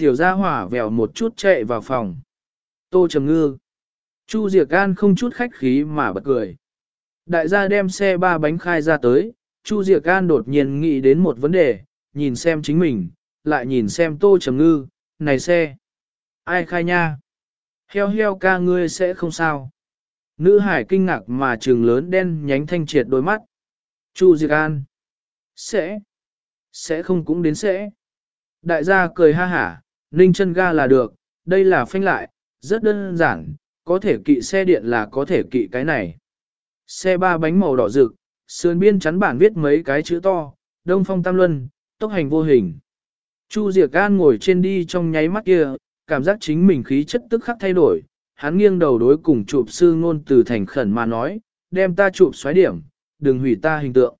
Tiểu gia hỏa vèo một chút chạy vào phòng. Tô Trầm Ngư. Chu Diệc An không chút khách khí mà bật cười. Đại gia đem xe ba bánh khai ra tới, Chu Diệc An đột nhiên nghĩ đến một vấn đề, nhìn xem chính mình, lại nhìn xem Tô Trầm Ngư, này xe. Ai khai nha? Heo heo ca ngươi sẽ không sao. Nữ hải kinh ngạc mà trường lớn đen nhánh thanh triệt đôi mắt. Chu Diệc An. Sẽ. Sẽ không cũng đến sẽ. Đại gia cười ha hả, ninh chân ga là được, đây là phanh lại, rất đơn giản, có thể kỵ xe điện là có thể kỵ cái này. Xe ba bánh màu đỏ rực, sườn biên chắn bản viết mấy cái chữ to, Đông Phong Tam Luân, tốc hành vô hình. Chu Diệc An ngồi trên đi trong nháy mắt kia, cảm giác chính mình khí chất tức khắc thay đổi, hắn nghiêng đầu đối cùng chụp sư ngôn từ thành khẩn mà nói, đem ta chụp xoáy điểm, đừng hủy ta hình tượng.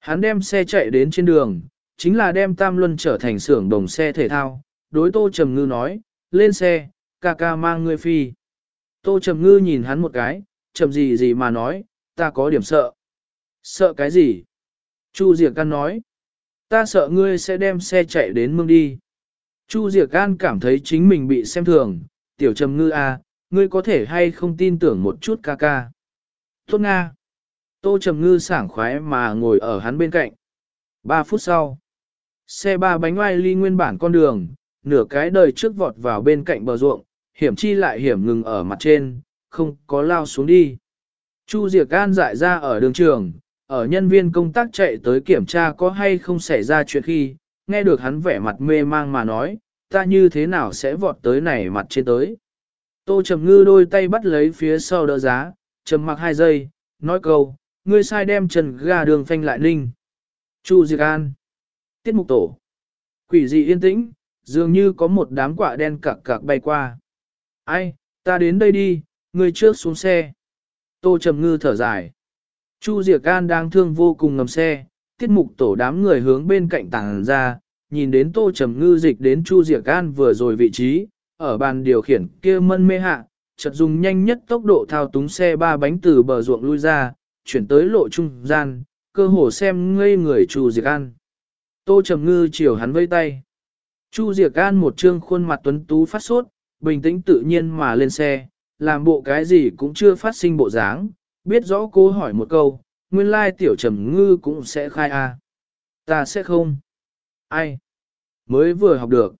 Hắn đem xe chạy đến trên đường, chính là đem Tam Luân trở thành xưởng đồng xe thể thao, đối Tô Trầm Ngư nói, lên xe, ca ca mang ngươi phi. Tô Trầm Ngư nhìn hắn một cái, trầm gì gì mà nói, ta có điểm sợ. Sợ cái gì? Chu Diệc Can nói, ta sợ ngươi sẽ đem xe chạy đến mương đi. Chu Diệc Can cảm thấy chính mình bị xem thường, tiểu Trầm Ngư à, ngươi có thể hay không tin tưởng một chút ca ca. Tốt Nga. Tô Trầm Ngư sảng khoái mà ngồi ở hắn bên cạnh. Ba phút sau, xe ba bánh oai ly nguyên bản con đường, nửa cái đời trước vọt vào bên cạnh bờ ruộng, hiểm chi lại hiểm ngừng ở mặt trên, không có lao xuống đi. Chu Diệc An dại ra ở đường trường, ở nhân viên công tác chạy tới kiểm tra có hay không xảy ra chuyện khi, nghe được hắn vẻ mặt mê mang mà nói, ta như thế nào sẽ vọt tới này mặt trên tới. Tô Trầm Ngư đôi tay bắt lấy phía sau đỡ giá, trầm mặc hai giây, nói câu, ngươi sai đem trần gà đường phanh lại ninh. Chu Diệc An. Tiết mục tổ. Quỷ dị yên tĩnh, dường như có một đám quả đen cặc cặc bay qua. Ai, ta đến đây đi, ngươi trước xuống xe. Tô Trầm Ngư thở dài. Chu Diệc An đang thương vô cùng ngầm xe, tiết mục tổ đám người hướng bên cạnh tàng ra, nhìn đến Tô Trầm Ngư dịch đến Chu Diệc An vừa rồi vị trí, ở bàn điều khiển kia mân mê hạ, chợt dùng nhanh nhất tốc độ thao túng xe ba bánh từ bờ ruộng lui ra, chuyển tới lộ trung gian, cơ hồ xem ngây người Chu Diệc An. Tô Trầm Ngư chiều hắn vây tay. Chu Diệc An một trương khuôn mặt tuấn tú phát sốt, bình tĩnh tự nhiên mà lên xe, làm bộ cái gì cũng chưa phát sinh bộ dáng, biết rõ cô hỏi một câu, nguyên lai tiểu Trầm Ngư cũng sẽ khai a. Ta sẽ không. Ai? Mới vừa học được.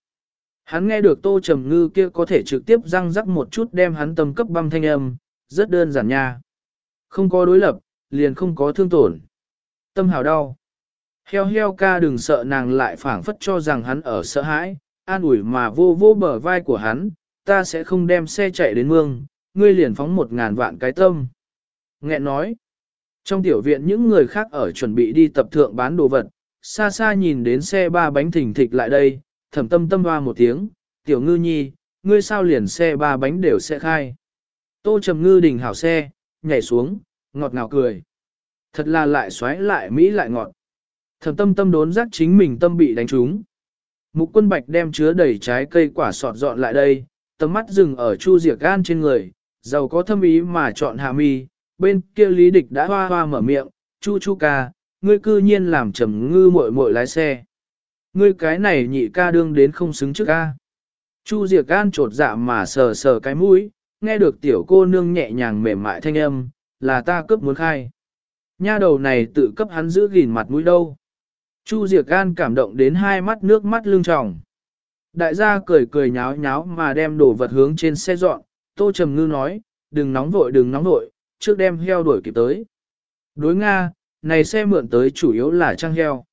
Hắn nghe được Tô Trầm Ngư kia có thể trực tiếp răng rắc một chút đem hắn tâm cấp băm thanh âm, rất đơn giản nha. Không có đối lập, liền không có thương tổn. Tâm hào đau. Heo heo ca đừng sợ nàng lại phảng phất cho rằng hắn ở sợ hãi, an ủi mà vô vô bờ vai của hắn, ta sẽ không đem xe chạy đến mương, ngươi liền phóng một ngàn vạn cái tâm. Nghẹn nói, trong tiểu viện những người khác ở chuẩn bị đi tập thượng bán đồ vật, xa xa nhìn đến xe ba bánh thỉnh thịch lại đây, thẩm tâm tâm hoa một tiếng, tiểu ngư nhi, ngươi sao liền xe ba bánh đều sẽ khai. Tô trầm ngư đình hảo xe, nhảy xuống, ngọt ngào cười. Thật là lại xoáy lại Mỹ lại ngọt. Thẩm tâm tâm đốn giác chính mình tâm bị đánh trúng. Mục quân bạch đem chứa đầy trái cây quả sọt dọn lại đây, tầm mắt dừng ở chu diệt gan trên người, giàu có thâm ý mà chọn hạ mi, bên kia lý địch đã hoa hoa mở miệng, chu chu ca, ngươi cư nhiên làm trầm ngư muội muội lái xe. Ngươi cái này nhị ca đương đến không xứng trước ca. Chu diệt gan trột dạ mà sờ sờ cái mũi, nghe được tiểu cô nương nhẹ nhàng mềm mại thanh âm, là ta cướp muốn khai. Nha đầu này tự cấp hắn giữ gìn mặt mũi đâu. Chu Diệc Gan cảm động đến hai mắt nước mắt lưng tròng. Đại gia cười cười nháo nháo mà đem đồ vật hướng trên xe dọn, Tô Trầm Ngư nói, đừng nóng vội đừng nóng vội, trước đem heo đuổi kịp tới. Đối Nga, này xe mượn tới chủ yếu là trang heo.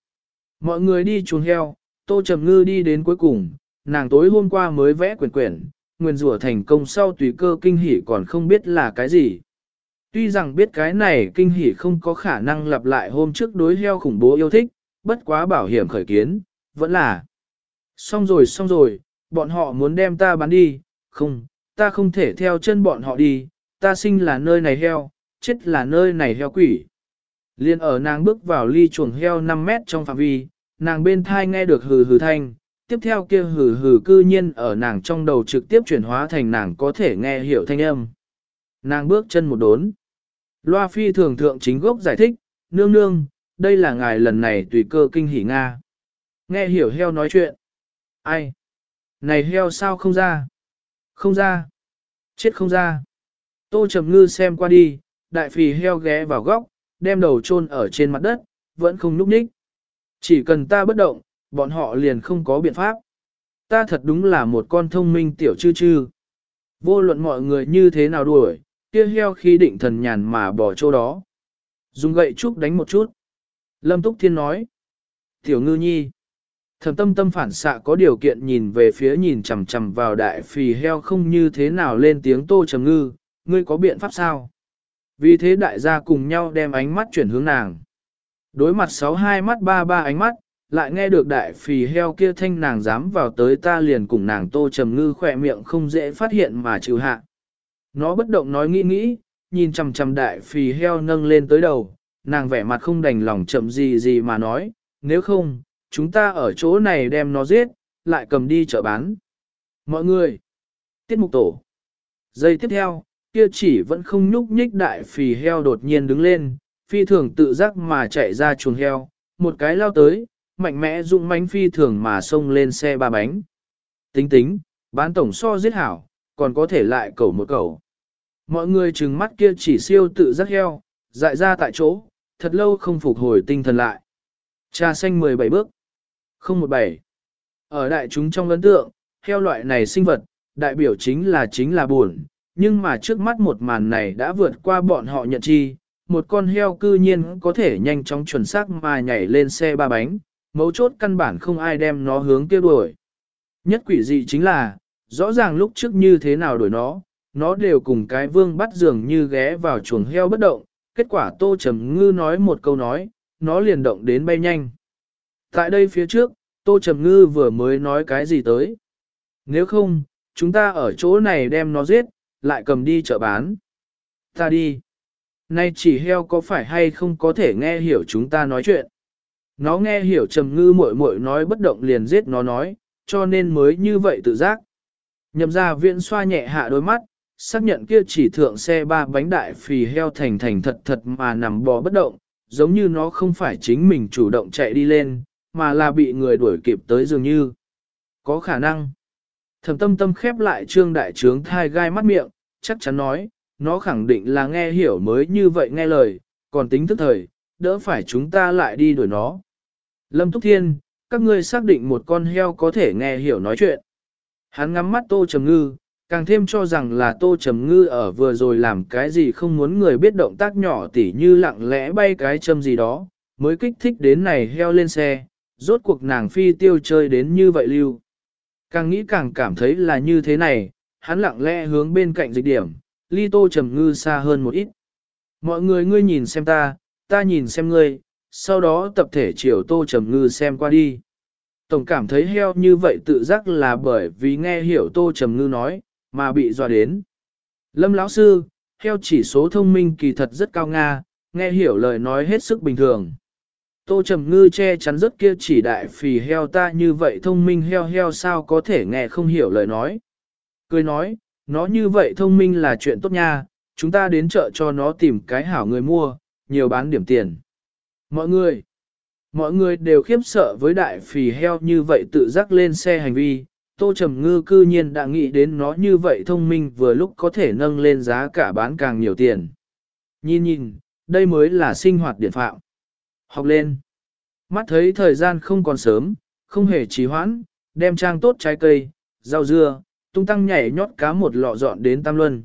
Mọi người đi chuồng heo, Tô Trầm Ngư đi đến cuối cùng, nàng tối hôm qua mới vẽ quyển quyển, nguyên rủa thành công sau tùy cơ kinh hỉ còn không biết là cái gì. Tuy rằng biết cái này kinh hỉ không có khả năng lặp lại hôm trước đối heo khủng bố yêu thích, bất quá bảo hiểm khởi kiến, vẫn là. Xong rồi xong rồi, bọn họ muốn đem ta bán đi, không, ta không thể theo chân bọn họ đi, ta sinh là nơi này heo, chết là nơi này heo quỷ. Liên ở nàng bước vào ly chuồng heo 5 mét trong phạm vi, nàng bên thai nghe được hừ hừ thanh, tiếp theo kia hừ hừ cư nhiên ở nàng trong đầu trực tiếp chuyển hóa thành nàng có thể nghe hiểu thanh âm. Nàng bước chân một đốn. Loa phi thường thượng chính gốc giải thích, nương nương, đây là ngài lần này tùy cơ kinh hỉ Nga. Nghe hiểu heo nói chuyện. Ai? Này heo sao không ra? Không ra. Chết không ra. Tô Trầm Ngư xem qua đi, đại phì heo ghé vào góc, đem đầu chôn ở trên mặt đất, vẫn không núp ních. Chỉ cần ta bất động, bọn họ liền không có biện pháp. Ta thật đúng là một con thông minh tiểu chư chư. Vô luận mọi người như thế nào đuổi, kia heo khi định thần nhàn mà bỏ chỗ đó. Dùng gậy trúc đánh một chút. Lâm Túc Thiên nói. Tiểu ngư nhi. Thẩm tâm tâm phản xạ có điều kiện nhìn về phía nhìn chằm chằm vào đại phì heo không như thế nào lên tiếng tô trầm ngư, ngươi có biện pháp sao? Vì thế đại gia cùng nhau đem ánh mắt chuyển hướng nàng. Đối mặt sáu hai mắt ba ba ánh mắt, lại nghe được đại phì heo kia thanh nàng dám vào tới ta liền cùng nàng tô trầm ngư khỏe miệng không dễ phát hiện mà chịu hạ. Nó bất động nói nghĩ nghĩ, nhìn chằm chằm đại phì heo nâng lên tới đầu, nàng vẻ mặt không đành lòng chậm gì gì mà nói, nếu không, chúng ta ở chỗ này đem nó giết, lại cầm đi chợ bán. Mọi người, tiết mục tổ. Giây tiếp theo, kia chỉ vẫn không nhúc nhích đại phì heo đột nhiên đứng lên, phi thường tự giác mà chạy ra chuồng heo, một cái lao tới, mạnh mẽ dụng mánh phi thường mà xông lên xe ba bánh. Tính tính, bán tổng so giết hảo, còn có thể lại cầu một cầu. Mọi người trừng mắt kia chỉ siêu tự giác heo, dại ra tại chỗ, thật lâu không phục hồi tinh thần lại. Trà xanh 17 bước. 017. Ở đại chúng trong ấn tượng, heo loại này sinh vật, đại biểu chính là chính là buồn, nhưng mà trước mắt một màn này đã vượt qua bọn họ nhận chi, một con heo cư nhiên có thể nhanh chóng chuẩn xác mà nhảy lên xe ba bánh, mấu chốt căn bản không ai đem nó hướng tiêu đuổi. Nhất quỷ dị chính là, rõ ràng lúc trước như thế nào đuổi nó, nó đều cùng cái vương bắt giường như ghé vào chuồng heo bất động, kết quả tô trầm ngư nói một câu nói, nó liền động đến bay nhanh. Tại đây phía trước, tô trầm ngư vừa mới nói cái gì tới. Nếu không, chúng ta ở chỗ này đem nó giết, lại cầm đi chợ bán. Ta đi. Nay chỉ heo có phải hay không có thể nghe hiểu chúng ta nói chuyện. Nó nghe hiểu trầm ngư muội muội nói bất động liền giết nó nói, cho nên mới như vậy tự giác. Nhậm ra viện xoa nhẹ hạ đôi mắt, xác nhận kia chỉ thượng xe ba bánh đại phì heo thành thành thật thật mà nằm bò bất động, giống như nó không phải chính mình chủ động chạy đi lên, mà là bị người đuổi kịp tới dường như. Có khả năng. Thẩm tâm tâm khép lại trương đại trướng thai gai mắt miệng, chắc chắn nói, nó khẳng định là nghe hiểu mới như vậy nghe lời, còn tính thức thời, đỡ phải chúng ta lại đi đuổi nó. Lâm Túc Thiên, các ngươi xác định một con heo có thể nghe hiểu nói chuyện. Hắn ngắm mắt Tô Trầm Ngư, càng thêm cho rằng là Tô Trầm Ngư ở vừa rồi làm cái gì không muốn người biết động tác nhỏ tỉ như lặng lẽ bay cái châm gì đó, mới kích thích đến này heo lên xe, rốt cuộc nàng phi tiêu chơi đến như vậy lưu. Càng nghĩ càng cảm thấy là như thế này, hắn lặng lẽ hướng bên cạnh dịch điểm, ly Tô Trầm Ngư xa hơn một ít. Mọi người ngươi nhìn xem ta, ta nhìn xem ngươi, sau đó tập thể chiều Tô Trầm Ngư xem qua đi. Tổng cảm thấy heo như vậy tự giác là bởi vì nghe hiểu Tô Trầm Ngư nói, mà bị dọa đến. Lâm lão sư, heo chỉ số thông minh kỳ thật rất cao nga, nghe hiểu lời nói hết sức bình thường. Tô Trầm Ngư che chắn rất kia chỉ đại phì heo ta như vậy thông minh heo heo sao có thể nghe không hiểu lời nói. Cười nói, nó như vậy thông minh là chuyện tốt nha, chúng ta đến chợ cho nó tìm cái hảo người mua, nhiều bán điểm tiền. Mọi người, mọi người đều khiếp sợ với đại phì heo như vậy tự giác lên xe hành vi, Tô Trầm Ngư cư nhiên đã nghĩ đến nó như vậy thông minh vừa lúc có thể nâng lên giá cả bán càng nhiều tiền. Nhìn nhìn, đây mới là sinh hoạt điện phạm. Học lên. Mắt thấy thời gian không còn sớm, không hề trì hoãn, đem trang tốt trái cây, rau dưa, tung tăng nhảy nhót cá một lọ dọn đến Tam Luân.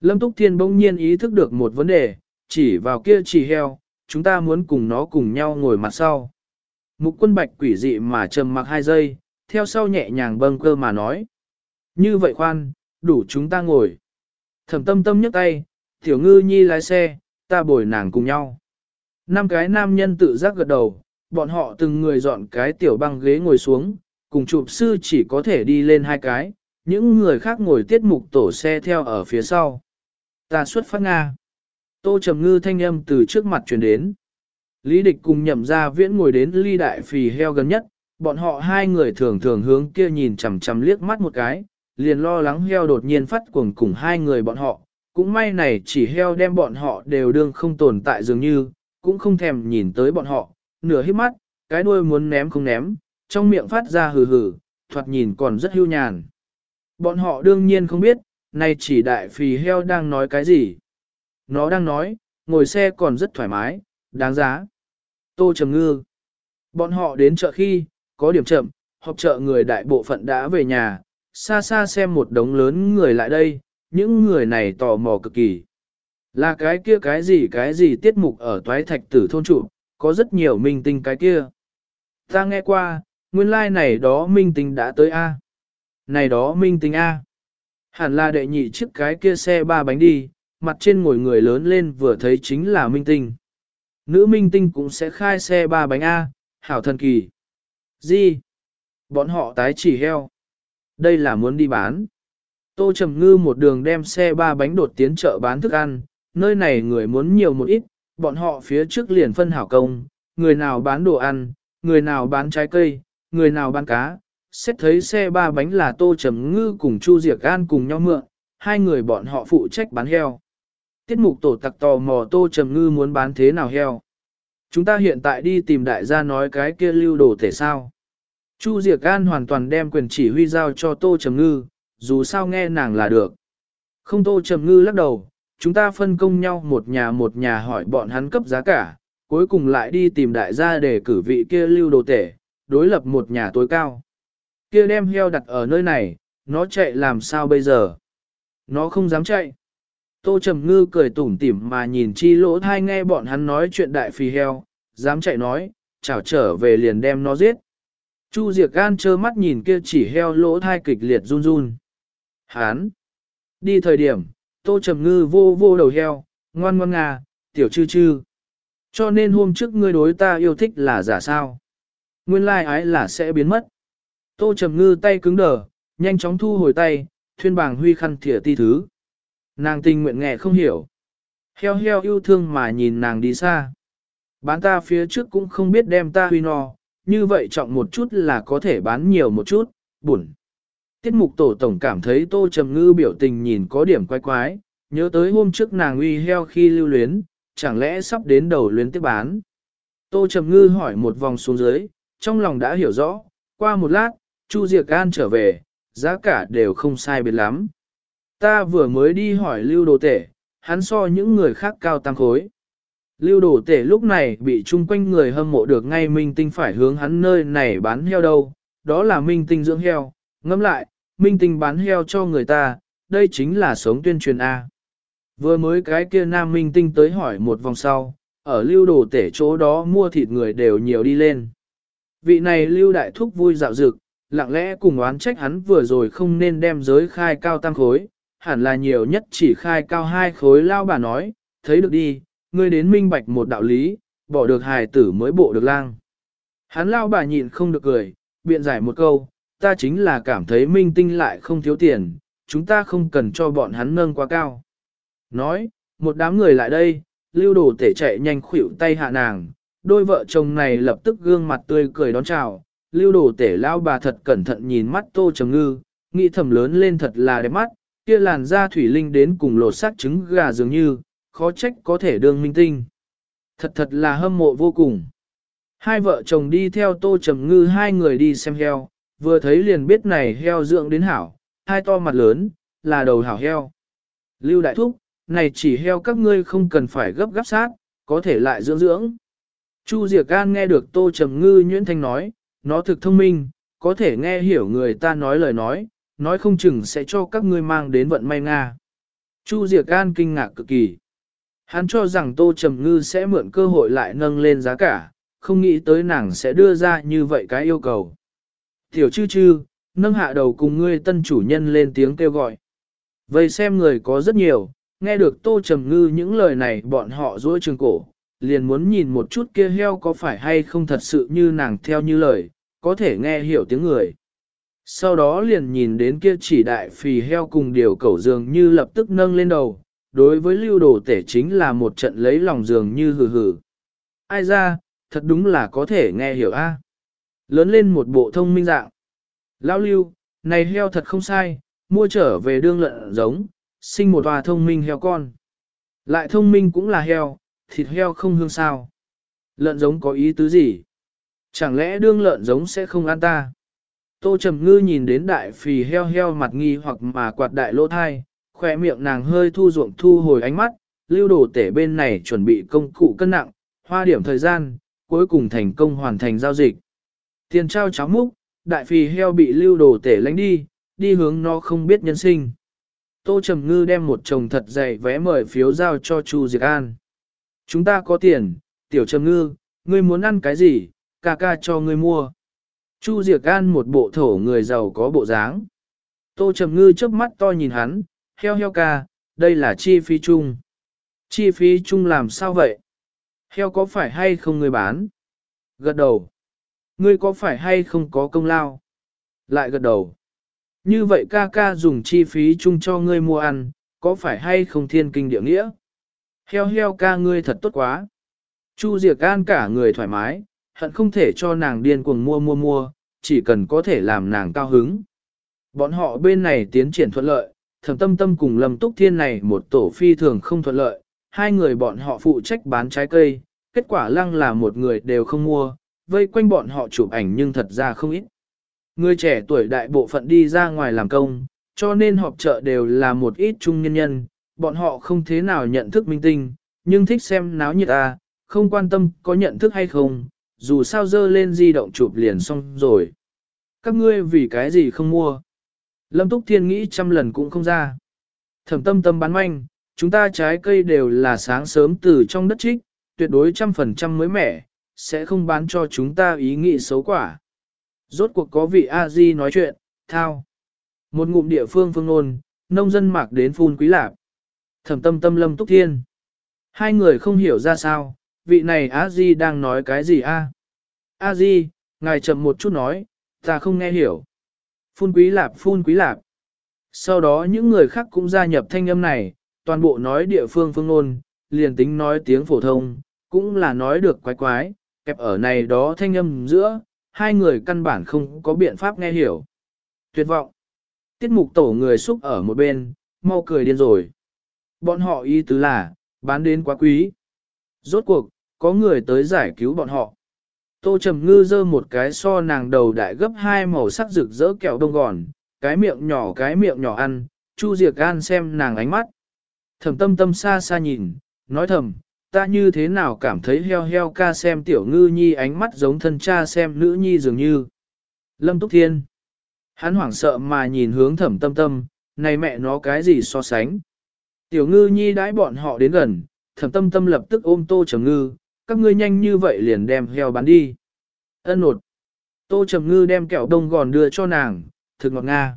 Lâm Túc Thiên bỗng nhiên ý thức được một vấn đề, chỉ vào kia chỉ heo, chúng ta muốn cùng nó cùng nhau ngồi mặt sau. Mục quân bạch quỷ dị mà trầm mặc hai giây, theo sau nhẹ nhàng bâng cơ mà nói. Như vậy khoan, đủ chúng ta ngồi. Thẩm tâm tâm nhấc tay, tiểu ngư nhi lái xe, ta bồi nàng cùng nhau. Năm cái nam nhân tự giác gật đầu, bọn họ từng người dọn cái tiểu băng ghế ngồi xuống, cùng chụp sư chỉ có thể đi lên hai cái, những người khác ngồi tiết mục tổ xe theo ở phía sau. Ta xuất phát Nga. Tô Trầm Ngư thanh âm từ trước mặt chuyển đến. Lý địch cùng nhậm ra viễn ngồi đến ly đại phì heo gần nhất, bọn họ hai người thường thường hướng kia nhìn chằm chằm liếc mắt một cái, liền lo lắng heo đột nhiên phát cuồng cùng hai người bọn họ. Cũng may này chỉ heo đem bọn họ đều đương không tồn tại dường như, cũng không thèm nhìn tới bọn họ, nửa hít mắt, cái đuôi muốn ném không ném, trong miệng phát ra hừ hừ, thoạt nhìn còn rất hưu nhàn. Bọn họ đương nhiên không biết, này chỉ đại phì heo đang nói cái gì. Nó đang nói, ngồi xe còn rất thoải mái, đáng giá. Tô Trầm Ngư. Bọn họ đến chợ khi, có điểm chậm, họp chợ người đại bộ phận đã về nhà, xa xa xem một đống lớn người lại đây, những người này tò mò cực kỳ. Là cái kia cái gì cái gì tiết mục ở toái thạch tử thôn trụ, có rất nhiều minh tinh cái kia. Ta nghe qua, nguyên lai like này đó minh tinh đã tới A. Này đó minh tinh A. Hẳn là đệ nhị chiếc cái kia xe ba bánh đi, mặt trên ngồi người lớn lên vừa thấy chính là minh tinh. Nữ minh tinh cũng sẽ khai xe ba bánh A, hảo thần kỳ. Gì? Bọn họ tái chỉ heo. Đây là muốn đi bán. Tô Trầm Ngư một đường đem xe ba bánh đột tiến chợ bán thức ăn, nơi này người muốn nhiều một ít, bọn họ phía trước liền phân hảo công, người nào bán đồ ăn, người nào bán trái cây, người nào bán cá. Xét thấy xe ba bánh là Tô Trầm Ngư cùng Chu Diệc An cùng nhau mượn, hai người bọn họ phụ trách bán heo. Tiết mục tổ tặc tò mò Tô Trầm Ngư muốn bán thế nào heo. Chúng ta hiện tại đi tìm đại gia nói cái kia lưu đồ thể sao. Chu Diệc An hoàn toàn đem quyền chỉ huy giao cho Tô Trầm Ngư, dù sao nghe nàng là được. Không Tô Trầm Ngư lắc đầu, chúng ta phân công nhau một nhà một nhà hỏi bọn hắn cấp giá cả, cuối cùng lại đi tìm đại gia để cử vị kia lưu đồ tể, đối lập một nhà tối cao. Kia đem heo đặt ở nơi này, nó chạy làm sao bây giờ? Nó không dám chạy. Tô Trầm Ngư cười tủm tỉm mà nhìn chi lỗ thai nghe bọn hắn nói chuyện đại phi heo, dám chạy nói, chào trở về liền đem nó giết. Chu Diệc Gan trơ mắt nhìn kia chỉ heo lỗ thai kịch liệt run run. Hán! Đi thời điểm, Tô Trầm Ngư vô vô đầu heo, ngoan ngoan ngà, tiểu chư chư. Cho nên hôm trước ngươi đối ta yêu thích là giả sao. Nguyên lai ái là sẽ biến mất. Tô Trầm Ngư tay cứng đờ, nhanh chóng thu hồi tay, thuyên bảng huy khăn thỉa ti thứ. Nàng tình nguyện nghe không hiểu. Heo heo yêu thương mà nhìn nàng đi xa. Bán ta phía trước cũng không biết đem ta huy no, như vậy trọng một chút là có thể bán nhiều một chút, buồn. Tiết mục tổ tổng cảm thấy tô trầm ngư biểu tình nhìn có điểm quái quái, nhớ tới hôm trước nàng uy heo khi lưu luyến, chẳng lẽ sắp đến đầu luyến tiếp bán. Tô trầm ngư hỏi một vòng xuống dưới, trong lòng đã hiểu rõ, qua một lát, Chu Diệc An trở về, giá cả đều không sai biệt lắm. Ta vừa mới đi hỏi lưu đồ tể, hắn so những người khác cao tăng khối. Lưu đồ tể lúc này bị chung quanh người hâm mộ được ngay minh tinh phải hướng hắn nơi này bán heo đâu, đó là minh tinh dưỡng heo, ngẫm lại, minh tinh bán heo cho người ta, đây chính là sống tuyên truyền A. Vừa mới cái kia nam minh tinh tới hỏi một vòng sau, ở lưu đồ tể chỗ đó mua thịt người đều nhiều đi lên. Vị này lưu đại thúc vui dạo dực, lặng lẽ cùng oán trách hắn vừa rồi không nên đem giới khai cao tăng khối, hẳn là nhiều nhất chỉ khai cao hai khối lao bà nói, thấy được đi, ngươi đến minh bạch một đạo lý, bỏ được hài tử mới bộ được lang. Hắn lao bà nhịn không được cười, biện giải một câu, ta chính là cảm thấy minh tinh lại không thiếu tiền, chúng ta không cần cho bọn hắn nâng quá cao. Nói, một đám người lại đây, lưu đồ tể chạy nhanh khuỷu tay hạ nàng, đôi vợ chồng này lập tức gương mặt tươi cười đón chào, lưu đồ tể lao bà thật cẩn thận nhìn mắt tô trầm ngư, nghĩ thầm lớn lên thật là đẹp mắt, kia làn da thủy linh đến cùng lột xác trứng gà dường như, khó trách có thể đương minh tinh. Thật thật là hâm mộ vô cùng. Hai vợ chồng đi theo tô trầm ngư hai người đi xem heo, vừa thấy liền biết này heo dưỡng đến hảo, hai to mặt lớn, là đầu hảo heo. Lưu đại thúc, này chỉ heo các ngươi không cần phải gấp gáp sát, có thể lại dưỡng dưỡng. Chu Diệc an nghe được Tô Trầm Ngư Nhuyễn Thanh nói, nó thực thông minh, có thể nghe hiểu người ta nói lời nói, nói không chừng sẽ cho các ngươi mang đến vận may Nga. Chu Diệc An kinh ngạc cực kỳ. Hắn cho rằng Tô Trầm Ngư sẽ mượn cơ hội lại nâng lên giá cả, không nghĩ tới nàng sẽ đưa ra như vậy cái yêu cầu. Tiểu chư chư, nâng hạ đầu cùng ngươi tân chủ nhân lên tiếng kêu gọi. Vậy xem người có rất nhiều, nghe được Tô Trầm Ngư những lời này bọn họ dối trường cổ, liền muốn nhìn một chút kia heo có phải hay không thật sự như nàng theo như lời, có thể nghe hiểu tiếng người. Sau đó liền nhìn đến kia chỉ đại phì heo cùng điều cẩu dường như lập tức nâng lên đầu, đối với lưu đồ tể chính là một trận lấy lòng dường như hừ hừ. Ai ra, thật đúng là có thể nghe hiểu a. Lớn lên một bộ thông minh dạng. Lao lưu, này heo thật không sai, mua trở về đương lợn giống, sinh một tòa thông minh heo con. Lại thông minh cũng là heo, thịt heo không hương sao. Lợn giống có ý tứ gì? Chẳng lẽ đương lợn giống sẽ không ăn ta? Tô Trầm Ngư nhìn đến đại phì heo heo mặt nghi hoặc mà quạt đại lỗ thai, khỏe miệng nàng hơi thu ruộng thu hồi ánh mắt, lưu đồ tể bên này chuẩn bị công cụ cân nặng, hoa điểm thời gian, cuối cùng thành công hoàn thành giao dịch. Tiền trao cháo múc, đại phì heo bị lưu đồ tể lánh đi, đi hướng nó không biết nhân sinh. Tô Trầm Ngư đem một chồng thật dày vé mời phiếu giao cho Chu Diệc An. Chúng ta có tiền, Tiểu Trầm Ngư, ngươi muốn ăn cái gì, ca ca cho ngươi mua. Chu Diệc An một bộ thổ người giàu có bộ dáng. Tô Trầm Ngư trước mắt to nhìn hắn, heo heo ca, đây là chi phí chung. Chi phí chung làm sao vậy? Heo có phải hay không người bán? Gật đầu. Ngươi có phải hay không có công lao? Lại gật đầu. Như vậy ca ca dùng chi phí chung cho ngươi mua ăn, có phải hay không thiên kinh địa nghĩa? Heo heo ca ngươi thật tốt quá. Chu Diệc An cả người thoải mái, hận không thể cho nàng điên cuồng mua mua mua, chỉ cần có thể làm nàng cao hứng. Bọn họ bên này tiến triển thuận lợi, thẩm tâm tâm cùng Lâm Túc Thiên này một tổ phi thường không thuận lợi, hai người bọn họ phụ trách bán trái cây, kết quả lăng là một người đều không mua, vây quanh bọn họ chụp ảnh nhưng thật ra không ít. Người trẻ tuổi đại bộ phận đi ra ngoài làm công, cho nên họp chợ đều là một ít trung nhân nhân, bọn họ không thế nào nhận thức minh tinh, nhưng thích xem náo nhiệt à, không quan tâm có nhận thức hay không, dù sao dơ lên di động chụp liền xong rồi. Các ngươi vì cái gì không mua? Lâm Túc Thiên nghĩ trăm lần cũng không ra. Thẩm tâm tâm bán manh, chúng ta trái cây đều là sáng sớm từ trong đất trích, tuyệt đối trăm phần trăm mới mẻ, sẽ không bán cho chúng ta ý nghĩ xấu quả. Rốt cuộc có vị A-di nói chuyện, thao. Một ngụm địa phương phương nôn, nông dân mạc đến phun quý lạp. Thẩm tâm tâm lâm túc thiên. Hai người không hiểu ra sao, vị này A-di đang nói cái gì a? A-di, ngài chậm một chút nói, ta không nghe hiểu. Phun quý lạp phun quý lạp. Sau đó những người khác cũng gia nhập thanh âm này, toàn bộ nói địa phương phương ngôn liền tính nói tiếng phổ thông, cũng là nói được quái quái, kẹp ở này đó thanh âm giữa, hai người căn bản không có biện pháp nghe hiểu. Tuyệt vọng. Tiết mục tổ người xúc ở một bên, mau cười điên rồi. Bọn họ ý tứ là, bán đến quá quý. Rốt cuộc, có người tới giải cứu bọn họ. Tô Trầm Ngư dơ một cái so nàng đầu đại gấp hai màu sắc rực rỡ kẹo đông gòn, cái miệng nhỏ cái miệng nhỏ ăn, Chu Diệc An xem nàng ánh mắt. Thẩm tâm tâm xa xa nhìn, nói thầm, ta như thế nào cảm thấy heo heo ca xem tiểu ngư nhi ánh mắt giống thân cha xem nữ nhi dường như. Lâm Túc Thiên. Hắn hoảng sợ mà nhìn hướng thẩm tâm tâm, này mẹ nó cái gì so sánh. Tiểu ngư nhi đãi bọn họ đến gần, thẩm tâm tâm lập tức ôm tô trầm ngư, các ngươi nhanh như vậy liền đem heo bán đi. Ân nột. Tô trầm ngư đem kẹo đông gòn đưa cho nàng, thực ngọt nga.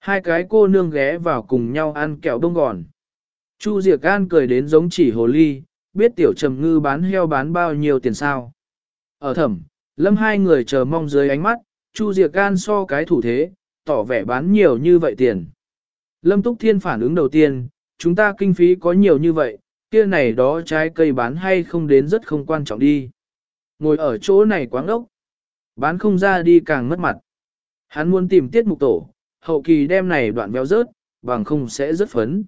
Hai cái cô nương ghé vào cùng nhau ăn kẹo đông gòn. Chu Diệc An cười đến giống chỉ hồ ly, biết tiểu trầm ngư bán heo bán bao nhiêu tiền sao. Ở thẩm, lâm hai người chờ mong dưới ánh mắt, Chu Diệc An so cái thủ thế, tỏ vẻ bán nhiều như vậy tiền. Lâm Túc Thiên phản ứng đầu tiên, chúng ta kinh phí có nhiều như vậy, kia này đó trái cây bán hay không đến rất không quan trọng đi. Ngồi ở chỗ này quá ngốc, bán không ra đi càng mất mặt. Hắn muốn tìm tiết mục tổ, hậu kỳ đem này đoạn béo rớt, bằng không sẽ rất phấn.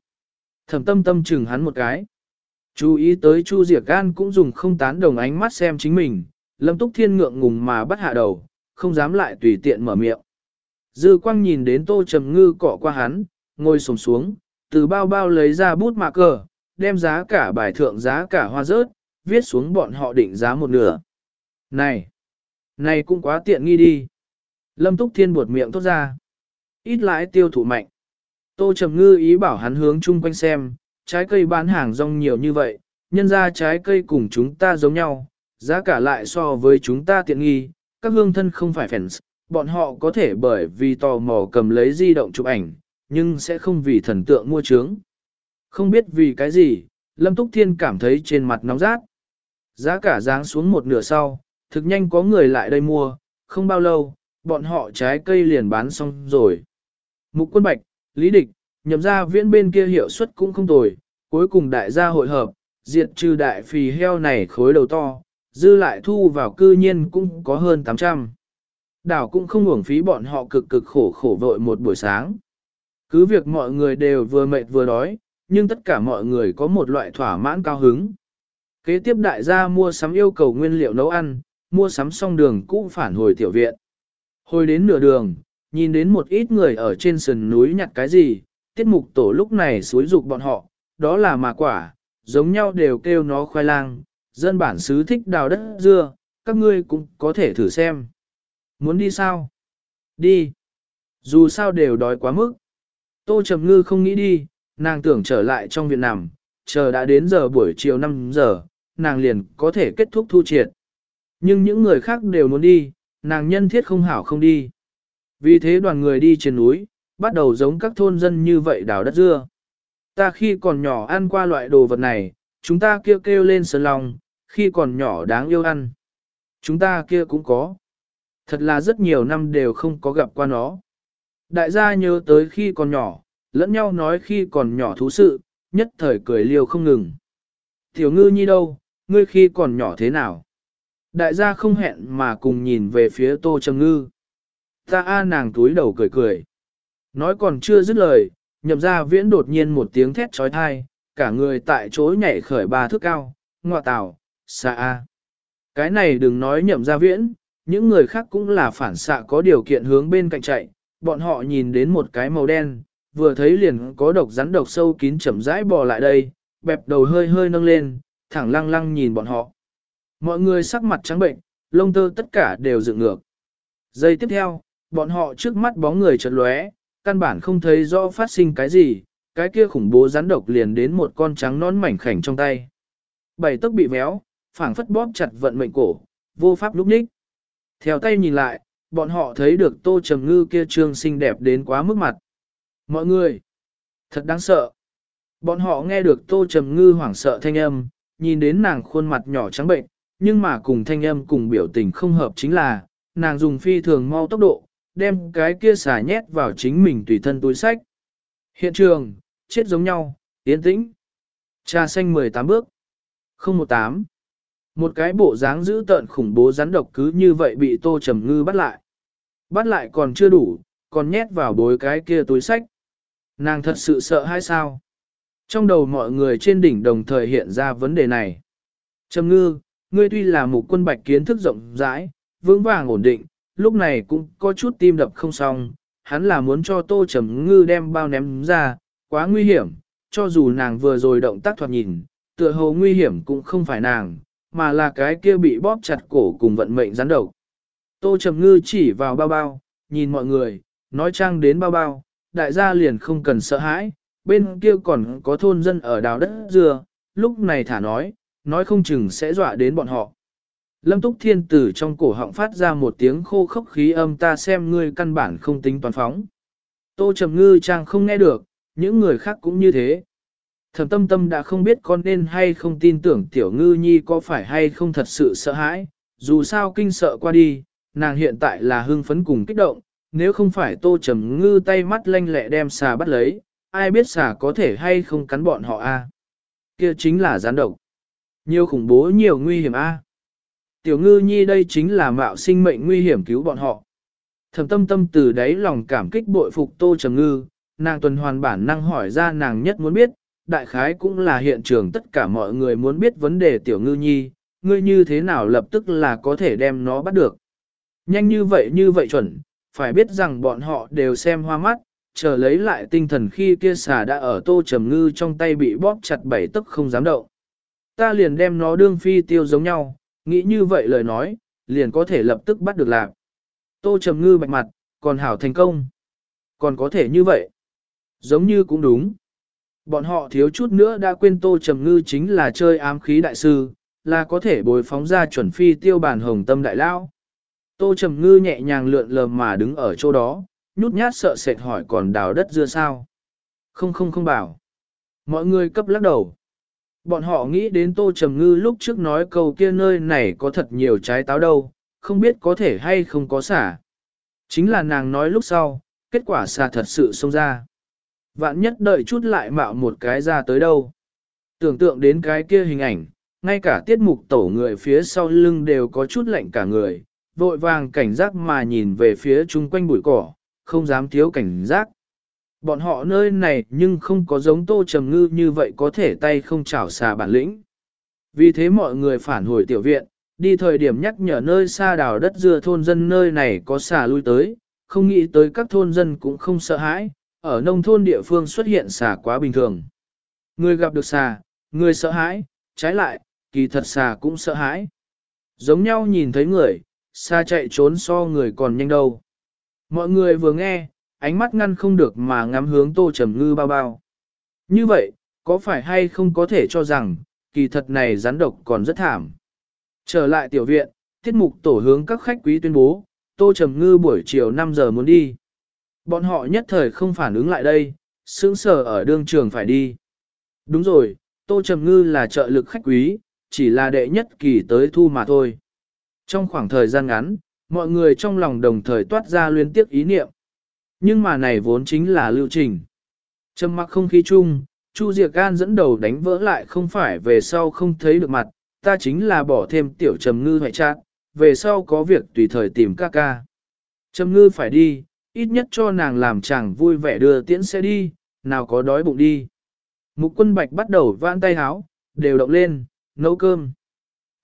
Thẩm tâm tâm chừng hắn một cái. Chú ý tới Chu Diệc Gan cũng dùng không tán đồng ánh mắt xem chính mình, Lâm Túc Thiên ngượng ngùng mà bắt hạ đầu, không dám lại tùy tiện mở miệng. Dư quang nhìn đến Tô Trầm Ngư cọ qua hắn, ngồi sồm xuống, từ bao bao lấy ra bút mạ cờ, đem giá cả bài thượng giá cả hoa rớt, viết xuống bọn họ định giá một nửa. Này! Này cũng quá tiện nghi đi. Lâm Túc Thiên buột miệng tốt ra. Ít lãi tiêu thụ mạnh. Tô Trầm Ngư ý bảo hắn hướng chung quanh xem, trái cây bán hàng rong nhiều như vậy, nhân ra trái cây cùng chúng ta giống nhau, giá cả lại so với chúng ta tiện nghi, các hương thân không phải fans, bọn họ có thể bởi vì tò mò cầm lấy di động chụp ảnh, nhưng sẽ không vì thần tượng mua trướng. Không biết vì cái gì, Lâm Túc Thiên cảm thấy trên mặt nóng rát. Giá cả giáng xuống một nửa sau, thực nhanh có người lại đây mua, không bao lâu, bọn họ trái cây liền bán xong rồi. Mục quân bạch, lý địch, nhậm ra viễn bên kia hiệu suất cũng không tồi, cuối cùng đại gia hội hợp, diệt trừ đại phì heo này khối đầu to, dư lại thu vào cư nhiên cũng có hơn 800. Đảo cũng không uổng phí bọn họ cực cực khổ khổ vội một buổi sáng. Cứ việc mọi người đều vừa mệt vừa đói, nhưng tất cả mọi người có một loại thỏa mãn cao hứng. Kế tiếp đại gia mua sắm yêu cầu nguyên liệu nấu ăn, mua sắm xong đường cũ phản hồi tiểu viện. Hồi đến nửa đường, nhìn đến một ít người ở trên sườn núi nhặt cái gì, tiết mục tổ lúc này xúi dục bọn họ, đó là mà quả, giống nhau đều kêu nó khoai lang, dân bản xứ thích đào đất dưa, các ngươi cũng có thể thử xem. Muốn đi sao? Đi. Dù sao đều đói quá mức. Tô Trầm Ngư không nghĩ đi, nàng tưởng trở lại trong viện nằm, chờ đã đến giờ buổi chiều 5 giờ, nàng liền có thể kết thúc thu triệt. Nhưng những người khác đều muốn đi, nàng nhân thiết không hảo không đi. Vì thế đoàn người đi trên núi, bắt đầu giống các thôn dân như vậy đào đất dưa. Ta khi còn nhỏ ăn qua loại đồ vật này, chúng ta kêu kêu lên sơn lòng, khi còn nhỏ đáng yêu ăn. Chúng ta kia cũng có. Thật là rất nhiều năm đều không có gặp qua nó. Đại gia nhớ tới khi còn nhỏ, lẫn nhau nói khi còn nhỏ thú sự, nhất thời cười liều không ngừng. Tiểu ngư nhi đâu, ngươi khi còn nhỏ thế nào? Đại gia không hẹn mà cùng nhìn về phía tô trầm ngư. Ta a nàng túi đầu cười cười. Nói còn chưa dứt lời, nhậm ra viễn đột nhiên một tiếng thét trói thai, cả người tại chỗ nhảy khởi ba thước cao, ngọa tảo, xa a. Cái này đừng nói nhậm ra viễn, những người khác cũng là phản xạ có điều kiện hướng bên cạnh chạy, bọn họ nhìn đến một cái màu đen, vừa thấy liền có độc rắn độc sâu kín chậm rãi bò lại đây, bẹp đầu hơi hơi nâng lên, thẳng lăng lăng nhìn bọn họ. Mọi người sắc mặt trắng bệnh, lông tơ tất cả đều dựng ngược. Giây tiếp theo, bọn họ trước mắt bóng người chợt lóe, căn bản không thấy rõ phát sinh cái gì, cái kia khủng bố rắn độc liền đến một con trắng nón mảnh khảnh trong tay. Bảy tấc bị méo, phảng phất bóp chặt vận mệnh cổ, vô pháp lúc ních. Theo tay nhìn lại, bọn họ thấy được tô trầm ngư kia trương xinh đẹp đến quá mức mặt. Mọi người, thật đáng sợ. Bọn họ nghe được tô trầm ngư hoảng sợ thanh âm, nhìn đến nàng khuôn mặt nhỏ trắng bệnh, nhưng mà cùng thanh âm cùng biểu tình không hợp chính là, nàng dùng phi thường mau tốc độ, đem cái kia xả nhét vào chính mình tùy thân túi sách. Hiện trường, chết giống nhau, tiến tĩnh. Trà xanh 18 bước. 018. Một cái bộ dáng dữ tợn khủng bố rắn độc cứ như vậy bị tô trầm ngư bắt lại. Bắt lại còn chưa đủ, còn nhét vào bối cái kia túi sách. Nàng thật sự sợ hay sao? Trong đầu mọi người trên đỉnh đồng thời hiện ra vấn đề này. Trầm ngư, ngươi tuy là một quân bạch kiến thức rộng rãi, vững vàng ổn định, lúc này cũng có chút tim đập không xong, hắn là muốn cho tô trầm ngư đem bao ném ra, quá nguy hiểm, cho dù nàng vừa rồi động tác thoạt nhìn, tựa hồ nguy hiểm cũng không phải nàng, mà là cái kia bị bóp chặt cổ cùng vận mệnh rắn đầu. Tô trầm ngư chỉ vào bao bao, nhìn mọi người, nói trang đến bao bao, đại gia liền không cần sợ hãi, bên kia còn có thôn dân ở đào đất dừa. lúc này thả nói, nói không chừng sẽ dọa đến bọn họ. Lâm Túc Thiên tử trong cổ họng phát ra một tiếng khô khốc khí âm ta xem ngươi căn bản không tính toàn phóng. Tô Trầm Ngư trang không nghe được, những người khác cũng như thế. Thẩm tâm tâm đã không biết con nên hay không tin tưởng tiểu ngư nhi có phải hay không thật sự sợ hãi, dù sao kinh sợ qua đi, nàng hiện tại là hưng phấn cùng kích động, nếu không phải tô trầm ngư tay mắt lanh lẹ đem xà bắt lấy, ai biết xà có thể hay không cắn bọn họ a kia chính là gián độc. Nhiều khủng bố nhiều nguy hiểm a Tiểu ngư nhi đây chính là mạo sinh mệnh nguy hiểm cứu bọn họ. Thẩm tâm tâm từ đáy lòng cảm kích bội phục tô trầm ngư, nàng tuần hoàn bản năng hỏi ra nàng nhất muốn biết, đại khái cũng là hiện trường tất cả mọi người muốn biết vấn đề tiểu ngư nhi, ngươi như thế nào lập tức là có thể đem nó bắt được. Nhanh như vậy như vậy chuẩn, phải biết rằng bọn họ đều xem hoa mắt, chờ lấy lại tinh thần khi kia xà đã ở tô trầm ngư trong tay bị bóp chặt bảy tức không dám động. Ta liền đem nó đương phi tiêu giống nhau, nghĩ như vậy lời nói, liền có thể lập tức bắt được lạc. Tô trầm ngư bạch mặt, còn hảo thành công. Còn có thể như vậy. Giống như cũng đúng. Bọn họ thiếu chút nữa đã quên Tô Trầm Ngư chính là chơi ám khí đại sư, là có thể bồi phóng ra chuẩn phi tiêu bản hồng tâm đại lao. Tô Trầm Ngư nhẹ nhàng lượn lờ mà đứng ở chỗ đó, nhút nhát sợ sệt hỏi còn đào đất dưa sao. Không không không bảo. Mọi người cấp lắc đầu. Bọn họ nghĩ đến Tô Trầm Ngư lúc trước nói câu kia nơi này có thật nhiều trái táo đâu, không biết có thể hay không có xả. Chính là nàng nói lúc sau, kết quả xả thật sự xông ra. Vạn nhất đợi chút lại mạo một cái ra tới đâu. Tưởng tượng đến cái kia hình ảnh, ngay cả tiết mục tổ người phía sau lưng đều có chút lạnh cả người, vội vàng cảnh giác mà nhìn về phía chung quanh bụi cỏ, không dám thiếu cảnh giác. Bọn họ nơi này nhưng không có giống tô trầm ngư như vậy có thể tay không chảo xà bản lĩnh. Vì thế mọi người phản hồi tiểu viện, Đi thời điểm nhắc nhở nơi xa đảo đất dưa thôn dân nơi này có xà lui tới, không nghĩ tới các thôn dân cũng không sợ hãi, ở nông thôn địa phương xuất hiện xà quá bình thường. Người gặp được xà, người sợ hãi, trái lại, kỳ thật xà cũng sợ hãi. Giống nhau nhìn thấy người, xa chạy trốn so người còn nhanh đâu. Mọi người vừa nghe, ánh mắt ngăn không được mà ngắm hướng tô trầm ngư bao bao. Như vậy, có phải hay không có thể cho rằng, kỳ thật này rắn độc còn rất thảm. Trở lại tiểu viện, tiết mục tổ hướng các khách quý tuyên bố, tô trầm ngư buổi chiều 5 giờ muốn đi. Bọn họ nhất thời không phản ứng lại đây, sững sờ ở đương trường phải đi. Đúng rồi, tô trầm ngư là trợ lực khách quý, chỉ là đệ nhất kỳ tới thu mà thôi. Trong khoảng thời gian ngắn, mọi người trong lòng đồng thời toát ra liên tiếp ý niệm. Nhưng mà này vốn chính là lưu trình. Trầm mặc không khí chung, Chu Diệc an dẫn đầu đánh vỡ lại không phải về sau không thấy được mặt, ta chính là bỏ thêm tiểu trầm ngư hoại trạng, về sau có việc tùy thời tìm ca ca. Trầm ngư phải đi, ít nhất cho nàng làm chàng vui vẻ đưa tiễn sẽ đi, nào có đói bụng đi. Mục quân bạch bắt đầu vãn tay háo, đều động lên, nấu cơm.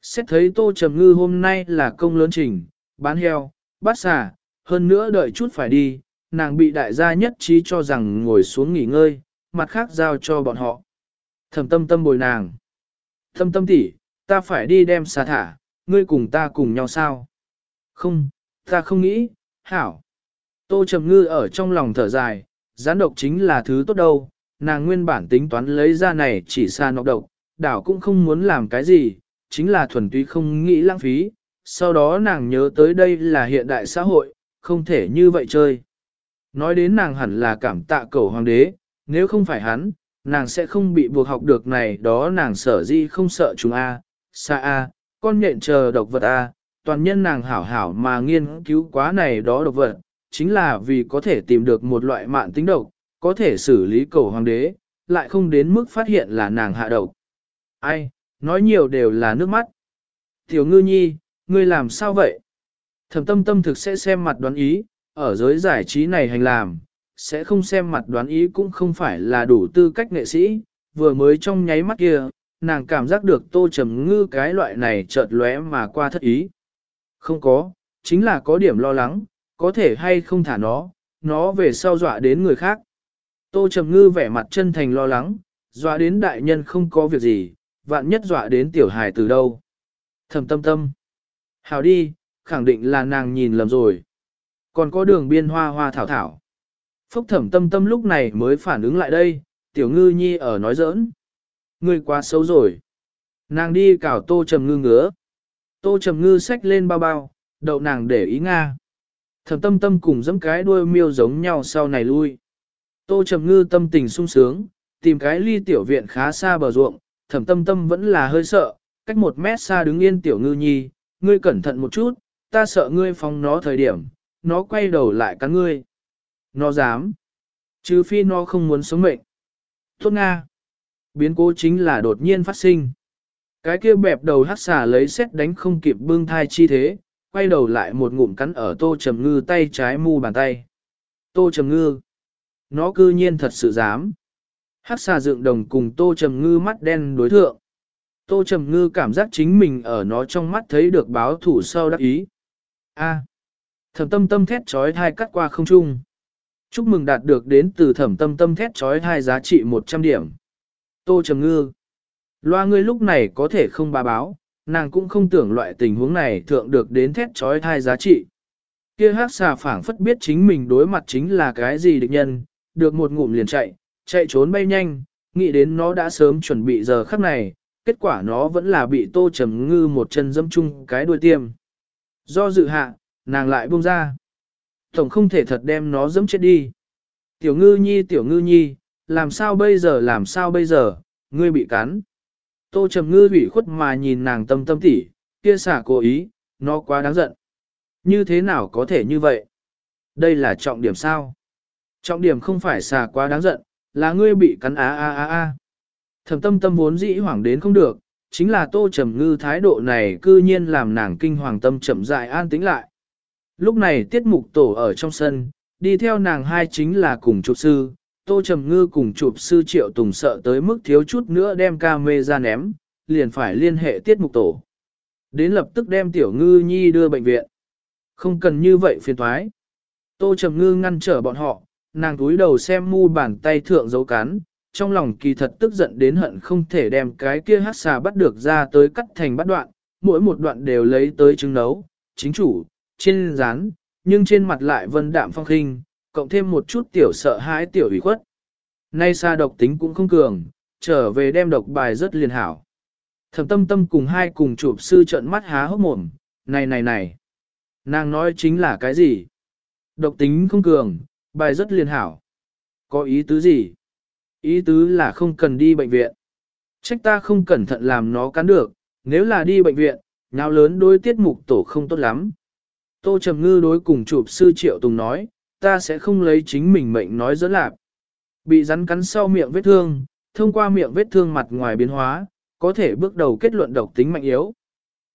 Xét thấy tô trầm ngư hôm nay là công lớn trình, bán heo, bắt xà, hơn nữa đợi chút phải đi, nàng bị đại gia nhất trí cho rằng ngồi xuống nghỉ ngơi, mặt khác giao cho bọn họ. Thẩm tâm tâm bồi nàng. Tâm tâm tỷ, ta phải đi đem xà thả, ngươi cùng ta cùng nhau sao? Không, ta không nghĩ, hảo. Tô Trầm Ngư ở trong lòng thở dài, gián độc chính là thứ tốt đâu, nàng nguyên bản tính toán lấy ra này chỉ xa nọc độc, đảo cũng không muốn làm cái gì, chính là thuần túy không nghĩ lãng phí, sau đó nàng nhớ tới đây là hiện đại xã hội, không thể như vậy chơi. Nói đến nàng hẳn là cảm tạ cầu hoàng đế, nếu không phải hắn, nàng sẽ không bị buộc học được này đó nàng sở di không sợ chúng A, xa A, con nhện chờ độc vật A, toàn nhân nàng hảo hảo mà nghiên cứu quá này đó độc vật, chính là vì có thể tìm được một loại mạng tính độc, có thể xử lý cầu hoàng đế, lại không đến mức phát hiện là nàng hạ độc. Ai, nói nhiều đều là nước mắt. Tiểu ngư nhi, ngươi làm sao vậy? Thẩm tâm tâm thực sẽ xem mặt đoán ý, ở giới giải trí này hành làm, sẽ không xem mặt đoán ý cũng không phải là đủ tư cách nghệ sĩ, vừa mới trong nháy mắt kia, nàng cảm giác được tô trầm ngư cái loại này chợt lóe mà qua thất ý. Không có, chính là có điểm lo lắng, có thể hay không thả nó, nó về sau dọa đến người khác. Tô trầm ngư vẻ mặt chân thành lo lắng, dọa đến đại nhân không có việc gì, vạn nhất dọa đến tiểu hài từ đâu. Thầm tâm tâm. Hào đi, khẳng định là nàng nhìn lầm rồi. Còn có đường biên hoa hoa thảo thảo. Phúc thẩm tâm tâm lúc này mới phản ứng lại đây, tiểu ngư nhi ở nói giỡn. Ngươi quá xấu rồi. Nàng đi cào tô trầm ngư ngứa. Tô trầm ngư xách lên bao bao, đậu nàng để ý Nga. Thẩm tâm tâm cùng dẫm cái đuôi miêu giống nhau sau này lui. Tô trầm ngư tâm tình sung sướng, tìm cái ly tiểu viện khá xa bờ ruộng, thẩm tâm tâm vẫn là hơi sợ, cách một mét xa đứng yên tiểu ngư nhi, ngươi cẩn thận một chút, ta sợ ngươi phóng nó thời điểm, nó quay đầu lại cắn ngươi. Nó dám. Chứ phi nó không muốn sống mệnh. Tốt Nga. Biến cố chính là đột nhiên phát sinh. Cái kia bẹp đầu hát xà lấy xét đánh không kịp bưng thai chi thế, quay đầu lại một ngụm cắn ở tô trầm ngư tay trái mu bàn tay. Tô trầm ngư. Nó cư nhiên thật sự dám. Hắc xà dựng đồng cùng tô trầm ngư mắt đen đối thượng. Tô trầm ngư cảm giác chính mình ở nó trong mắt thấy được báo thủ sau đắc ý. A. Thẩm tâm tâm thét trói thai cắt qua không trung. Chúc mừng đạt được đến từ thẩm tâm tâm thét trói thai giá trị 100 điểm. Tô Trầm Ngư. Loa ngươi lúc này có thể không bà báo, nàng cũng không tưởng loại tình huống này thượng được đến thét trói thai giá trị. Kia hát xà phảng phất biết chính mình đối mặt chính là cái gì địch nhân, được một ngụm liền chạy, chạy trốn bay nhanh, nghĩ đến nó đã sớm chuẩn bị giờ khắc này, kết quả nó vẫn là bị tô trầm ngư một chân dâm chung cái đuôi tiêm. Do dự hạ, nàng lại buông ra. Tổng không thể thật đem nó dẫm chết đi. Tiểu ngư nhi tiểu ngư nhi, làm sao bây giờ làm sao bây giờ, ngươi bị cắn. Tô trầm ngư bị khuất mà nhìn nàng tâm tâm tỉ, kia xả cố ý, nó quá đáng giận. Như thế nào có thể như vậy? Đây là trọng điểm sao? Trọng điểm không phải xả quá đáng giận, là ngươi bị cắn á á á á. Thẩm tâm tâm vốn dĩ hoảng đến không được, chính là tô trầm ngư thái độ này cư nhiên làm nàng kinh hoàng tâm chậm dại an tĩnh lại. Lúc này tiết mục tổ ở trong sân, đi theo nàng hai chính là cùng chụp sư, tô trầm ngư cùng chụp sư triệu tùng sợ tới mức thiếu chút nữa đem ca mê ra ném, liền phải liên hệ tiết mục tổ. Đến lập tức đem tiểu ngư nhi đưa bệnh viện. Không cần như vậy phiền thoái. Tô Trầm Ngư ngăn trở bọn họ, nàng túi đầu xem mu bàn tay thượng dấu cắn, trong lòng kỳ thật tức giận đến hận không thể đem cái kia hát xà bắt được ra tới cắt thành bắt đoạn, mỗi một đoạn đều lấy tới trứng nấu, chính chủ, trên rán, nhưng trên mặt lại vân đạm phong khinh, cộng thêm một chút tiểu sợ hãi tiểu ủy khuất. Nay xa độc tính cũng không cường, trở về đem độc bài rất liền hảo. Thẩm tâm tâm cùng hai cùng chụp sư trợn mắt há hốc mồm, này này này. Nàng nói chính là cái gì? Độc tính không cường, bài rất liền hảo. Có ý tứ gì? Ý tứ là không cần đi bệnh viện. Trách ta không cẩn thận làm nó cắn được, nếu là đi bệnh viện, nào lớn đối tiết mục tổ không tốt lắm. Tô Trầm Ngư đối cùng chụp sư Triệu Tùng nói, ta sẽ không lấy chính mình mệnh nói dẫn lạc. Bị rắn cắn sau miệng vết thương, thông qua miệng vết thương mặt ngoài biến hóa, có thể bước đầu kết luận độc tính mạnh yếu.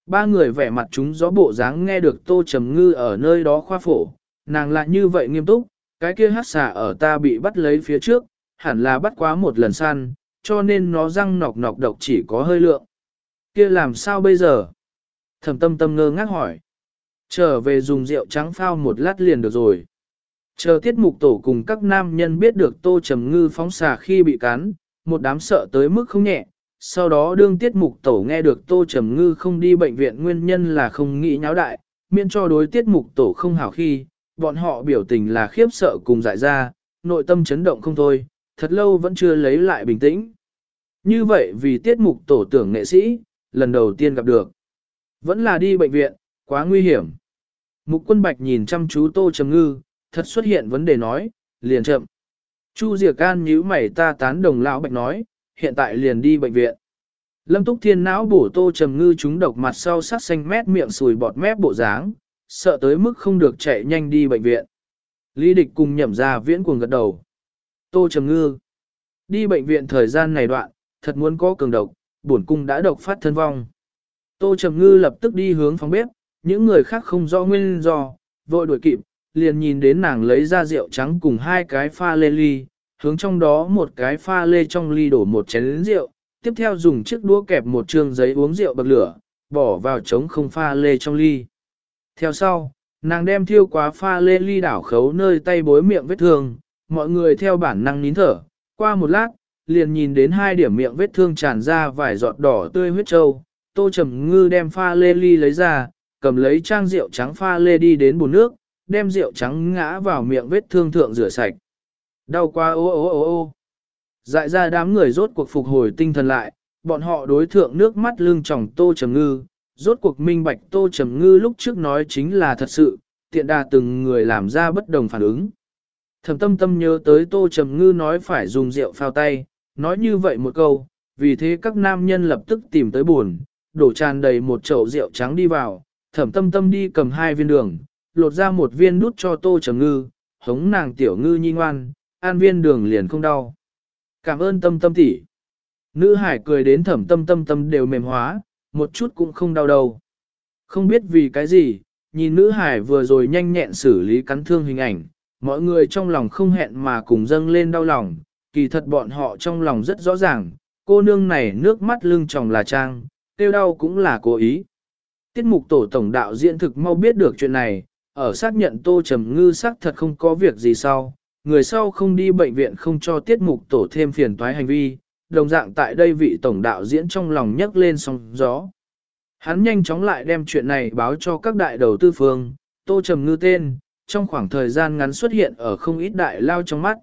Ba người vẻ mặt chúng gió bộ dáng nghe được Tô Trầm Ngư ở nơi đó khoa phổ, nàng lại như vậy nghiêm túc, cái kia hát xà ở ta bị bắt lấy phía trước, hẳn là bắt quá một lần săn, cho nên nó răng nọc nọc độc chỉ có hơi lượng. Kia làm sao bây giờ? Thẩm tâm tâm ngơ ngác hỏi. Trở về dùng rượu trắng phao một lát liền được rồi. Chờ tiết mục tổ cùng các nam nhân biết được tô trầm ngư phóng xà khi bị cắn, một đám sợ tới mức không nhẹ. Sau đó đương tiết mục tổ nghe được tô trầm ngư không đi bệnh viện nguyên nhân là không nghĩ nháo đại, miễn cho đối tiết mục tổ không hảo khi, bọn họ biểu tình là khiếp sợ cùng dại ra, nội tâm chấn động không thôi, thật lâu vẫn chưa lấy lại bình tĩnh. Như vậy vì tiết mục tổ tưởng nghệ sĩ, lần đầu tiên gặp được. Vẫn là đi bệnh viện, quá nguy hiểm. Mục quân bạch nhìn chăm chú tô trầm ngư, thật xuất hiện vấn đề nói, liền chậm. Chu Diệc Can nhíu mày ta tán đồng lão bạch nói, hiện tại liền đi bệnh viện. Lâm Túc Thiên não bổ tô trầm ngư chúng độc mặt sau sắc xanh mét miệng sùi bọt mép bộ dáng, sợ tới mức không được chạy nhanh đi bệnh viện. Lý địch cùng nhậm ra viễn cuồng gật đầu. Tô trầm ngư. Đi bệnh viện thời gian này đoạn, thật muốn có cường độc, bổn cung đã độc phát thân vong. Tô trầm ngư lập tức đi hướng phòng bếp, những người khác không rõ nguyên do, vội đuổi kịp, liền nhìn đến nàng lấy ra rượu trắng cùng hai cái pha lê ly, hướng trong đó một cái pha lê trong ly đổ một chén rượu, tiếp theo dùng chiếc đũa kẹp một trương giấy uống rượu bậc lửa, bỏ vào trống không pha lê trong ly. Theo sau, nàng đem thiêu quá pha lê ly đảo khấu nơi tay bối miệng vết thương, mọi người theo bản năng nín thở, qua một lát, liền nhìn đến hai điểm miệng vết thương tràn ra vài giọt đỏ tươi huyết trâu. Tô Trầm Ngư đem pha lê ly lấy ra, cầm lấy trang rượu trắng pha lê đi đến bồn nước, đem rượu trắng ngã vào miệng vết thương thượng rửa sạch. Đau quá ô ô ô ô. Dại ra đám người rốt cuộc phục hồi tinh thần lại, bọn họ đối thượng nước mắt lưng tròng Tô Trầm Ngư, rốt cuộc minh bạch Tô Trầm Ngư lúc trước nói chính là thật sự, tiện đà từng người làm ra bất đồng phản ứng. Thẩm tâm tâm nhớ tới Tô Trầm Ngư nói phải dùng rượu phao tay, nói như vậy một câu, vì thế các nam nhân lập tức tìm tới buồn, đổ tràn đầy một chậu rượu trắng đi vào, thẩm tâm tâm đi cầm hai viên đường, lột ra một viên nút cho Tô Trầm Ngư, hống nàng tiểu ngư nhi ngoan, ăn viên đường liền không đau. Cảm ơn tâm tâm tỷ. Nữ hải cười đến thẩm tâm tâm tâm đều mềm hóa, một chút cũng không đau đầu. Không biết vì cái gì, nhìn nữ hải vừa rồi nhanh nhẹn xử lý cắn thương hình ảnh, mọi người trong lòng không hẹn mà cùng dâng lên đau lòng, kỳ thật bọn họ trong lòng rất rõ ràng, cô nương này nước mắt lưng tròng là trang, tiêu đau cũng là cố ý. Tiết mục tổ tổng đạo diễn thực mau biết được chuyện này, ở xác nhận tô trầm ngư xác thật không có việc gì sau, người sau không đi bệnh viện không cho tiết mục tổ thêm phiền toái hành vi, đồng dạng tại đây vị tổng đạo diễn trong lòng nhấc lên sóng gió. Hắn nhanh chóng lại đem chuyện này báo cho các đại đầu tư phương, tô trầm ngư tên, trong khoảng thời gian ngắn xuất hiện ở không ít đại lao trong mắt.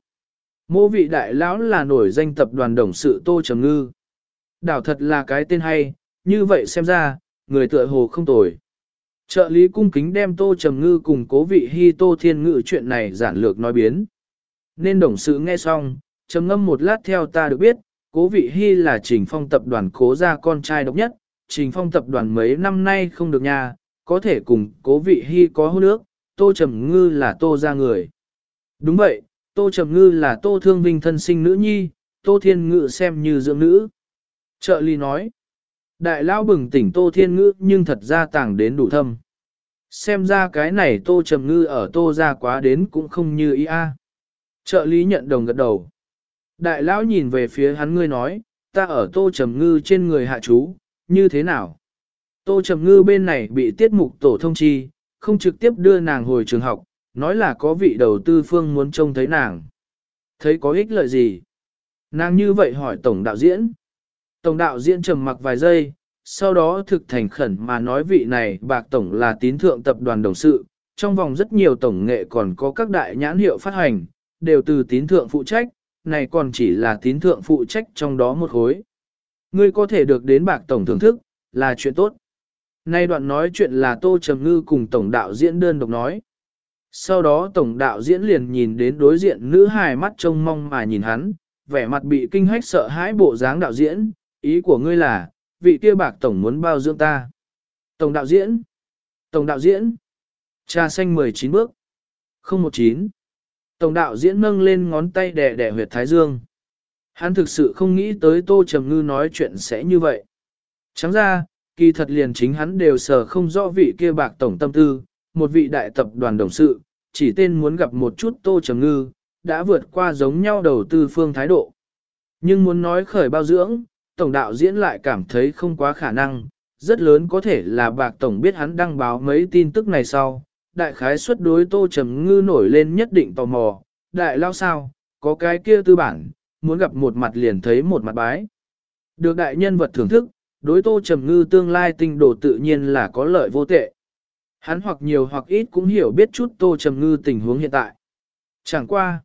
Mô vị đại lão là nổi danh tập đoàn đồng sự Tô Trầm Ngư. Đảo thật là cái tên hay, như vậy xem ra, người tựa hồ không tồi. Trợ lý cung kính đem Tô Trầm Ngư cùng cố vị hy Tô Thiên Ngự chuyện này giản lược nói biến. Nên đồng sự nghe xong, trầm ngâm một lát theo ta được biết, cố vị hy là trình phong tập đoàn cố gia con trai độc nhất, trình phong tập đoàn mấy năm nay không được nhà, có thể cùng cố vị hy có hôn nước, Tô Trầm Ngư là Tô gia người. Đúng vậy, Tô Trầm Ngư là Tô Thương Vinh thân sinh nữ nhi, Tô Thiên Ngự xem như dưỡng nữ. Trợ lý nói, đại lão bừng tỉnh Tô Thiên Ngự nhưng thật ra tàng đến đủ thâm. Xem ra cái này Tô Trầm Ngư ở Tô gia quá đến cũng không như ý a. Trợ lý nhận đồng gật đầu. Đại lão nhìn về phía hắn ngươi nói, ta ở Tô Trầm Ngư trên người hạ chú, như thế nào? Tô Trầm Ngư bên này bị tiết mục tổ thông chi, không trực tiếp đưa nàng hồi trường học, nói là có vị đầu tư phương muốn trông thấy nàng. Thấy có ích lợi gì? Nàng như vậy hỏi tổng đạo diễn. Tổng đạo diễn trầm mặc vài giây, sau đó thực thành khẩn mà nói vị này bạc tổng là tín thượng tập đoàn đồng sự, trong vòng rất nhiều tổng nghệ còn có các đại nhãn hiệu phát hành, đều từ tín thượng phụ trách, này còn chỉ là tín thượng phụ trách trong đó một khối. Ngươi có thể được đến bạc tổng thưởng thức, là chuyện tốt. Nay đoạn nói chuyện là Tô Trầm Ngư cùng tổng đạo diễn đơn độc nói. Sau đó tổng đạo diễn liền nhìn đến đối diện nữ hài mắt trông mong mà nhìn hắn, vẻ mặt bị kinh hách sợ hãi bộ dáng đạo diễn, ý của ngươi là, vị kia bạc tổng muốn bao dưỡng ta. Tổng đạo diễn, tổng đạo diễn, trà xanh 19 bước, 019. Tổng đạo diễn nâng lên ngón tay đè đè huyệt thái dương. Hắn thực sự không nghĩ tới Tô Trầm Ngư nói chuyện sẽ như vậy. Chẳng ra, kỳ thật liền chính hắn đều sở không rõ vị kia bạc tổng tâm tư, một vị đại tập đoàn đồng sự, chỉ tên muốn gặp một chút Tô Trầm Ngư, đã vượt qua giống nhau đầu tư phương thái độ. Nhưng muốn nói khởi bao dưỡng, tổng đạo diễn lại cảm thấy không quá khả năng, rất lớn có thể là bạc tổng biết hắn đăng báo mấy tin tức này sau. Đại khái suất đối Tô Trầm Ngư nổi lên nhất định tò mò, đại lao sao, có cái kia tư bản, muốn gặp một mặt liền thấy một mặt bái. Được đại nhân vật thưởng thức, đối Tô Trầm Ngư tương lai tinh đồ tự nhiên là có lợi vô tệ. Hắn hoặc nhiều hoặc ít cũng hiểu biết chút Tô Trầm Ngư tình huống hiện tại. Chẳng qua.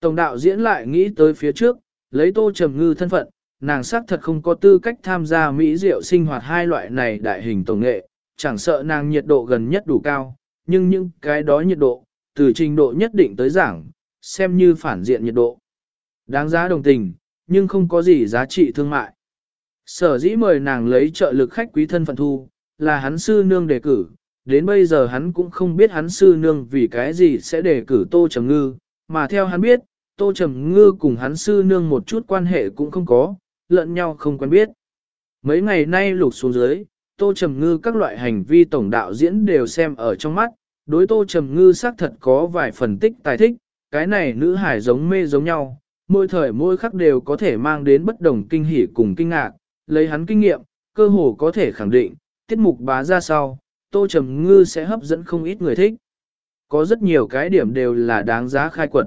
Tổng đạo diễn lại nghĩ tới phía trước, lấy Tô Trầm Ngư thân phận, nàng xác thật không có tư cách tham gia mỹ diệu sinh hoạt hai loại này đại hình tổng nghệ, chẳng sợ nàng nhiệt độ gần nhất đủ cao, nhưng những cái đó nhiệt độ, từ trình độ nhất định tới giảng, xem như phản diện nhiệt độ. Đáng giá đồng tình, nhưng không có gì giá trị thương mại. Sở dĩ mời nàng lấy trợ lực khách quý thân phận thu, là hắn sư nương đề cử, đến bây giờ hắn cũng không biết hắn sư nương vì cái gì sẽ đề cử Tô Trầm Ngư, mà theo hắn biết, Tô Trầm Ngư cùng hắn sư nương một chút quan hệ cũng không có, lẫn nhau không quen biết. Mấy ngày nay lục xuống dưới, Tô Trầm Ngư các loại hành vi tổng đạo diễn đều xem ở trong mắt, đối Tô Trầm Ngư xác thật có vài phần tích tài thích, cái này nữ hải giống mê giống nhau, mỗi thời mỗi khắc đều có thể mang đến bất đồng kinh hỉ cùng kinh ngạc, lấy hắn kinh nghiệm, cơ hồ có thể khẳng định, tiết mục bá ra sau, Tô Trầm Ngư sẽ hấp dẫn không ít người thích. Có rất nhiều cái điểm đều là đáng giá khai quật.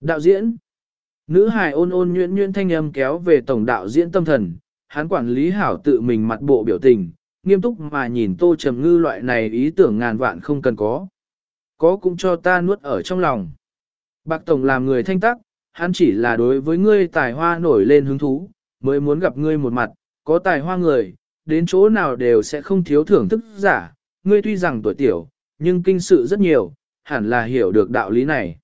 Đạo diễn Nữ hài ôn ôn nhuyễn nhuyễn thanh âm kéo về tổng đạo diễn tâm thần, hắn quản lý hảo tự mình mặt bộ biểu tình, nghiêm túc mà nhìn Tô Trầm Ngư loại này ý tưởng ngàn vạn không cần có. Có cũng cho ta nuốt ở trong lòng. Bạc Tổng làm người thanh tắc, hắn chỉ là đối với ngươi tài hoa nổi lên hứng thú, mới muốn gặp ngươi một mặt, có tài hoa người, đến chỗ nào đều sẽ không thiếu thưởng thức giả, ngươi tuy rằng tuổi tiểu, nhưng kinh sự rất nhiều, hẳn là hiểu được đạo lý này.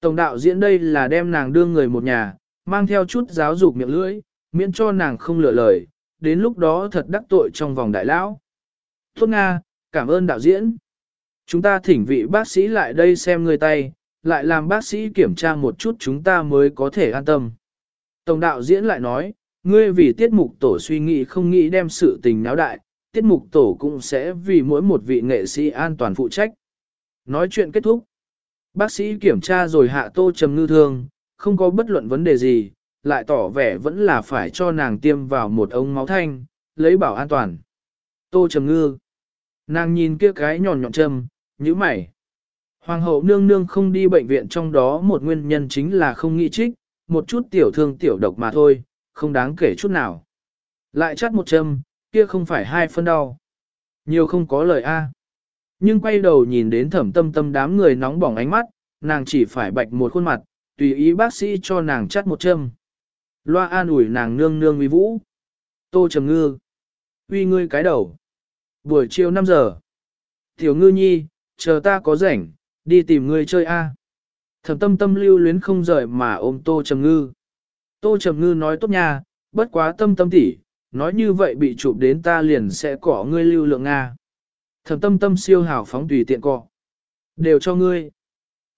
Tổng đạo diễn đây là đem nàng đưa người một nhà, mang theo chút giáo dục miệng lưỡi, miễn cho nàng không lựa lời, đến lúc đó thật đắc tội trong vòng đại lão. Tốt Nga, cảm ơn đạo diễn. Chúng ta thỉnh vị bác sĩ lại đây xem người tay, lại làm bác sĩ kiểm tra một chút chúng ta mới có thể an tâm. Tổng đạo diễn lại nói, ngươi vì tiết mục tổ suy nghĩ không nghĩ đem sự tình náo đại, tiết mục tổ cũng sẽ vì mỗi một vị nghệ sĩ an toàn phụ trách. Nói chuyện kết thúc. Bác sĩ kiểm tra rồi hạ tô trầm ngư thương, không có bất luận vấn đề gì, lại tỏ vẻ vẫn là phải cho nàng tiêm vào một ống máu thanh, lấy bảo an toàn. Tô trầm ngư. Nàng nhìn kia cái nhọn nhọn châm, như mày. Hoàng hậu nương nương không đi bệnh viện trong đó một nguyên nhân chính là không nghĩ trích, một chút tiểu thương tiểu độc mà thôi, không đáng kể chút nào. Lại chắt một châm, kia không phải hai phân đau. Nhiều không có lời A. Nhưng quay đầu nhìn đến thẩm tâm tâm đám người nóng bỏng ánh mắt, nàng chỉ phải bạch một khuôn mặt, tùy ý bác sĩ cho nàng chắt một châm. Loa an ủi nàng nương nương uy vũ. Tô trầm ngư. Uy ngươi cái đầu. Buổi chiều 5 giờ. Tiểu ngư nhi, chờ ta có rảnh, đi tìm ngươi chơi a. Thẩm tâm tâm lưu luyến không rời mà ôm tô trầm ngư. Tô trầm ngư nói tốt nha, bất quá tâm tâm tỉ, nói như vậy bị chụp đến ta liền sẽ cỏ ngươi lưu lượng Nga. Thẩm tâm tâm siêu hào phóng tùy tiện cọ. Đều cho ngươi.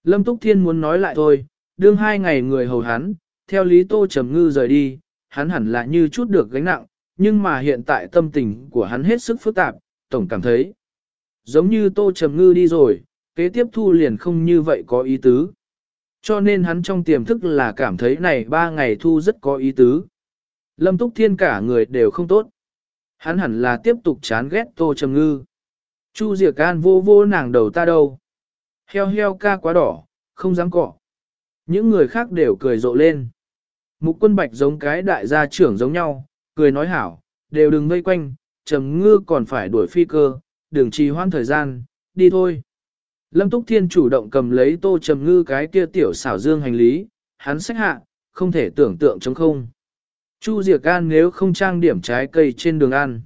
Lâm Túc Thiên muốn nói lại thôi, đương hai ngày người hầu hắn, theo lý tô trầm ngư rời đi, hắn hẳn là như chút được gánh nặng, nhưng mà hiện tại tâm tình của hắn hết sức phức tạp, tổng cảm thấy. Giống như tô trầm ngư đi rồi, kế tiếp thu liền không như vậy có ý tứ. Cho nên hắn trong tiềm thức là cảm thấy này ba ngày thu rất có ý tứ. Lâm Túc Thiên cả người đều không tốt. Hắn hẳn là tiếp tục chán ghét Tô Trầm Ngư. Chu Diệc An vô vô nàng đầu ta đâu. Heo heo ca quá đỏ, không dám cọ. Những người khác đều cười rộ lên. Mục quân bạch giống cái đại gia trưởng giống nhau, cười nói hảo, đều đừng vây quanh, Trầm Ngư còn phải đuổi phi cơ, đừng trì hoãn thời gian, đi thôi. Lâm Túc Thiên chủ động cầm lấy tô Trầm Ngư cái kia tiểu xảo dương hành lý, hắn xách hạ, không thể tưởng tượng chống không. Chu Diệc An nếu không trang điểm trái cây trên đường ăn.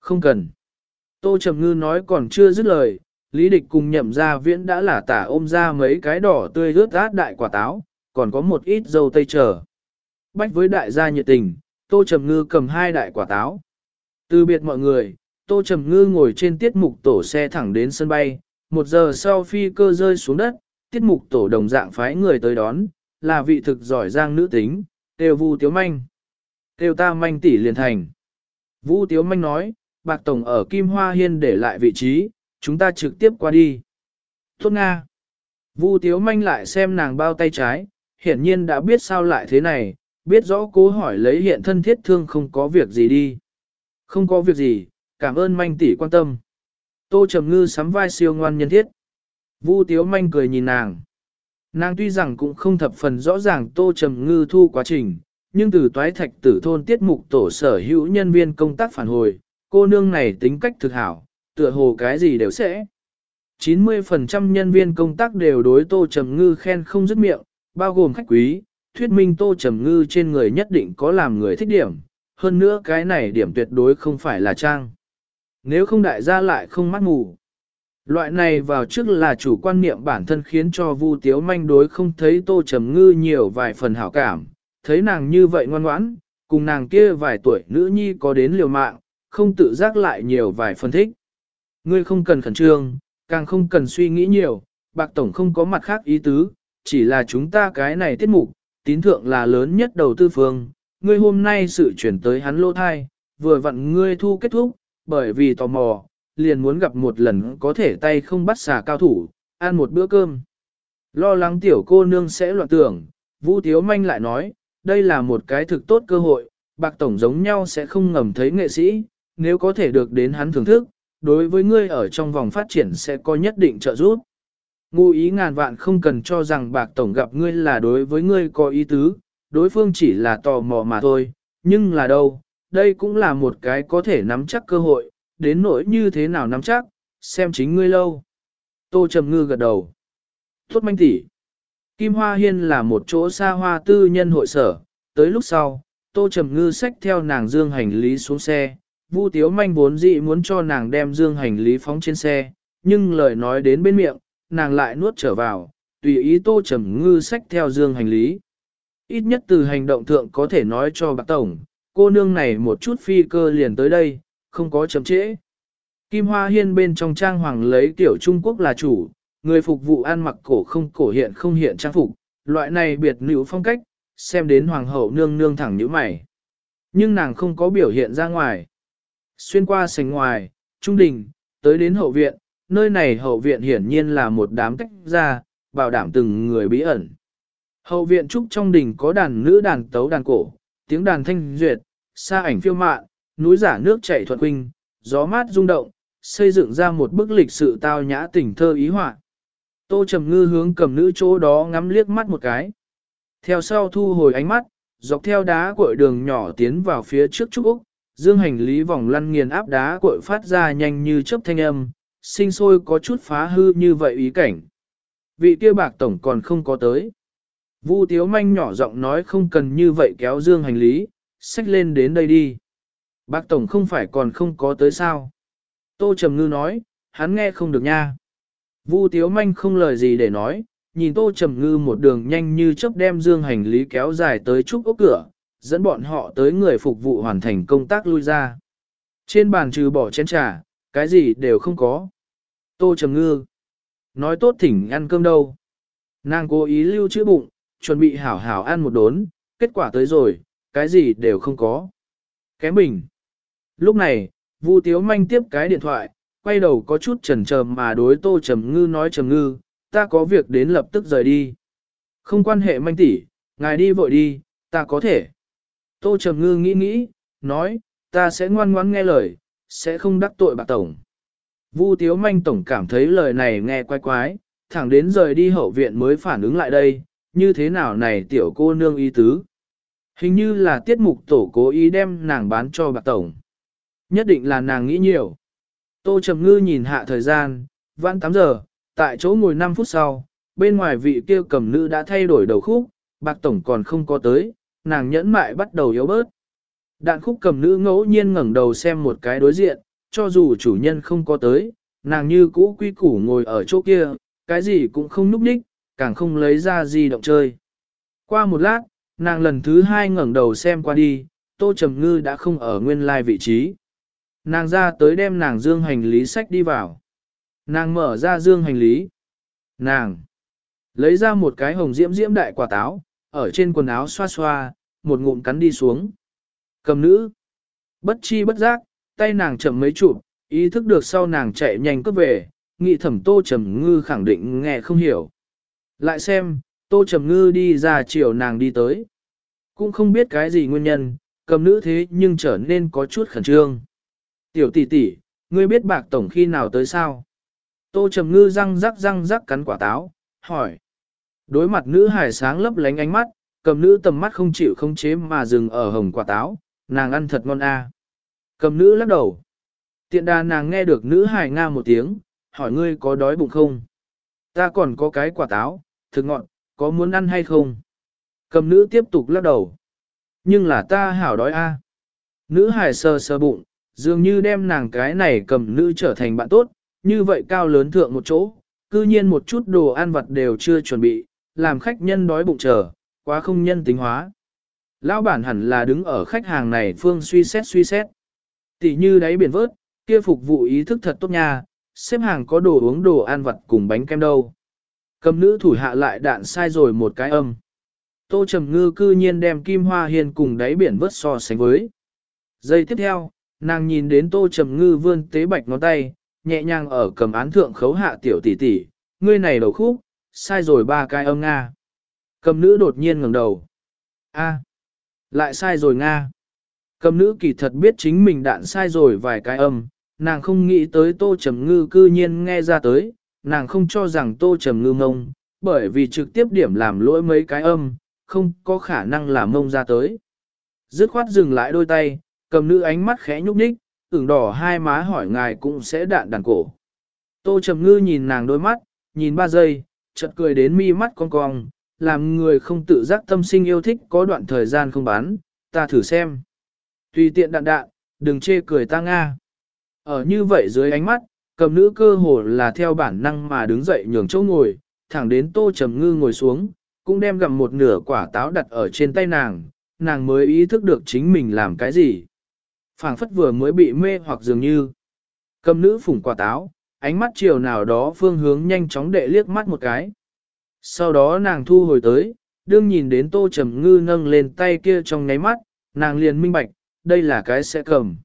Không cần. Tô Trầm Ngư nói còn chưa dứt lời, Lý Địch cùng nhậm ra viễn đã lả tả ôm ra mấy cái đỏ tươi rớt át đại quả táo, còn có một ít dâu tây trở. Bách với đại gia nhiệt tình, Tô Trầm Ngư cầm hai đại quả táo. Từ biệt mọi người, Tô Trầm Ngư ngồi trên tiết mục tổ xe thẳng đến sân bay, một giờ sau phi cơ rơi xuống đất, tiết mục tổ đồng dạng phái người tới đón, là vị thực giỏi giang nữ tính, đều Vu Tiếu Manh. Tiêu ta manh tỷ liền thành. Vu Tiếu Manh nói, Bạc Tổng ở Kim Hoa Hiên để lại vị trí, chúng ta trực tiếp qua đi. Tốt Nga. Vu Tiếu Manh lại xem nàng bao tay trái, hiển nhiên đã biết sao lại thế này, biết rõ cố hỏi lấy hiện thân thiết thương không có việc gì đi. Không có việc gì, cảm ơn Manh tỷ quan tâm. Tô Trầm Ngư sắm vai siêu ngoan nhân thiết. Vu Tiếu Manh cười nhìn nàng. Nàng tuy rằng cũng không thập phần rõ ràng Tô Trầm Ngư thu quá trình, nhưng từ toái thạch tử thôn tiết mục tổ sở hữu nhân viên công tác phản hồi, cô nương này tính cách thực hảo, tựa hồ cái gì đều sẽ. 90% nhân viên công tác đều đối Tô Trầm Ngư khen không dứt miệng, bao gồm khách quý, thuyết minh Tô Trầm Ngư trên người nhất định có làm người thích điểm, hơn nữa cái này điểm tuyệt đối không phải là trang. Nếu không đại gia lại không mắt mù. Loại này vào trước là chủ quan niệm bản thân khiến cho Vu Tiếu manh đối không thấy Tô Trầm Ngư nhiều vài phần hảo cảm, thấy nàng như vậy ngoan ngoãn, cùng nàng kia vài tuổi nữ nhi có đến liều mạng, không tự giác lại nhiều vài phần thích. Ngươi không cần khẩn trương, càng không cần suy nghĩ nhiều, bạc tổng không có mặt khác ý tứ, chỉ là chúng ta cái này tiết mục, tín thượng là lớn nhất đầu tư phương, ngươi hôm nay sự chuyển tới hắn lô thai, vừa vặn ngươi thu kết thúc, bởi vì tò mò, liền muốn gặp một lần có thể tay không bắt xà cao thủ, ăn một bữa cơm. Lo lắng tiểu cô nương sẽ loạn tưởng, Vũ Tiếu Manh lại nói, đây là một cái thực tốt cơ hội, bạc tổng giống nhau sẽ không ngầm thấy nghệ sĩ, nếu có thể được đến hắn thưởng thức, đối với ngươi ở trong vòng phát triển sẽ có nhất định trợ giúp. Ngụ ý ngàn vạn không cần cho rằng bạc tổng gặp ngươi là đối với ngươi có ý tứ, đối phương chỉ là tò mò mà thôi, nhưng là đâu, đây cũng là một cái có thể nắm chắc cơ hội, đến nỗi như thế nào nắm chắc, xem chính ngươi lâu. Tô Trầm Ngư gật đầu. Tốt manh tỷ. Kim Hoa Hiên là một chỗ xa hoa tư nhân hội sở, tới lúc sau, Tô Trầm Ngư xách theo nàng dương hành lý xuống xe, Vu Tiếu Manh vốn dị muốn cho nàng đem dương hành lý phóng trên xe, nhưng lời nói đến bên miệng, nàng lại nuốt trở vào, tùy ý Tô Trầm Ngư sách theo dương hành lý. Ít nhất từ hành động thượng có thể nói cho bạc tổng, cô nương này một chút phi cơ liền tới đây, không có chậm trễ. Kim Hoa Hiên bên trong trang hoàng lấy tiểu Trung Quốc là chủ, người phục vụ ăn mặc cổ không cổ hiện không hiện trang phục, loại này biệt nữ phong cách, xem đến hoàng hậu nương nương thẳng như mày. Nhưng nàng không có biểu hiện ra ngoài. Xuyên qua sành ngoài, trung đình, tới đến hậu viện, nơi này hậu viện hiển nhiên là một đám cách ra, bảo đảm từng người bí ẩn. Hậu viện trúc trong đình có đàn nữ đàn tấu đàn cổ, tiếng đàn thanh duyệt, xa ảnh phiêu mạn, núi giả nước chảy thuận huynh, gió mát rung động, xây dựng ra một bức lịch sự tao nhã tình thơ ý họa. Tô Trầm Ngư hướng cầm nữ chỗ đó ngắm liếc mắt một cái. Theo sau thu hồi ánh mắt, dọc theo đá cội đường nhỏ tiến vào phía trước Trúc Úc, dương hành lý vòng lăn nghiền áp đá cội phát ra nhanh như chớp thanh âm, sinh sôi có chút phá hư như vậy ý cảnh. Vị kia bạc tổng còn không có tới. Vu Tiếu Manh nhỏ giọng nói không cần như vậy kéo dương hành lý, xách lên đến đây đi. Bác Tổng không phải còn không có tới sao. Tô Trầm Ngư nói, hắn nghe không được nha. Vu Tiếu Manh không lời gì để nói, nhìn Tô Trầm Ngư một đường nhanh như chớp đem dương hành lý kéo dài tới trúc ốc cửa, dẫn bọn họ tới người phục vụ hoàn thành công tác lui ra. Trên bàn trừ bỏ chén trà, cái gì đều không có. Tô Trầm Ngư. Nói tốt thỉnh ăn cơm đâu. Nàng cố ý lưu chữ bụng, chuẩn bị hảo hảo ăn một đốn, kết quả tới rồi, cái gì đều không có. Kém bình. Lúc này, Vu Tiếu Manh tiếp cái điện thoại, quay đầu có chút chần chờ mà đối Tô Trầm Ngư nói Trầm Ngư, ta có việc đến lập tức rời đi. Không quan hệ manh tỷ, ngài đi vội đi, ta có thể. Tô Trầm Ngư nghĩ nghĩ, nói, ta sẽ ngoan ngoãn nghe lời, sẽ không đắc tội bạc tổng. Vu Tiếu Manh tổng cảm thấy lời này nghe quái quái, thẳng đến rời đi hậu viện mới phản ứng lại đây, như thế nào này tiểu cô nương y tứ. Hình như là tiết mục tổ cố ý đem nàng bán cho bạc tổng. Nhất định là nàng nghĩ nhiều. Tô Trầm Ngư nhìn hạ thời gian, vãn 8 giờ, tại chỗ ngồi 5 phút sau, bên ngoài vị kia cầm nữ đã thay đổi đầu khúc, bạc tổng còn không có tới, nàng nhẫn mại bắt đầu yếu bớt. Đạn khúc cầm nữ ngẫu nhiên ngẩng đầu xem một cái đối diện, cho dù chủ nhân không có tới, nàng như cũ quy củ ngồi ở chỗ kia, cái gì cũng không núp ních, càng không lấy ra gì động chơi. Qua một lát, nàng lần thứ hai ngẩng đầu xem qua đi, Tô Trầm Ngư đã không ở nguyên lai vị trí. Nàng ra tới đem nàng dương hành lý sách đi vào. Nàng mở ra dương hành lý. Nàng lấy ra một cái hồng diễm diễm đại quả táo, ở trên quần áo xoa xoa, một ngụm cắn đi xuống. Cầm nữ. Bất chi bất giác, tay nàng chậm mấy chụp, ý thức được sau nàng chạy nhanh cướp về, nghị thẩm tô trầm ngư khẳng định nghe không hiểu. Lại xem, tô trầm ngư đi ra chiều nàng đi tới. Cũng không biết cái gì nguyên nhân, cầm nữ thế nhưng trở nên có chút khẩn trương. Tiểu tỷ tỷ, ngươi biết bạc tổng khi nào tới sao? Tô trầm ngư răng rắc răng rắc cắn quả táo, hỏi. Đối mặt nữ hải sáng lấp lánh ánh mắt, cầm nữ tầm mắt không chịu không chế mà dừng ở hồng quả táo, nàng ăn thật ngon a. Cầm nữ lắc đầu. Tiện đà nàng nghe được nữ hải nga một tiếng, hỏi ngươi có đói bụng không? Ta còn có cái quả táo, thực ngọn, có muốn ăn hay không? Cầm nữ tiếp tục lắc đầu. Nhưng là ta hảo đói a. Nữ hải sờ sờ bụng, dường như đem nàng cái này cầm nữ trở thành bạn tốt, như vậy cao lớn thượng một chỗ, cư nhiên một chút đồ ăn vặt đều chưa chuẩn bị, làm khách nhân đói bụng chờ, quá không nhân tính hóa. Lão bản hẳn là đứng ở khách hàng này phương suy xét suy xét. Tỷ như đáy biển vớt, kia phục vụ ý thức thật tốt nha, xếp hàng có đồ uống đồ ăn vặt cùng bánh kem đâu. Cầm nữ thủ hạ lại đạn sai rồi một cái âm. Tô Trầm Ngư cư nhiên đem Kim Hoa Hiên cùng đáy biển vớt so sánh với. Giây tiếp theo, nàng nhìn đến Tô Trầm Ngư vươn tế bạch ngón tay, nhẹ nhàng ở cầm án thượng khấu hạ tiểu tỷ tỷ, ngươi này đầu khúc, sai rồi ba cái âm Nga. Cầm nữ đột nhiên ngẩng đầu. A, lại sai rồi Nga. Cầm nữ kỳ thật biết chính mình đạn sai rồi vài cái âm, nàng không nghĩ tới tô trầm ngư cư nhiên nghe ra tới, nàng không cho rằng tô trầm ngư ngông, bởi vì trực tiếp điểm làm lỗi mấy cái âm, không có khả năng làm mông ra tới. Dứt khoát dừng lại đôi tay, cầm nữ ánh mắt khẽ nhúc nhích, ửng đỏ hai má hỏi ngài cũng sẽ đạn đàn cổ. Tô trầm ngư nhìn nàng đôi mắt, nhìn ba giây, chợt cười đến mi mắt cong cong, làm người không tự giác tâm sinh yêu thích có đoạn thời gian không bán, ta thử xem. Tùy tiện đạn đạn, đừng chê cười ta Nga. Ở như vậy dưới ánh mắt, cầm nữ cơ hồ là theo bản năng mà đứng dậy nhường chỗ ngồi, thẳng đến tô trầm ngư ngồi xuống, cũng đem gặm một nửa quả táo đặt ở trên tay nàng, nàng mới ý thức được chính mình làm cái gì. phảng phất vừa mới bị mê hoặc dường như. Cầm nữ phủng quả táo, ánh mắt chiều nào đó phương hướng nhanh chóng đệ liếc mắt một cái. Sau đó nàng thu hồi tới, đương nhìn đến tô trầm ngư nâng lên tay kia trong ngáy mắt, nàng liền minh bạch, đây là cái sẽ cầm.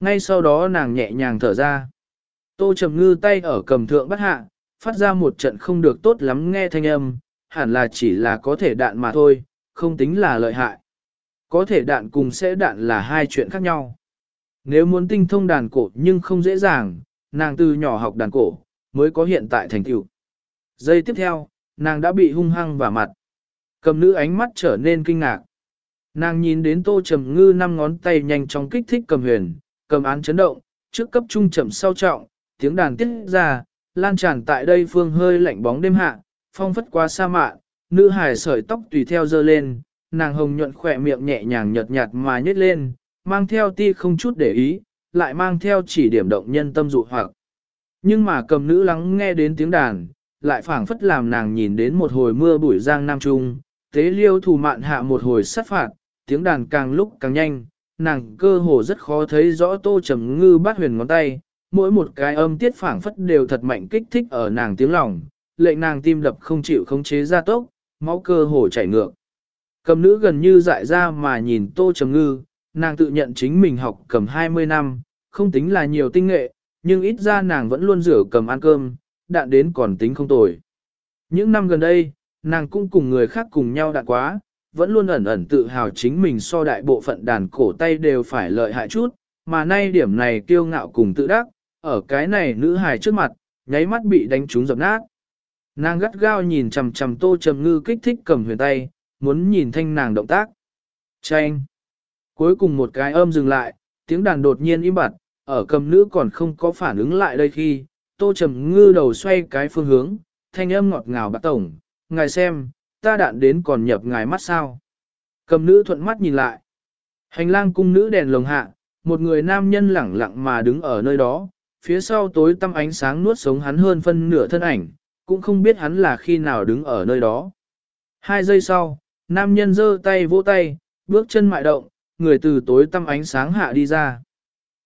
Ngay sau đó nàng nhẹ nhàng thở ra. Tô trầm ngư tay ở cầm thượng bắt hạ, phát ra một trận không được tốt lắm nghe thanh âm, hẳn là chỉ là có thể đạn mà thôi, không tính là lợi hại. Có thể đạn cùng sẽ đạn là hai chuyện khác nhau. Nếu muốn tinh thông đàn cổ nhưng không dễ dàng, nàng từ nhỏ học đàn cổ, mới có hiện tại thành tựu. Giây tiếp theo, nàng đã bị hung hăng vào mặt. Cầm nữ ánh mắt trở nên kinh ngạc. Nàng nhìn đến tô trầm ngư năm ngón tay nhanh chóng kích thích cầm huyền, cầm án chấn động, trước cấp trung chậm sau trọng, tiếng đàn tiết ra, lan tràn tại đây phương hơi lạnh bóng đêm hạ, phong phất qua sa mạ, nữ hải sợi tóc tùy theo dơ lên, nàng hồng nhuận khỏe miệng nhẹ nhàng nhợt nhạt mà nhếch lên, mang theo ti không chút để ý, lại mang theo chỉ điểm động nhân tâm dụ hoặc. Nhưng mà cầm nữ lắng nghe đến tiếng đàn, lại phảng phất làm nàng nhìn đến một hồi mưa bụi giang nam trung, tế liêu thù mạn hạ một hồi sát phạt, tiếng đàn càng lúc càng nhanh, nàng cơ hồ rất khó thấy rõ tô trầm ngư bát huyền ngón tay, mỗi một cái âm tiết phảng phất đều thật mạnh kích thích ở nàng tiếng lòng, lệnh nàng tim đập không chịu khống chế ra tốc, máu cơ hồ chảy ngược. Cầm nữ gần như dại ra mà nhìn tô trầm ngư, nàng tự nhận chính mình học cầm 20 năm, không tính là nhiều tinh nghệ, nhưng ít ra nàng vẫn luôn rửa cầm ăn cơm, đạn đến còn tính không tồi. Những năm gần đây, nàng cũng cùng người khác cùng nhau đạn quá, vẫn luôn ẩn ẩn tự hào chính mình so đại bộ phận đàn cổ tay đều phải lợi hại chút, mà nay điểm này kiêu ngạo cùng tự đắc, ở cái này nữ hài trước mặt, nháy mắt bị đánh trúng dập nát. Nàng gắt gao nhìn chằm chằm tô trầm ngư kích thích cầm huyền tay, muốn nhìn thanh nàng động tác. Chanh! Cuối cùng một cái âm dừng lại, tiếng đàn đột nhiên im bặt, ở cầm nữ còn không có phản ứng lại đây khi, tô trầm ngư đầu xoay cái phương hướng, thanh âm ngọt ngào bạc tổng, ngài xem, ta đạn đến còn nhập ngài mắt sao. Cầm nữ thuận mắt nhìn lại. Hành lang cung nữ đèn lồng hạ, một người nam nhân lẳng lặng mà đứng ở nơi đó, phía sau tối tăm ánh sáng nuốt sống hắn hơn phân nửa thân ảnh, cũng không biết hắn là khi nào đứng ở nơi đó. Hai giây sau, nam nhân giơ tay vỗ tay, bước chân mại động, người từ tối tăm ánh sáng hạ đi ra.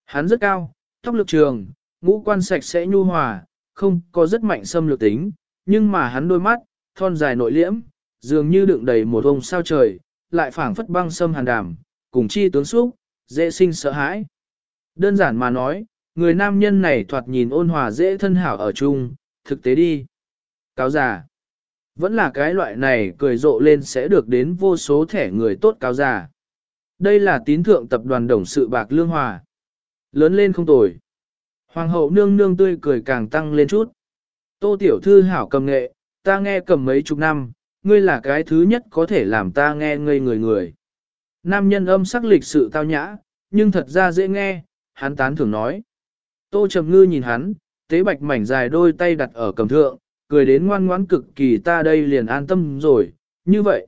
Hắn rất cao, tóc lực trường, ngũ quan sạch sẽ nhu hòa, không có rất mạnh xâm lược tính, nhưng mà hắn đôi mắt, thon dài nội liễm, dường như đựng đầy một ông sao trời, lại phảng phất băng sâm hàn đàm, cùng chi tướng xúc, dễ sinh sợ hãi. Đơn giản mà nói, người nam nhân này thoạt nhìn ôn hòa dễ thân hảo ở chung, thực tế đi. Cáo già. Vẫn là cái loại này cười rộ lên sẽ được đến vô số thẻ người tốt cáo già. Đây là tín thượng tập đoàn đồng sự bạc lương hòa. Lớn lên không tồi. Hoàng hậu nương nương tươi cười càng tăng lên chút. Tô tiểu thư hảo cầm nghệ, ta nghe cầm mấy chục năm, ngươi là cái thứ nhất có thể làm ta nghe ngây người người. Nam nhân âm sắc lịch sự tao nhã, nhưng thật ra dễ nghe, hắn tán thường nói. Tô Trầm Ngư nhìn hắn, tế bạch mảnh dài đôi tay đặt ở cầm thượng, cười đến ngoan ngoãn cực kỳ ta đây liền an tâm rồi, như vậy.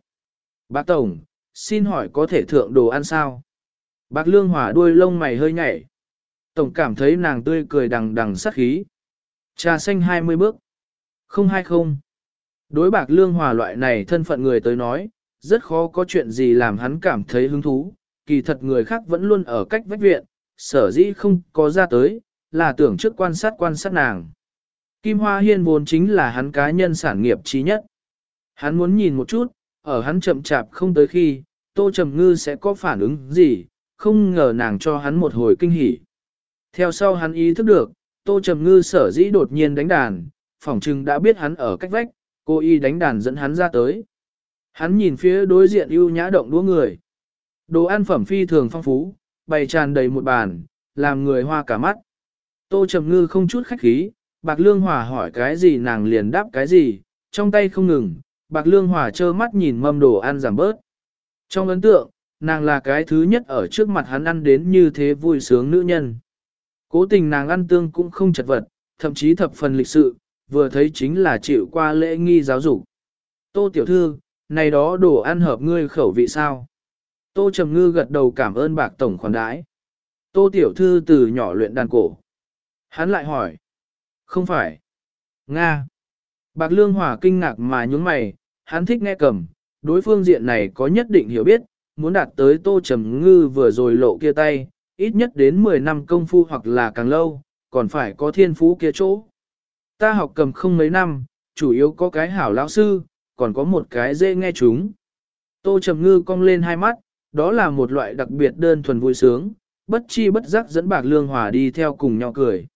Bác Tổng, xin hỏi có thể thượng đồ ăn sao? Bác Lương hòa đuôi lông mày hơi nhảy. Tổng cảm thấy nàng tươi cười đằng đằng sát khí. Trà xanh 20 bước. Không hai không. Đối bạc lương hòa loại này thân phận người tới nói, rất khó có chuyện gì làm hắn cảm thấy hứng thú, kỳ thật người khác vẫn luôn ở cách vách viện, sở dĩ không có ra tới, là tưởng trước quan sát quan sát nàng. Kim Hoa Hiên vốn chính là hắn cá nhân sản nghiệp trí nhất. Hắn muốn nhìn một chút, ở hắn chậm chạp không tới khi, Tô Trầm Ngư sẽ có phản ứng gì, không ngờ nàng cho hắn một hồi kinh hỉ. Theo sau hắn ý thức được, Tô Trầm Ngư sở dĩ đột nhiên đánh đàn, phỏng chừng đã biết hắn ở cách vách, cô y đánh đàn dẫn hắn ra tới. Hắn nhìn phía đối diện ưu nhã động đũa người. Đồ ăn phẩm phi thường phong phú, bày tràn đầy một bàn, làm người hoa cả mắt. Tô Trầm Ngư không chút khách khí, Bạc Lương Hòa hỏi cái gì nàng liền đáp cái gì, trong tay không ngừng, Bạc Lương Hòa trơ mắt nhìn mâm đồ ăn giảm bớt. Trong ấn tượng, nàng là cái thứ nhất ở trước mặt hắn ăn đến như thế vui sướng nữ nhân. Cố tình nàng ăn tương cũng không chật vật, thậm chí thập phần lịch sự, vừa thấy chính là chịu qua lễ nghi giáo dục. Tô tiểu thư, này đó đồ ăn hợp ngươi khẩu vị sao? Tô Trầm Ngư gật đầu cảm ơn bạc tổng khoản đãi. Tô tiểu thư từ nhỏ luyện đàn cổ. Hắn lại hỏi. Không phải. Nga. Bạc Lương Hòa kinh ngạc mà nhúng mày, hắn thích nghe cầm, đối phương diện này có nhất định hiểu biết, muốn đạt tới Tô Trầm Ngư vừa rồi lộ kia tay, ít nhất đến 10 năm công phu hoặc là càng lâu, còn phải có thiên phú kia chỗ. Ta học cầm không mấy năm, chủ yếu có cái hảo lão sư, còn có một cái dễ nghe chúng. Tô Trầm Ngư cong lên hai mắt, đó là một loại đặc biệt đơn thuần vui sướng, bất chi bất giác dẫn bạc lương hòa đi theo cùng nhau cười.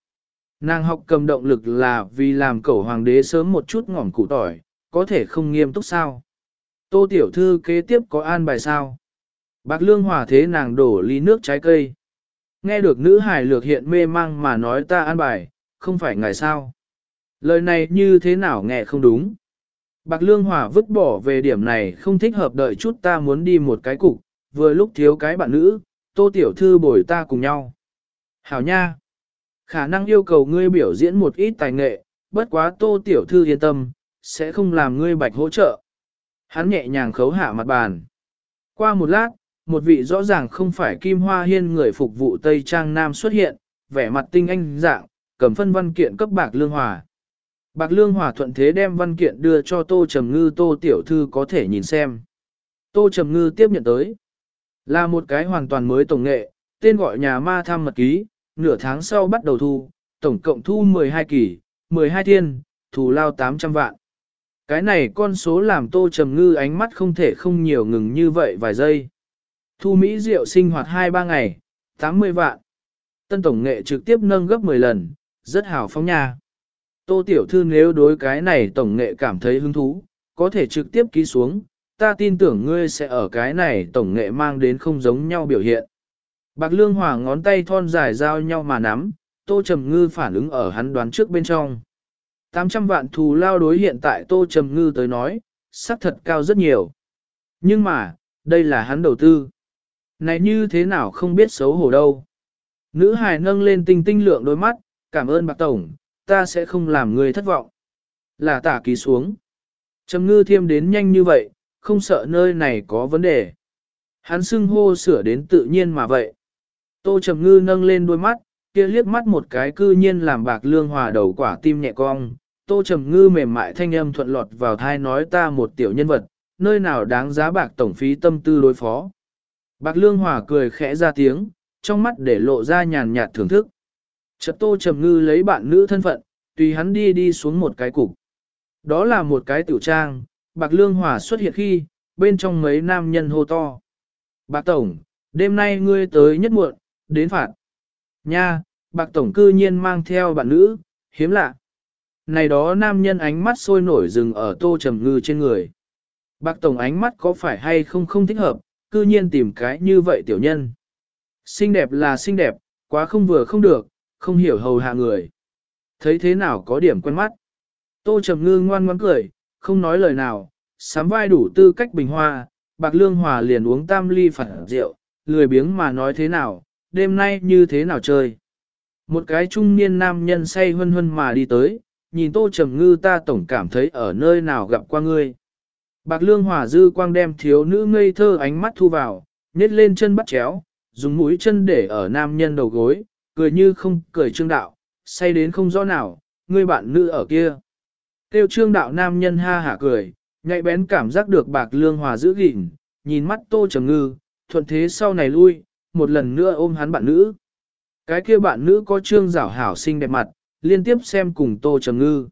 Nàng học cầm động lực là vì làm cẩu hoàng đế sớm một chút ngỏm củ tỏi, có thể không nghiêm túc sao. Tô tiểu thư kế tiếp có an bài sao. Bạc lương hòa thế nàng đổ ly nước trái cây. Nghe được nữ hài lược hiện mê mang mà nói ta an bài, không phải ngài sao. Lời này như thế nào nghe không đúng. Bạc Lương Hòa vứt bỏ về điểm này không thích hợp đợi chút ta muốn đi một cái cục, vừa lúc thiếu cái bạn nữ, tô tiểu thư bồi ta cùng nhau. Hảo nha! Khả năng yêu cầu ngươi biểu diễn một ít tài nghệ, bất quá tô tiểu thư yên tâm, sẽ không làm ngươi bạch hỗ trợ. Hắn nhẹ nhàng khấu hạ mặt bàn. Qua một lát, một vị rõ ràng không phải Kim Hoa Hiên người phục vụ Tây Trang Nam xuất hiện, vẻ mặt tinh anh dạng, cầm phân văn kiện cấp bạc lương hòa. Bạc lương hòa thuận thế đem văn kiện đưa cho Tô Trầm Ngư Tô Tiểu Thư có thể nhìn xem. Tô Trầm Ngư tiếp nhận tới. Là một cái hoàn toàn mới tổng nghệ, tên gọi nhà ma tham mật ký, nửa tháng sau bắt đầu thu, tổng cộng thu 12 kỳ, 12 thiên, thù lao 800 vạn. Cái này con số làm Tô Trầm Ngư ánh mắt không thể không nhiều ngừng như vậy vài giây. Thu Mỹ rượu sinh hoạt 2-3 ngày, 80 vạn. Tân tổng nghệ trực tiếp nâng gấp 10 lần, rất hào phóng nha. Tô Tiểu Thư nếu đối cái này tổng nghệ cảm thấy hứng thú, có thể trực tiếp ký xuống, ta tin tưởng ngươi sẽ ở cái này tổng nghệ mang đến không giống nhau biểu hiện. Bạc Lương Hòa ngón tay thon dài giao nhau mà nắm, Tô Trầm Ngư phản ứng ở hắn đoán trước bên trong. 800 vạn thù lao đối hiện tại Tô Trầm Ngư tới nói, sắc thật cao rất nhiều. Nhưng mà, đây là hắn đầu tư. Này như thế nào không biết xấu hổ đâu. Nữ hài nâng lên tinh tinh lượng đôi mắt, cảm ơn bạc tổng, ta sẽ không làm người thất vọng. Là tả ký xuống. Trầm ngư thiêm đến nhanh như vậy, không sợ nơi này có vấn đề. Hắn xưng hô sửa đến tự nhiên mà vậy. Tô Trầm Ngư nâng lên đôi mắt, kia liếc mắt một cái cư nhiên làm bạc lương hòa đầu quả tim nhẹ cong. Tô Trầm Ngư mềm mại thanh âm thuận lọt vào thai nói ta một tiểu nhân vật, nơi nào đáng giá bạc tổng phí tâm tư đối phó. Bạc lương hòa cười khẽ ra tiếng, trong mắt để lộ ra nhàn nhạt thưởng thức. Chợt Tô Trầm Ngư lấy bạn nữ thân phận, tùy hắn đi đi xuống một cái cục. Đó là một cái tiểu trang, Bạc Lương Hòa xuất hiện khi, bên trong mấy nam nhân hô to. Bạc Tổng, đêm nay ngươi tới nhất muộn, đến phạt. Nha, Bạc Tổng cư nhiên mang theo bạn nữ, hiếm lạ. Này đó nam nhân ánh mắt sôi nổi dừng ở tô trầm ngư trên người. Bạc Tổng ánh mắt có phải hay không không thích hợp, cư nhiên tìm cái như vậy tiểu nhân. Xinh đẹp là xinh đẹp, quá không vừa không được, không hiểu hầu hạ người. Thấy thế nào có điểm quen mắt. Tô Trầm Ngư ngoan ngoãn cười, không nói lời nào, sám vai đủ tư cách bình hoa, bạc lương hòa liền uống tam ly phản rượu, lười biếng mà nói thế nào, đêm nay như thế nào chơi. Một cái trung niên nam nhân say hân hân mà đi tới, nhìn tô trầm ngư ta tổng cảm thấy ở nơi nào gặp qua ngươi. Bạc lương hòa dư quang đem thiếu nữ ngây thơ ánh mắt thu vào, nhét lên chân bắt chéo, dùng mũi chân để ở nam nhân đầu gối, cười như không cười trương đạo, say đến không rõ nào, ngươi bạn nữ ở kia. Tiêu trương đạo nam nhân ha hả cười, nhạy bén cảm giác được bạc lương hòa giữ gìn, nhìn mắt tô trầm ngư, thuận thế sau này lui, một lần nữa ôm hắn bạn nữ. Cái kia bạn nữ có trương rảo hảo xinh đẹp mặt, liên tiếp xem cùng tô trầm ngư.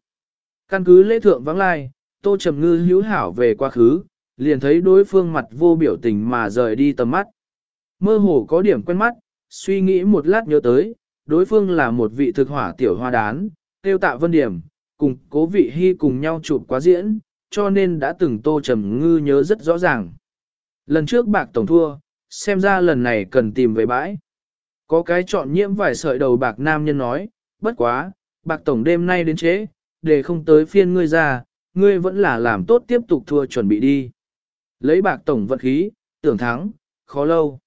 Căn cứ lễ thượng vắng lai, tô trầm ngư hữu hảo về quá khứ, liền thấy đối phương mặt vô biểu tình mà rời đi tầm mắt. Mơ hồ có điểm quen mắt, suy nghĩ một lát nhớ tới, đối phương là một vị thực hỏa tiểu hoa đán, tiêu tạ vân điểm, cùng cố vị hy cùng nhau chụp quá diễn, cho nên đã từng tô trầm ngư nhớ rất rõ ràng. Lần trước bạc tổng thua, xem ra lần này cần tìm về bãi. Có cái chọn nhiễm vài sợi đầu bạc nam nhân nói, bất quá, bạc tổng đêm nay đến chế, để không tới phiên ngươi ra, ngươi vẫn là làm tốt tiếp tục thua chuẩn bị đi. Lấy bạc tổng vận khí, tưởng thắng, khó lâu.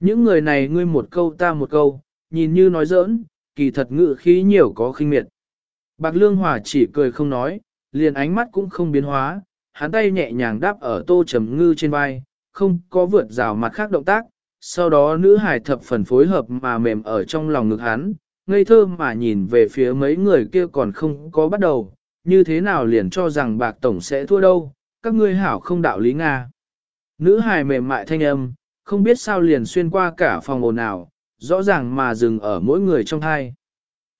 Những người này ngươi một câu ta một câu, nhìn như nói giỡn, kỳ thật ngự khí nhiều có khinh miệt. Bạc Lương Hòa chỉ cười không nói, liền ánh mắt cũng không biến hóa, hắn tay nhẹ nhàng đáp ở tô trầm ngư trên vai, không có vượt rào mặt khác động tác, sau đó nữ hải thập phần phối hợp mà mềm ở trong lòng ngực hắn, ngây thơ mà nhìn về phía mấy người kia còn không có bắt đầu, như thế nào liền cho rằng bạc tổng sẽ thua đâu, các ngươi hảo không đạo lý Nga. Nữ hài mềm mại thanh âm, không biết sao liền xuyên qua cả phòng ồn ào, rõ ràng mà dừng ở mỗi người trong hai.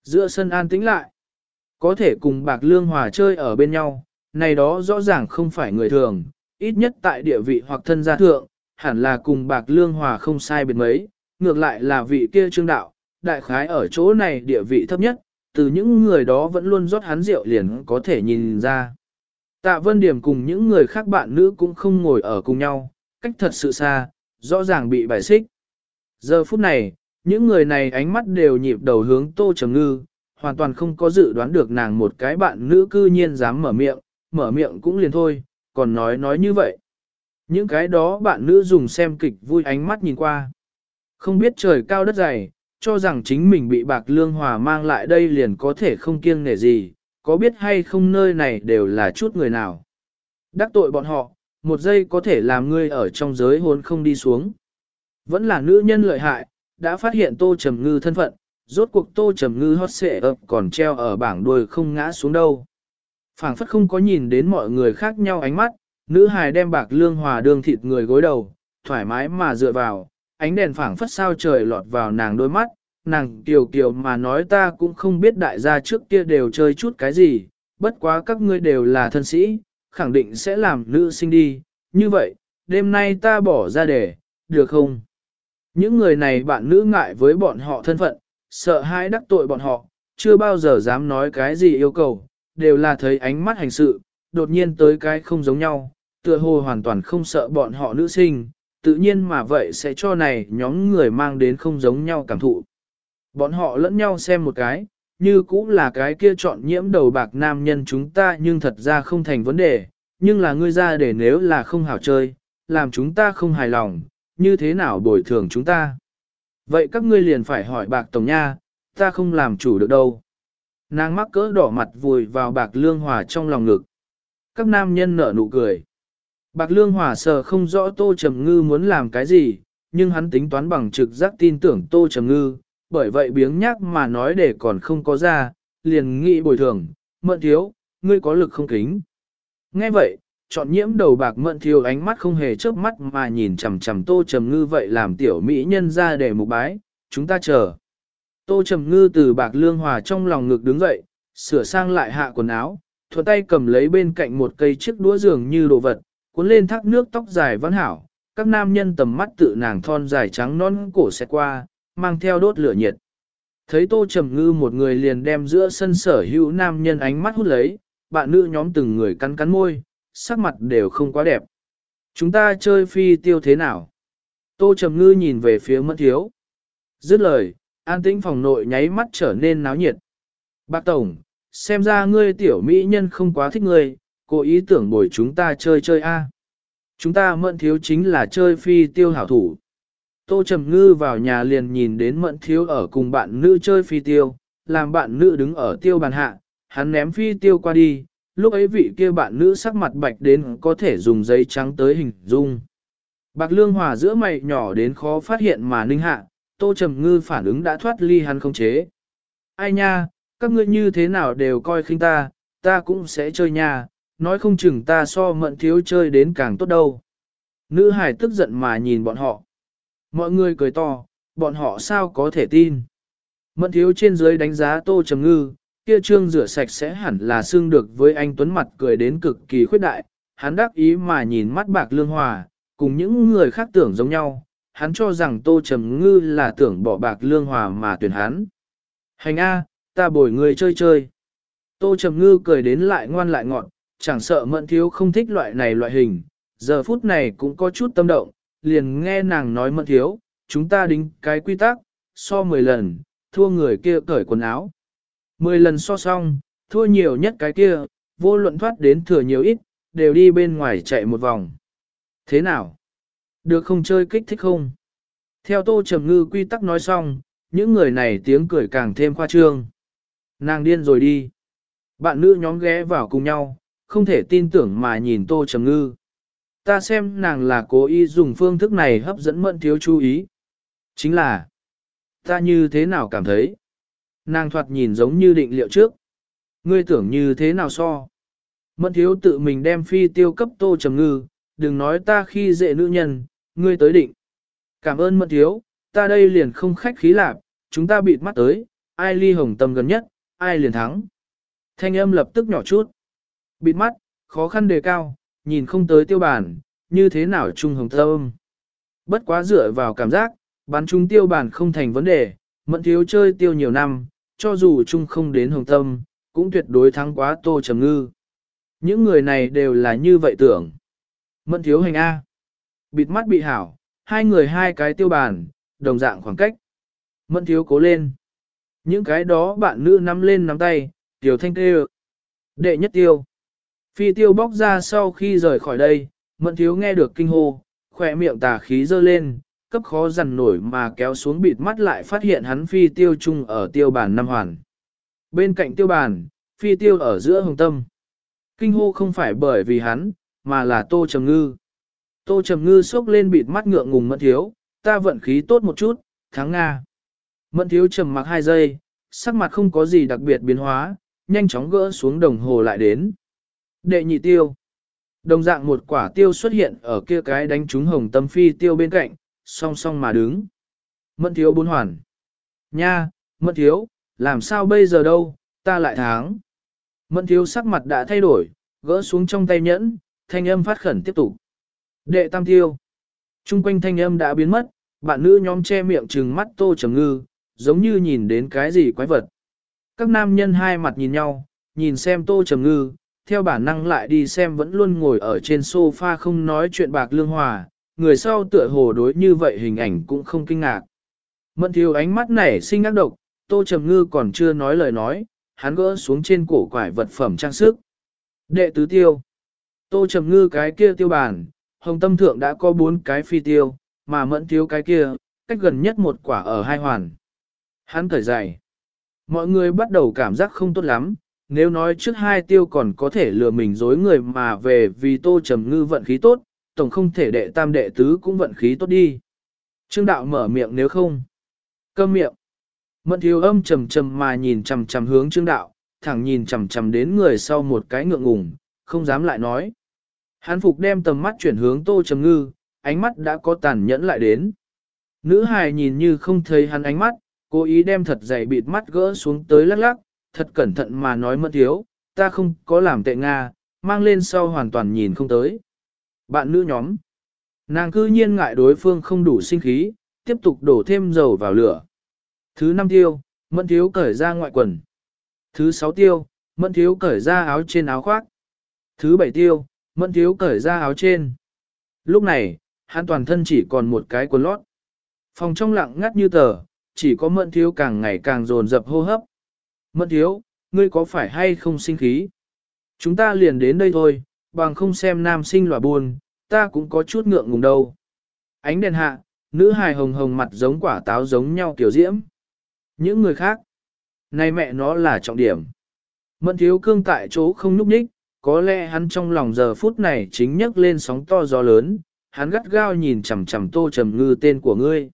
Giữa sân an tĩnh lại, có thể cùng bạc lương hòa chơi ở bên nhau, này đó rõ ràng không phải người thường, ít nhất tại địa vị hoặc thân gia thượng, hẳn là cùng bạc lương hòa không sai biệt mấy, ngược lại là vị kia trương đạo, đại khái ở chỗ này địa vị thấp nhất, từ những người đó vẫn luôn rót hắn rượu liền có thể nhìn ra. Tạ Vân Điểm cùng những người khác bạn nữ cũng không ngồi ở cùng nhau, cách thật sự xa, rõ ràng bị bài xích. Giờ phút này, những người này ánh mắt đều nhịp đầu hướng Tô Trầm Ngư, hoàn toàn không có dự đoán được nàng một cái bạn nữ cư nhiên dám mở miệng, mở miệng cũng liền thôi, còn nói nói như vậy. Những cái đó bạn nữ dùng xem kịch vui ánh mắt nhìn qua. Không biết trời cao đất dày, cho rằng chính mình bị bạc lương hòa mang lại đây liền có thể không kiêng nể gì, có biết hay không nơi này đều là chút người nào. Đắc tội bọn họ, một giây có thể làm ngươi ở trong giới hôn không đi xuống. Vẫn là nữ nhân lợi hại, đã phát hiện tô trầm ngư thân phận, rốt cuộc tô trầm ngư hót xệ ập còn treo ở bảng đuôi không ngã xuống đâu. phảng phất không có nhìn đến mọi người khác nhau ánh mắt, nữ hài đem bạc lương hòa đương thịt người gối đầu, thoải mái mà dựa vào, ánh đèn phảng phất sao trời lọt vào nàng đôi mắt, nàng kiều kiều mà nói ta cũng không biết đại gia trước kia đều chơi chút cái gì, bất quá các ngươi đều là thân sĩ, khẳng định sẽ làm nữ sinh đi, như vậy, đêm nay ta bỏ ra để, được không? Những người này bạn nữ ngại với bọn họ thân phận, sợ hãi đắc tội bọn họ, chưa bao giờ dám nói cái gì yêu cầu, đều là thấy ánh mắt hành sự, đột nhiên tới cái không giống nhau, tựa hồ hoàn toàn không sợ bọn họ nữ sinh, tự nhiên mà vậy sẽ cho này nhóm người mang đến không giống nhau cảm thụ. Bọn họ lẫn nhau xem một cái, như cũng là cái kia chọn nhiễm đầu bạc nam nhân chúng ta nhưng thật ra không thành vấn đề, nhưng là ngươi ra để nếu là không hảo chơi, làm chúng ta không hài lòng, như thế nào bồi thường chúng ta. Vậy các ngươi liền phải hỏi bạc tổng nha, ta không làm chủ được đâu. Nàng mắc cỡ đỏ mặt vùi vào bạc lương hòa trong lòng ngực. Các nam nhân nở nụ cười. Bạc lương hòa sờ không rõ tô trầm ngư muốn làm cái gì, nhưng hắn tính toán bằng trực giác tin tưởng tô trầm ngư, bởi vậy biếng nhắc mà nói để còn không có ra, liền nghĩ bồi thường, mận thiếu, ngươi có lực không kính. Nghe vậy, chọn nhiễm đầu bạc mận thiếu ánh mắt không hề chớp mắt mà nhìn chằm chằm tô trầm ngư vậy làm tiểu mỹ nhân ra để mục bái, chúng ta chờ. Tô trầm ngư từ bạc lương hòa trong lòng ngực đứng dậy, sửa sang lại hạ quần áo, thuận tay cầm lấy bên cạnh một cây chiếc đũa giường như đồ vật, cuốn lên thác nước tóc dài văn hảo, các nam nhân tầm mắt tự nàng thon dài trắng non cổ xẹt qua, mang theo đốt lửa nhiệt. Thấy tô trầm ngư một người liền đem giữa sân sở hữu nam nhân ánh mắt hút lấy, bạn nữ nhóm từng người cắn cắn môi, sắc mặt đều không quá đẹp. Chúng ta chơi phi tiêu thế nào? Tô trầm ngư nhìn về phía mẫn thiếu. Dứt lời, an tĩnh phòng nội nháy mắt trở nên náo nhiệt. Bác Tổng, xem ra ngươi tiểu mỹ nhân không quá thích ngươi, cô ý tưởng bồi chúng ta chơi chơi a. Chúng ta mẫn thiếu chính là chơi phi tiêu hảo thủ. Tô Trầm Ngư vào nhà liền nhìn đến mẫn thiếu ở cùng bạn nữ chơi phi tiêu, làm bạn nữ đứng ở tiêu bàn hạ, hắn ném phi tiêu qua đi, lúc ấy vị kia bạn nữ sắc mặt bạch đến có thể dùng giấy trắng tới hình dung. Bạc lương hòa giữa mày nhỏ đến khó phát hiện mà ninh hạ, Tô Trầm Ngư phản ứng đã thoát ly hắn không chế. Ai nha, các ngươi như thế nào đều coi khinh ta, ta cũng sẽ chơi nha, nói không chừng ta so mận thiếu chơi đến càng tốt đâu. Nữ hải tức giận mà nhìn bọn họ. Mọi người cười to, bọn họ sao có thể tin. Mận thiếu trên dưới đánh giá tô trầm ngư, kia trương rửa sạch sẽ hẳn là xương được với anh Tuấn mặt cười đến cực kỳ khuyết đại. Hắn đắc ý mà nhìn mắt bạc lương hòa, cùng những người khác tưởng giống nhau. Hắn cho rằng tô trầm ngư là tưởng bỏ bạc lương hòa mà tuyển hắn. Hành A, ta bồi người chơi chơi. Tô trầm ngư cười đến lại ngoan lại ngọn, chẳng sợ mận thiếu không thích loại này loại hình, giờ phút này cũng có chút tâm động, liền nghe nàng nói mận thiếu, chúng ta đính cái quy tắc, so 10 lần, thua người kia cởi quần áo. 10 lần so xong, thua nhiều nhất cái kia, vô luận thoát đến thừa nhiều ít, đều đi bên ngoài chạy một vòng. Thế nào? Được không chơi kích thích không? Theo tô trầm ngư quy tắc nói xong, những người này tiếng cười càng thêm khoa trương. Nàng điên rồi đi. Bạn nữ nhóm ghé vào cùng nhau, không thể tin tưởng mà nhìn tô trầm ngư. Ta xem nàng là cố ý dùng phương thức này hấp dẫn mận thiếu chú ý. Chính là, ta như thế nào cảm thấy? Nàng thoạt nhìn giống như định liệu trước. Ngươi tưởng như thế nào so? Mận thiếu tự mình đem phi tiêu cấp tô trầm ngư, đừng nói ta khi dễ nữ nhân, ngươi tới định. Cảm ơn mận thiếu, ta đây liền không khách khí lạp, chúng ta bịt mắt tới, ai ly hồng tâm gần nhất, ai liền thắng. Thanh âm lập tức nhỏ chút. Bịt mắt, khó khăn đề cao, nhìn không tới tiêu bản, như thế nào trung hồng tâm. Bất quá dựa vào cảm giác, bắn trung tiêu bản không thành vấn đề, mẫn thiếu chơi tiêu nhiều năm, cho dù trung không đến hồng tâm, cũng tuyệt đối thắng quá tô trầm ngư. Những người này đều là như vậy tưởng. Mẫn thiếu hành A. Bịt mắt bị hảo, hai người hai cái tiêu bản, đồng dạng khoảng cách. Mẫn thiếu cố lên. Những cái đó bạn nữ nắm lên nắm tay, tiểu thanh tê Đệ nhất tiêu. Phi tiêu bóc ra sau khi rời khỏi đây, mẫn thiếu nghe được kinh hô, khỏe miệng tà khí dơ lên, cấp khó dằn nổi mà kéo xuống bịt mắt lại phát hiện hắn phi tiêu chung ở tiêu bản năm hoàn. Bên cạnh tiêu bản, phi tiêu ở giữa hồng tâm. Kinh hô không phải bởi vì hắn, mà là tô trầm ngư. Tô trầm ngư sốc lên bịt mắt ngượng ngùng mẫn thiếu, ta vận khí tốt một chút, thắng Nga. Mẫn thiếu trầm mặc hai giây, sắc mặt không có gì đặc biệt biến hóa, nhanh chóng gỡ xuống đồng hồ lại đến. Đệ nhị tiêu. Đồng dạng một quả tiêu xuất hiện ở kia cái đánh trúng hồng tâm phi tiêu bên cạnh, song song mà đứng. Mẫn thiếu bốn hoàn. Nha, mẫn thiếu, làm sao bây giờ đâu, ta lại tháng. Mẫn thiếu sắc mặt đã thay đổi, gỡ xuống trong tay nhẫn, thanh âm phát khẩn tiếp tục. Đệ tam tiêu. Trung quanh thanh âm đã biến mất, bạn nữ nhóm che miệng trừng mắt tô trầm ngư, giống như nhìn đến cái gì quái vật. Các nam nhân hai mặt nhìn nhau, nhìn xem tô trầm ngư, theo bản năng lại đi xem vẫn luôn ngồi ở trên sofa không nói chuyện bạc lương hòa, người sau tựa hồ đối như vậy hình ảnh cũng không kinh ngạc. Mẫn thiếu ánh mắt nảy sinh ác độc, tô trầm ngư còn chưa nói lời nói, hắn gỡ xuống trên cổ quải vật phẩm trang sức. Đệ tứ tiêu. Tô trầm ngư cái kia tiêu bản, hồng tâm thượng đã có bốn cái phi tiêu, mà mẫn thiếu cái kia, cách gần nhất một quả ở hai hoàn. Hắn cởi dày. Mọi người bắt đầu cảm giác không tốt lắm, nếu nói trước hai tiêu còn có thể lừa mình dối người mà về vì tô trầm ngư vận khí tốt, tổng không thể đệ tam đệ tứ cũng vận khí tốt đi. Trương đạo mở miệng nếu không. Câm miệng. Mận thiếu âm trầm trầm mà nhìn trầm trầm hướng trương đạo, thẳng nhìn trầm trầm đến người sau một cái ngượng ngùng, không dám lại nói. Hán phục đem tầm mắt chuyển hướng tô trầm ngư, ánh mắt đã có tàn nhẫn lại đến. Nữ hài nhìn như không thấy hắn ánh mắt, cố ý đem thật dày bịt mắt gỡ xuống tới lắc lắc, thật cẩn thận mà nói mẫn thiếu, ta không có làm tệ Nga, mang lên sau hoàn toàn nhìn không tới. Bạn nữ nhóm. Nàng cư nhiên ngại đối phương không đủ sinh khí, tiếp tục đổ thêm dầu vào lửa. Thứ năm tiêu, mẫn thiếu cởi ra ngoại quần. Thứ sáu tiêu, mẫn thiếu cởi ra áo trên áo khoác. Thứ bảy tiêu, mẫn thiếu cởi ra áo trên. Lúc này, hắn toàn thân chỉ còn một cái quần lót. Phòng trong lặng ngắt như tờ, chỉ có mẫn thiếu càng ngày càng dồn dập hô hấp. Mẫn thiếu, ngươi có phải hay không sinh khí? Chúng ta liền đến đây thôi, bằng không xem nam sinh lòa buồn, ta cũng có chút ngượng ngùng đâu. Ánh đèn hạ, nữ hài hồng hồng mặt giống quả táo giống nhau kiểu diễm. Những người khác, này mẹ nó là trọng điểm. Mẫn thiếu cương tại chỗ không núp nhích, có lẽ hắn trong lòng giờ phút này chính nhấc lên sóng to gió lớn, hắn gắt gao nhìn chằm chằm tô trầm ngư tên của ngươi.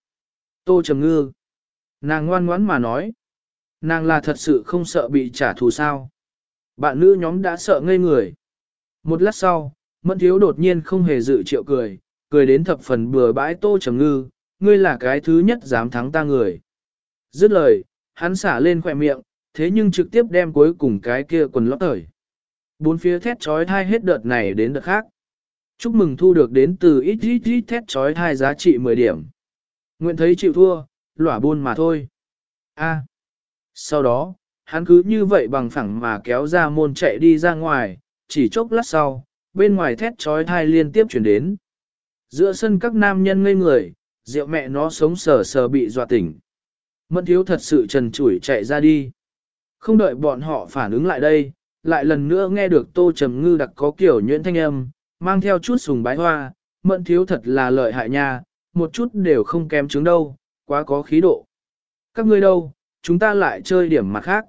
Tô trầm ngư. Nàng ngoan ngoãn mà nói. Nàng là thật sự không sợ bị trả thù sao. Bạn nữ nhóm đã sợ ngây người. Một lát sau, mẫn thiếu đột nhiên không hề dự triệu cười, cười đến thập phần bừa bãi tô trầm ngư, ngươi là cái thứ nhất dám thắng ta người. Dứt lời, hắn xả lên khỏe miệng, thế nhưng trực tiếp đem cuối cùng cái kia quần lót thời. Bốn phía thét trói thai hết đợt này đến đợt khác. Chúc mừng thu được đến từ ít ít ít thét trói thai giá trị 10 điểm. Nguyện thấy chịu thua, lỏa buôn mà thôi. A. Sau đó, hắn cứ như vậy bằng phẳng mà kéo ra môn chạy đi ra ngoài, chỉ chốc lát sau, bên ngoài thét trói thai liên tiếp chuyển đến. Giữa sân các nam nhân ngây người, rượu mẹ nó sống sờ sờ bị dọa tỉnh. Mẫn thiếu thật sự trần trụi chạy ra đi. Không đợi bọn họ phản ứng lại đây, lại lần nữa nghe được tô trầm ngư đặc có kiểu nhuyễn thanh âm, mang theo chút sùng bái hoa, mẫn thiếu thật là lợi hại nha, một chút đều không kém chứng đâu, quá có khí độ. Các ngươi đâu, chúng ta lại chơi điểm mặt khác.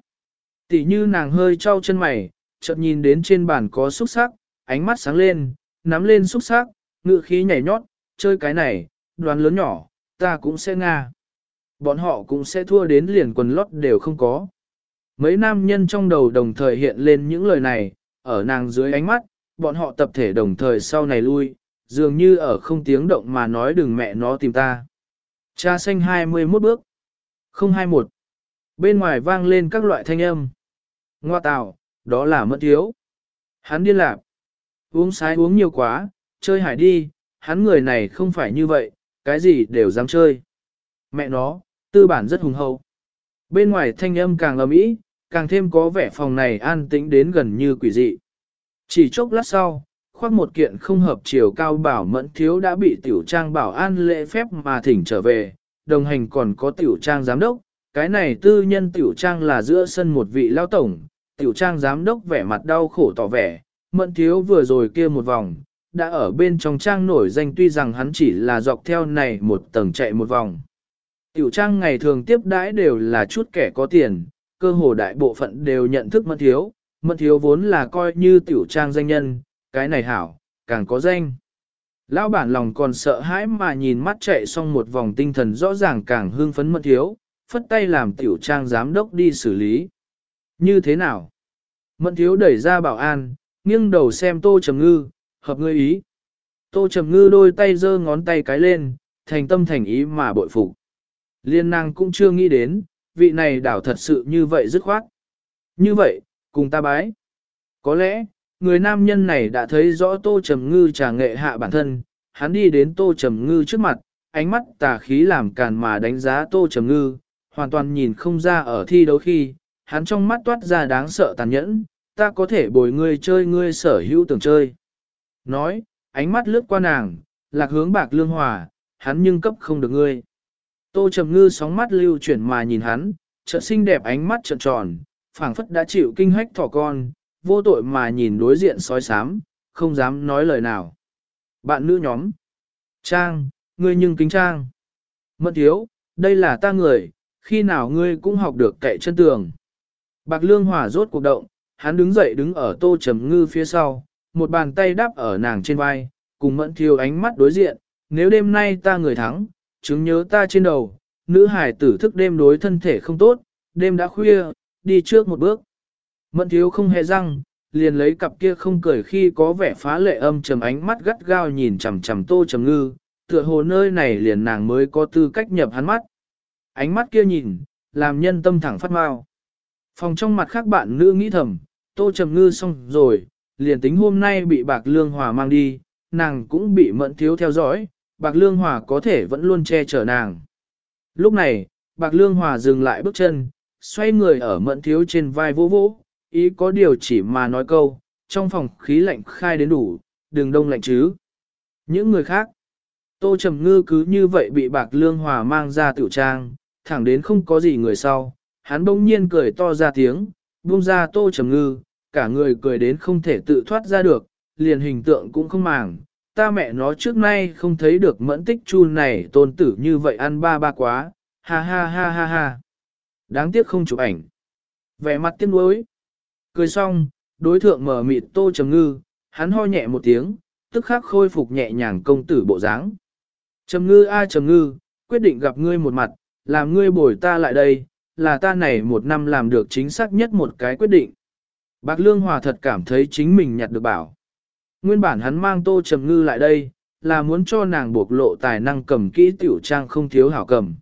Tỷ như nàng hơi trao chân mày, chợt nhìn đến trên bàn có xúc sắc, ánh mắt sáng lên, nắm lên xúc sắc, ngự khí nhảy nhót, chơi cái này, đoàn lớn nhỏ, ta cũng sẽ nga. Bọn họ cũng sẽ thua đến liền quần lót đều không có. Mấy nam nhân trong đầu đồng thời hiện lên những lời này, ở nàng dưới ánh mắt, bọn họ tập thể đồng thời sau này lui, dường như ở không tiếng động mà nói đừng mẹ nó tìm ta. Cha xanh 21 bước. 021. Bên ngoài vang lên các loại thanh âm. Ngoa tào, đó là mất thiếu. Hắn điên lạc. Uống sái uống nhiều quá, chơi hải đi, hắn người này không phải như vậy, cái gì đều dám chơi. Mẹ nó, tư bản rất hùng hậu. Bên ngoài thanh âm càng ầm ĩ, càng thêm có vẻ phòng này an tĩnh đến gần như quỷ dị. Chỉ chốc lát sau, khoác một kiện không hợp chiều cao bảo mẫn thiếu đã bị tiểu trang bảo an lễ phép mà thỉnh trở về, đồng hành còn có tiểu trang giám đốc, cái này tư nhân tiểu trang là giữa sân một vị lao tổng, tiểu trang giám đốc vẻ mặt đau khổ tỏ vẻ, mẫn thiếu vừa rồi kia một vòng, đã ở bên trong trang nổi danh tuy rằng hắn chỉ là dọc theo này một tầng chạy một vòng. Tiểu trang ngày thường tiếp đãi đều là chút kẻ có tiền, cơ hồ đại bộ phận đều nhận thức mẫn thiếu, mẫn thiếu vốn là coi như tiểu trang danh nhân, cái này hảo, càng có danh. Lão bản lòng còn sợ hãi mà nhìn mắt chạy xong một vòng tinh thần rõ ràng càng hưng phấn mẫn thiếu, phất tay làm tiểu trang giám đốc đi xử lý. Như thế nào? Mẫn thiếu đẩy ra bảo an, nghiêng đầu xem tô trầm ngư, hợp ngươi ý. Tô trầm ngư đôi tay giơ ngón tay cái lên, thành tâm thành ý mà bội phục. Liên nàng cũng chưa nghĩ đến, vị này đảo thật sự như vậy dứt khoát. Như vậy, cùng ta bái. Có lẽ, người nam nhân này đã thấy rõ tô trầm ngư trà nghệ hạ bản thân, hắn đi đến tô trầm ngư trước mặt, ánh mắt tà khí làm càn mà đánh giá tô trầm ngư, hoàn toàn nhìn không ra ở thi đấu khi, hắn trong mắt toát ra đáng sợ tàn nhẫn, ta có thể bồi ngươi chơi ngươi sở hữu tưởng chơi. Nói, ánh mắt lướt qua nàng, lạc hướng bạc lương hòa, hắn nhưng cấp không được ngươi. Tô Trầm Ngư sóng mắt lưu chuyển mà nhìn hắn, trợ xinh đẹp ánh mắt trợn tròn, phảng phất đã chịu kinh hách thỏ con, vô tội mà nhìn đối diện sói sám, không dám nói lời nào. Bạn nữ nhóm. Trang, ngươi nhưng kính trang. Mận thiếu, đây là ta người, khi nào ngươi cũng học được cậy chân tường. Bạc lương hòa rốt cuộc động, hắn đứng dậy đứng ở tô trầm ngư phía sau, một bàn tay đáp ở nàng trên vai, cùng mẫn Thiêu ánh mắt đối diện, nếu đêm nay ta người thắng, chứng nhớ ta trên đầu, nữ hải tử thức đêm đối thân thể không tốt, đêm đã khuya, đi trước một bước. Mẫn thiếu không hề răng, liền lấy cặp kia không cười khi có vẻ phá lệ âm trầm ánh mắt gắt gao nhìn chằm chằm tô trầm ngư, tựa hồ nơi này liền nàng mới có tư cách nhập hắn mắt. Ánh mắt kia nhìn, làm nhân tâm thẳng phát mau. Phòng trong mặt khác bạn nữ nghĩ thầm, tô trầm ngư xong rồi, liền tính hôm nay bị bạc lương hòa mang đi, nàng cũng bị mẫn thiếu theo dõi, bạc lương hòa có thể vẫn luôn che chở nàng. Lúc này, bạc lương hòa dừng lại bước chân, xoay người ở mẫn thiếu trên vai vỗ vỗ, ý có điều chỉ mà nói câu, trong phòng khí lạnh khai đến đủ, đừng đông lạnh chứ. Những người khác, tô trầm ngư cứ như vậy bị bạc lương hòa mang ra tiểu trang, thẳng đến không có gì người sau, hắn bỗng nhiên cười to ra tiếng, buông ra tô trầm ngư, cả người cười đến không thể tự thoát ra được, liền hình tượng cũng không màng. Ta mẹ nó trước nay không thấy được mẫn tích chu này tôn tử như vậy ăn ba ba quá, ha ha ha ha ha. Đáng tiếc không chụp ảnh. Vẻ mặt tiếc nuối. Cười xong, đối thượng mở mịt tô trầm ngư, hắn ho nhẹ một tiếng, tức khắc khôi phục nhẹ nhàng công tử bộ dáng. Trầm ngư a trầm ngư, quyết định gặp ngươi một mặt, làm ngươi bồi ta lại đây, là ta này một năm làm được chính xác nhất một cái quyết định. Bạc Lương Hòa thật cảm thấy chính mình nhặt được bảo. Nguyên bản hắn mang tô trầm ngư lại đây, là muốn cho nàng buộc lộ tài năng cầm kỹ tiểu trang không thiếu hảo cầm.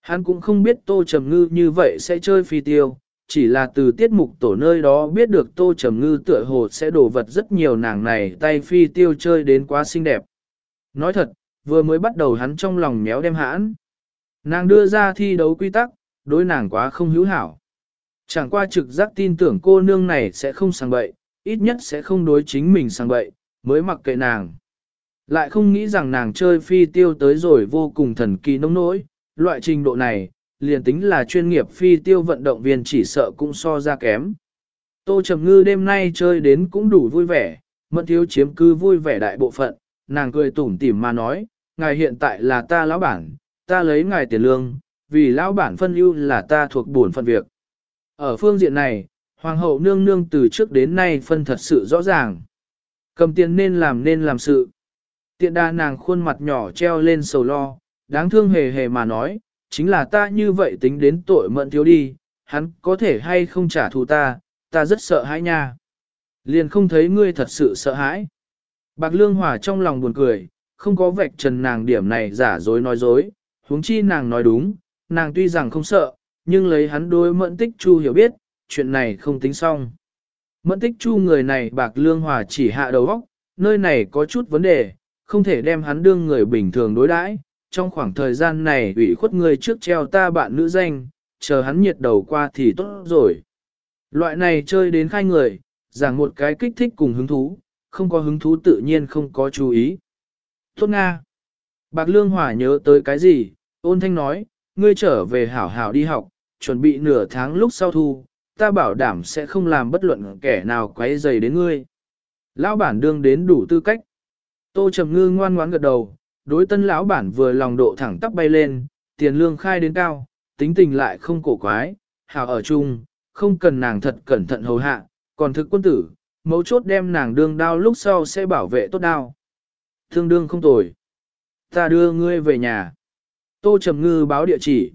Hắn cũng không biết tô trầm ngư như vậy sẽ chơi phi tiêu, chỉ là từ tiết mục tổ nơi đó biết được tô trầm ngư tựa hồ sẽ đổ vật rất nhiều nàng này tay phi tiêu chơi đến quá xinh đẹp. Nói thật, vừa mới bắt đầu hắn trong lòng méo đem hãn. Nàng đưa ra thi đấu quy tắc, đối nàng quá không hữu hảo. Chẳng qua trực giác tin tưởng cô nương này sẽ không sang bậy, ít nhất sẽ không đối chính mình sang bậy, mới mặc kệ nàng. Lại không nghĩ rằng nàng chơi phi tiêu tới rồi vô cùng thần kỳ nông nỗi, loại trình độ này, liền tính là chuyên nghiệp phi tiêu vận động viên chỉ sợ cũng so ra kém. Tô Trầm Ngư đêm nay chơi đến cũng đủ vui vẻ, mẫn thiếu chiếm cư vui vẻ đại bộ phận, nàng cười tủm tỉm mà nói, ngài hiện tại là ta lão bản, ta lấy ngài tiền lương, vì lão bản phân ưu là ta thuộc bổn phận việc. Ở phương diện này, hoàng hậu nương nương từ trước đến nay phân thật sự rõ ràng. Cầm tiền nên làm nên làm sự. Tiện đa nàng khuôn mặt nhỏ treo lên sầu lo, đáng thương hề hề mà nói, chính là ta như vậy tính đến tội mận thiếu đi, hắn có thể hay không trả thù ta, ta rất sợ hãi nha. Liền không thấy ngươi thật sự sợ hãi. Bạc Lương Hòa trong lòng buồn cười, không có vạch trần nàng điểm này giả dối nói dối, huống chi nàng nói đúng, nàng tuy rằng không sợ, nhưng lấy hắn đối mẫn tích chu hiểu biết, chuyện này không tính xong. Mẫn tích chu người này bạc lương hòa chỉ hạ đầu óc, nơi này có chút vấn đề, không thể đem hắn đương người bình thường đối đãi. Trong khoảng thời gian này ủy khuất người trước treo ta bạn nữ danh, chờ hắn nhiệt đầu qua thì tốt rồi. Loại này chơi đến khai người, giảng một cái kích thích cùng hứng thú, không có hứng thú tự nhiên không có chú ý. Tốt Nga. Bạc Lương Hòa nhớ tới cái gì, ôn thanh nói, ngươi trở về hảo hảo đi học, chuẩn bị nửa tháng lúc sau thu, ta bảo đảm sẽ không làm bất luận kẻ nào quấy dày đến ngươi. Lão bản đương đến đủ tư cách. Tô Trầm Ngư ngoan ngoãn gật đầu, đối tân lão bản vừa lòng độ thẳng tắp bay lên, tiền lương khai đến cao, tính tình lại không cổ quái, hảo ở chung, không cần nàng thật cẩn thận hầu hạ, còn thực quân tử, mấu chốt đem nàng đương đao lúc sau sẽ bảo vệ tốt đao. Thương đương không tồi. Ta đưa ngươi về nhà. Tô Trầm Ngư báo địa chỉ.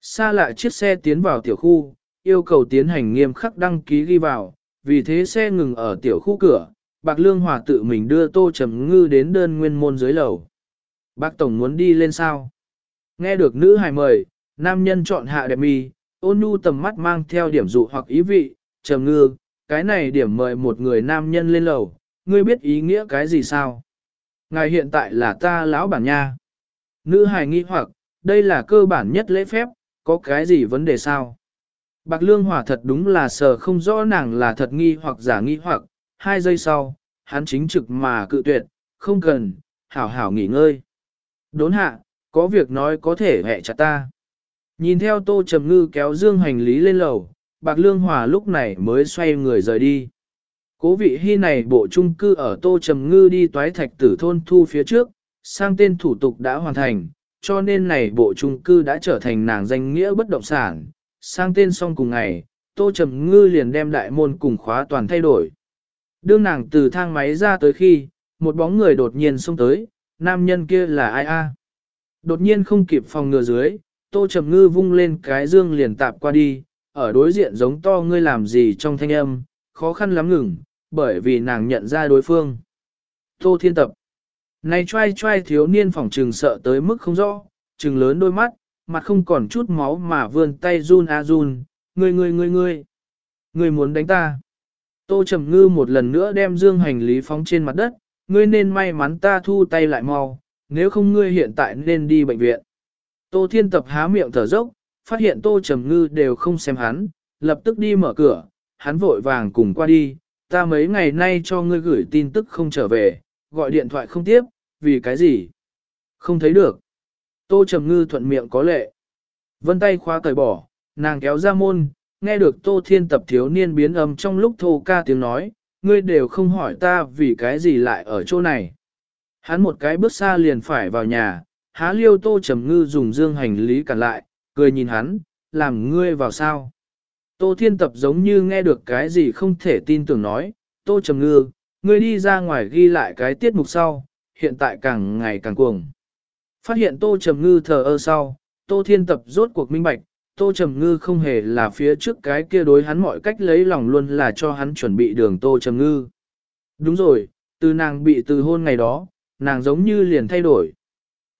Xa lạ chiếc xe tiến vào tiểu khu, yêu cầu tiến hành nghiêm khắc đăng ký ghi vào, vì thế xe ngừng ở tiểu khu cửa, Bạc Lương Hòa tự mình đưa Tô Trầm Ngư đến đơn nguyên môn dưới lầu. Bác Tổng muốn đi lên sao? Nghe được nữ hài mời, nam nhân chọn hạ đẹp mi, ôn nhu tầm mắt mang theo điểm dụ hoặc ý vị, Trầm Ngư, cái này điểm mời một người nam nhân lên lầu, ngươi biết ý nghĩa cái gì sao? Ngài hiện tại là ta lão bản nha. Nữ hài nghi hoặc, đây là cơ bản nhất lễ phép, có cái gì vấn đề sao? Bạc lương Hòa thật đúng là sờ không rõ nàng là thật nghi hoặc giả nghi hoặc, hai giây sau, hắn chính trực mà cự tuyệt, không cần, hảo hảo nghỉ ngơi. Đốn hạ, có việc nói có thể hẹ chặt ta. Nhìn theo tô trầm ngư kéo dương hành lý lên lầu, bạc lương hòa lúc này mới xoay người rời đi. Cố vị hy này bộ trung cư ở tô trầm ngư đi toái thạch tử thôn thu phía trước, sang tên thủ tục đã hoàn thành, cho nên này bộ trung cư đã trở thành nàng danh nghĩa bất động sản. Sang tên xong cùng ngày, tô trầm ngư liền đem đại môn cùng khóa toàn thay đổi. Đương nàng từ thang máy ra tới khi, một bóng người đột nhiên xông tới, nam nhân kia là ai a? Đột nhiên không kịp phòng ngừa dưới, tô trầm ngư vung lên cái dương liền tạp qua đi, ở đối diện giống to ngươi làm gì trong thanh âm, khó khăn lắm ngừng, bởi vì nàng nhận ra đối phương. Tô thiên tập. Này trai trai thiếu niên phỏng trừng sợ tới mức không rõ, trừng lớn đôi mắt, mặt không còn chút máu mà vươn tay run a run, ngươi ngươi ngươi ngươi, ngươi muốn đánh ta. Tô Trầm Ngư một lần nữa đem dương hành lý phóng trên mặt đất, ngươi nên may mắn ta thu tay lại mau, nếu không ngươi hiện tại nên đi bệnh viện. Tô Thiên Tập há miệng thở dốc, phát hiện Tô Trầm Ngư đều không xem hắn, lập tức đi mở cửa, hắn vội vàng cùng qua đi, ta mấy ngày nay cho ngươi gửi tin tức không trở về, gọi điện thoại không tiếp, vì cái gì? Không thấy được. Tô Trầm Ngư thuận miệng có lệ. Vân tay khóa cởi bỏ, nàng kéo ra môn, nghe được Tô Thiên Tập thiếu niên biến âm trong lúc thô ca tiếng nói, ngươi đều không hỏi ta vì cái gì lại ở chỗ này. Hắn một cái bước xa liền phải vào nhà, há liêu Tô Trầm Ngư dùng dương hành lý cản lại, cười nhìn hắn, làm ngươi vào sao. Tô Thiên Tập giống như nghe được cái gì không thể tin tưởng nói, Tô Trầm Ngư, ngươi đi ra ngoài ghi lại cái tiết mục sau, hiện tại càng ngày càng cuồng. Phát hiện Tô Trầm Ngư thờ ơ sau, Tô Thiên Tập rốt cuộc minh bạch, Tô Trầm Ngư không hề là phía trước cái kia đối hắn mọi cách lấy lòng luôn là cho hắn chuẩn bị đường Tô Trầm Ngư. Đúng rồi, từ nàng bị từ hôn ngày đó, nàng giống như liền thay đổi.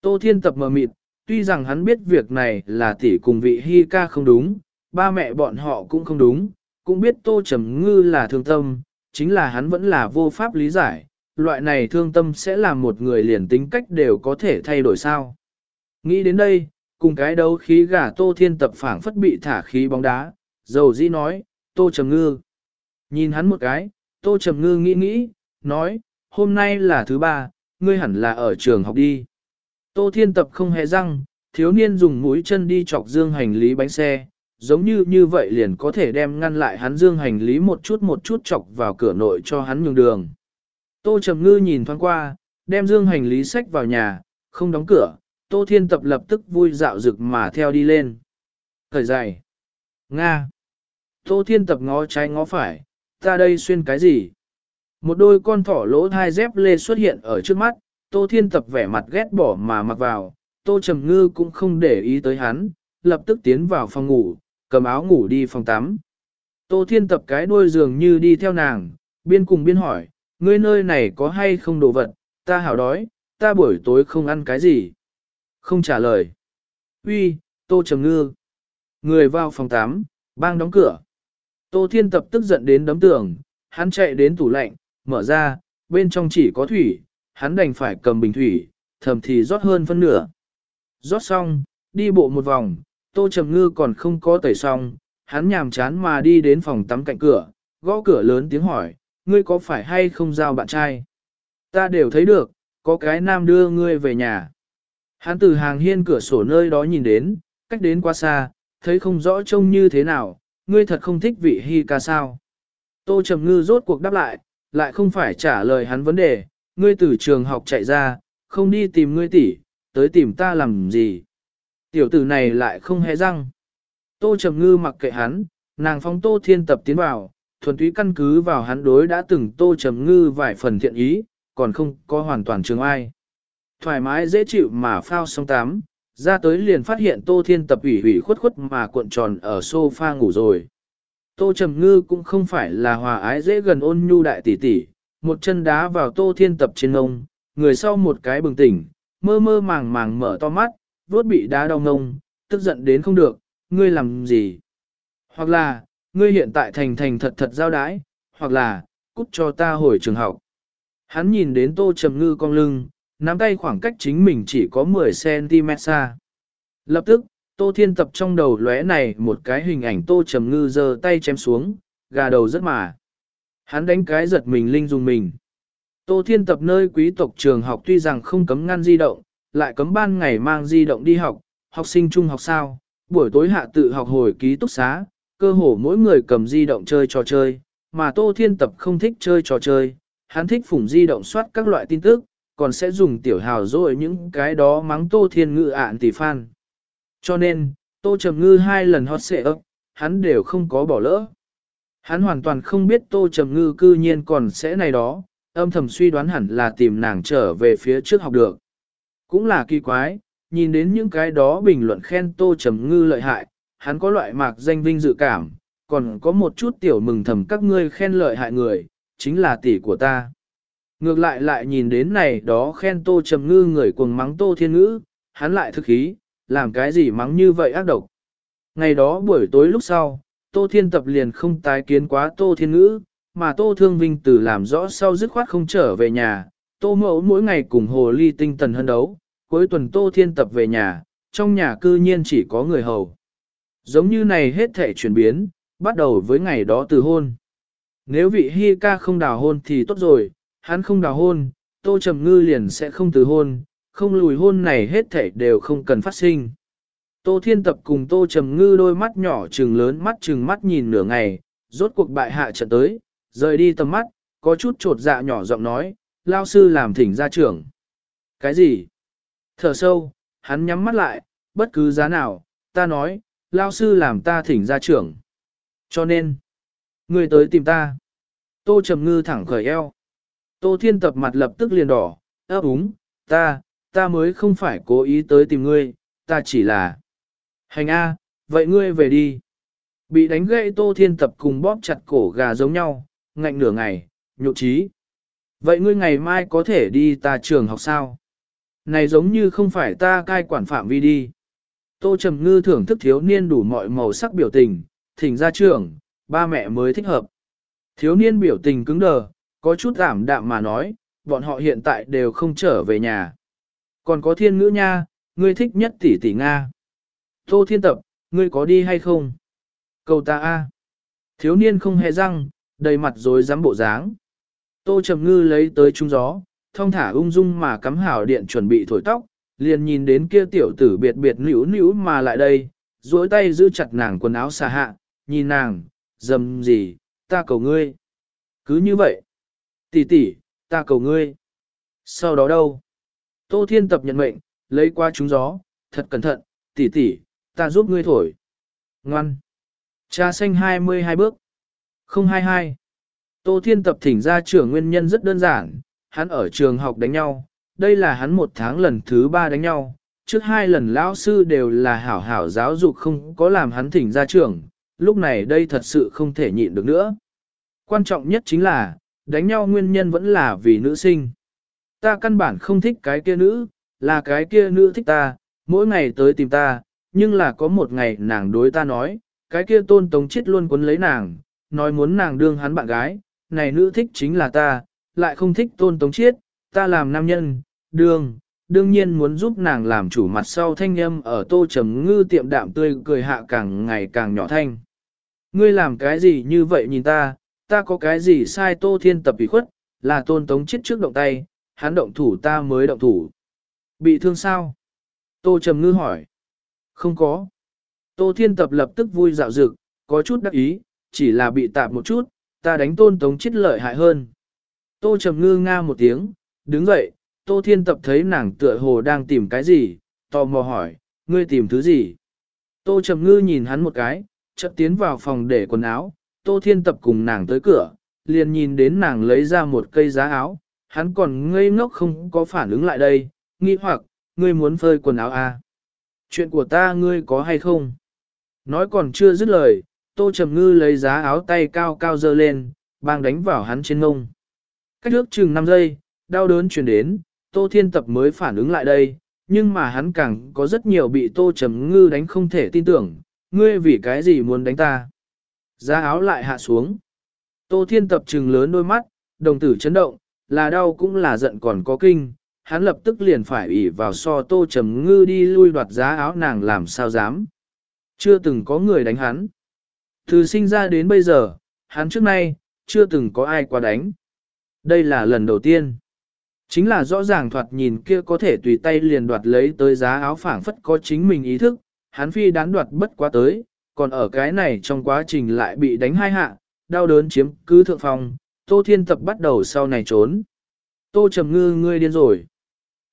Tô Thiên Tập mờ mịt, tuy rằng hắn biết việc này là tỷ cùng vị hy ca không đúng, ba mẹ bọn họ cũng không đúng, cũng biết Tô Trầm Ngư là thương tâm, chính là hắn vẫn là vô pháp lý giải, loại này thương tâm sẽ làm một người liền tính cách đều có thể thay đổi sao. Nghĩ đến đây, cùng cái đấu khí gà Tô Thiên Tập phảng phất bị thả khí bóng đá, dầu dĩ nói, Tô Trầm Ngư. Nhìn hắn một cái, Tô Trầm Ngư nghĩ nghĩ, nói, hôm nay là thứ ba, ngươi hẳn là ở trường học đi. Tô Thiên Tập không hề răng, thiếu niên dùng mũi chân đi chọc dương hành lý bánh xe, giống như như vậy liền có thể đem ngăn lại hắn dương hành lý một chút một chút chọc vào cửa nội cho hắn nhường đường. Tô Trầm Ngư nhìn thoáng qua, đem dương hành lý sách vào nhà, không đóng cửa, Tô Thiên Tập lập tức vui dạo rực mà theo đi lên. Thời dài. Nga. Tô Thiên Tập ngó trái ngó phải, ta đây xuyên cái gì? Một đôi con thỏ lỗ thai dép lê xuất hiện ở trước mắt, Tô Thiên Tập vẻ mặt ghét bỏ mà mặc vào, Tô Trầm Ngư cũng không để ý tới hắn, lập tức tiến vào phòng ngủ, cầm áo ngủ đi phòng tắm. Tô Thiên Tập cái đuôi dường như đi theo nàng, biên cùng biên hỏi, ngươi nơi này có hay không đồ vật, ta hảo đói, ta buổi tối không ăn cái gì. Không trả lời. Uy, Tô Trầm Ngư. Người vào phòng tắm, bang đóng cửa. Tô Thiên Tập tức giận đến đấm tường, hắn chạy đến tủ lạnh, mở ra, bên trong chỉ có thủy, hắn đành phải cầm bình thủy, thầm thì rót hơn phân nửa. Rót xong, đi bộ một vòng, Tô Trầm Ngư còn không có tẩy xong, hắn nhàm chán mà đi đến phòng tắm cạnh cửa, gõ cửa lớn tiếng hỏi, ngươi có phải hay không giao bạn trai? Ta đều thấy được, có cái nam đưa ngươi về nhà. Hắn từ hàng hiên cửa sổ nơi đó nhìn đến, cách đến quá xa, thấy không rõ trông như thế nào, ngươi thật không thích vị hy ca sao. Tô Trầm Ngư rốt cuộc đáp lại, lại không phải trả lời hắn vấn đề, ngươi từ trường học chạy ra, không đi tìm ngươi tỷ, tới tìm ta làm gì. Tiểu tử này lại không hề răng. Tô Trầm Ngư mặc kệ hắn, nàng phóng Tô Thiên Tập tiến vào, thuần túy căn cứ vào hắn đối đã từng Tô Trầm Ngư vài phần thiện ý, còn không có hoàn toàn trường ai. Thoải mái dễ chịu mà phao xong tắm, ra tới liền phát hiện Tô Thiên Tập ủy ủy khuất khuất mà cuộn tròn ở sofa ngủ rồi. Tô Trầm Ngư cũng không phải là hòa ái dễ gần ôn nhu đại tỷ tỷ, một chân đá vào Tô Thiên Tập trên ngông, người sau một cái bừng tỉnh, mơ mơ màng màng mở to mắt, vốt bị đá đau ngông, tức giận đến không được, ngươi làm gì? Hoặc là, ngươi hiện tại thành thành thật thật giao đái, hoặc là, cút cho ta hồi trường học. Hắn nhìn đến Tô Trầm Ngư cong lưng, nắm tay khoảng cách chính mình chỉ có 10cm xa. Lập tức, Tô Thiên Tập trong đầu lóe này một cái hình ảnh Tô Trầm Ngư giơ tay chém xuống, gà đầu rất mà. Hắn đánh cái giật mình linh dùng mình. Tô Thiên Tập nơi quý tộc trường học tuy rằng không cấm ngăn di động, lại cấm ban ngày mang di động đi học, học sinh trung học sao, buổi tối hạ tự học hồi ký túc xá, cơ hồ mỗi người cầm di động chơi trò chơi, mà Tô Thiên Tập không thích chơi trò chơi, hắn thích phủng di động soát các loại tin tức, còn sẽ dùng tiểu hào rồi những cái đó mắng Tô Thiên Ngự ạn tỷ phan. Cho nên, Tô Trầm Ngư hai lần hot xệ ấp, hắn đều không có bỏ lỡ. Hắn hoàn toàn không biết Tô Trầm Ngư cư nhiên còn sẽ này đó, âm thầm suy đoán hẳn là tìm nàng trở về phía trước học được. Cũng là kỳ quái, nhìn đến những cái đó bình luận khen Tô Trầm Ngư lợi hại, hắn có loại mạc danh vinh dự cảm, còn có một chút tiểu mừng thầm các ngươi khen lợi hại người, chính là tỷ của ta. Ngược lại lại nhìn đến này đó khen Tô Trầm Ngư người cuồng mắng Tô Thiên Ngữ, hắn lại thực khí, làm cái gì mắng như vậy ác độc. Ngày đó buổi tối lúc sau, Tô Thiên Tập liền không tái kiến quá Tô Thiên Ngữ, mà Tô Thương Vinh từ làm rõ sau dứt khoát không trở về nhà, Tô Mẫu mỗi ngày cùng Hồ Ly tinh thần hân đấu, cuối tuần Tô Thiên Tập về nhà, trong nhà cư nhiên chỉ có người hầu. Giống như này hết thể chuyển biến, bắt đầu với ngày đó từ hôn. Nếu vị Hi ca không đào hôn thì tốt rồi, hắn không đào hôn, Tô Trầm Ngư liền sẽ không từ hôn, không lùi hôn này hết thể đều không cần phát sinh. Tô Thiên Tập cùng Tô Trầm Ngư đôi mắt nhỏ trừng lớn mắt trừng mắt nhìn nửa ngày, rốt cuộc bại hạ trận tới, rời đi tầm mắt, có chút trột dạ nhỏ giọng nói, lao sư làm thỉnh ra trưởng. Cái gì? Thở sâu, hắn nhắm mắt lại, bất cứ giá nào, ta nói, lao sư làm ta thỉnh ra trưởng. Cho nên, người tới tìm ta. Tô Trầm Ngư thẳng khởi eo. Tô Thiên Tập mặt lập tức liền đỏ, ấp úng, ta, ta mới không phải cố ý tới tìm ngươi, ta chỉ là... Hành A, vậy ngươi về đi. Bị đánh gãy Tô Thiên Tập cùng bóp chặt cổ gà giống nhau, ngạnh nửa ngày, nhục trí. Vậy ngươi ngày mai có thể đi ta trường học sao? Này giống như không phải ta cai quản phạm vi đi. Tô Trầm Ngư thưởng thức thiếu niên đủ mọi màu sắc biểu tình, thỉnh ra trường, ba mẹ mới thích hợp. Thiếu niên biểu tình cứng đờ, có chút giảm đạm mà nói, bọn họ hiện tại đều không trở về nhà. Còn có thiên ngữ nha, ngươi thích nhất tỷ tỷ Nga. Tô thiên tập, ngươi có đi hay không? Cầu ta a. Thiếu niên không hề răng, đầy mặt rồi dám bộ dáng. Tô trầm ngư lấy tới trung gió, thông thả ung dung mà cắm hảo điện chuẩn bị thổi tóc, liền nhìn đến kia tiểu tử biệt biệt nữu nữu mà lại đây, duỗi tay giữ chặt nàng quần áo xà hạ, nhìn nàng, dầm gì, ta cầu ngươi. Cứ như vậy. Tỷ tỷ, ta cầu ngươi. Sau đó đâu? Tô Thiên Tập nhận mệnh, lấy qua trúng gió, thật cẩn thận, tỷ tỷ, ta giúp ngươi thổi. Ngoan. Trà xanh 22 bước. 022. Tô Thiên Tập thỉnh ra trưởng nguyên nhân rất đơn giản, hắn ở trường học đánh nhau, đây là hắn một tháng lần thứ ba đánh nhau, trước hai lần lão sư đều là hảo hảo giáo dục không có làm hắn thỉnh ra trưởng, lúc này đây thật sự không thể nhịn được nữa. Quan trọng nhất chính là, đánh nhau nguyên nhân vẫn là vì nữ sinh. Ta căn bản không thích cái kia nữ, là cái kia nữ thích ta, mỗi ngày tới tìm ta, nhưng là có một ngày nàng đối ta nói, cái kia tôn tống chết luôn cuốn lấy nàng, nói muốn nàng đương hắn bạn gái, này nữ thích chính là ta, lại không thích tôn tống chiết, ta làm nam nhân, đương, đương nhiên muốn giúp nàng làm chủ mặt sau thanh âm ở tô trầm ngư tiệm đạm tươi cười hạ càng ngày càng nhỏ thanh. Ngươi làm cái gì như vậy nhìn ta, ta có cái gì sai tô thiên tập ủy khuất, là tôn tống chết trước động tay, hắn động thủ ta mới động thủ. Bị thương sao? Tô trầm ngư hỏi. Không có. Tô thiên tập lập tức vui dạo dực, có chút đắc ý, chỉ là bị tạp một chút, ta đánh tôn tống chết lợi hại hơn. Tô trầm ngư nga một tiếng, đứng dậy, tô thiên tập thấy nàng tựa hồ đang tìm cái gì, tò mò hỏi, ngươi tìm thứ gì? Tô trầm ngư nhìn hắn một cái, chợt tiến vào phòng để quần áo, tô thiên tập cùng nàng tới cửa, liền nhìn đến nàng lấy ra một cây giá áo, hắn còn ngây ngốc không có phản ứng lại đây, nghi hoặc, ngươi muốn phơi quần áo à? Chuyện của ta ngươi có hay không? Nói còn chưa dứt lời, tô trầm ngư lấy giá áo tay cao cao dơ lên, bang đánh vào hắn trên ngông. Cách ước chừng 5 giây, đau đớn truyền đến, tô thiên tập mới phản ứng lại đây, nhưng mà hắn càng có rất nhiều bị tô trầm ngư đánh không thể tin tưởng, ngươi vì cái gì muốn đánh ta? Giá áo lại hạ xuống. Tô thiên tập trừng lớn đôi mắt, đồng tử chấn động, là đau cũng là giận còn có kinh, hắn lập tức liền phải ủy vào so tô trầm ngư đi lui đoạt giá áo nàng làm sao dám. Chưa từng có người đánh hắn. Từ sinh ra đến bây giờ, hắn trước nay, chưa từng có ai qua đánh. Đây là lần đầu tiên. Chính là rõ ràng thoạt nhìn kia có thể tùy tay liền đoạt lấy tới giá áo phảng phất có chính mình ý thức, hắn phi đán đoạt bất quá tới, còn ở cái này trong quá trình lại bị đánh hai hạ, đau đớn chiếm cứ thượng phòng, Tô Thiên Tập bắt đầu sau này trốn. Tô Trầm Ngư ngươi điên rồi.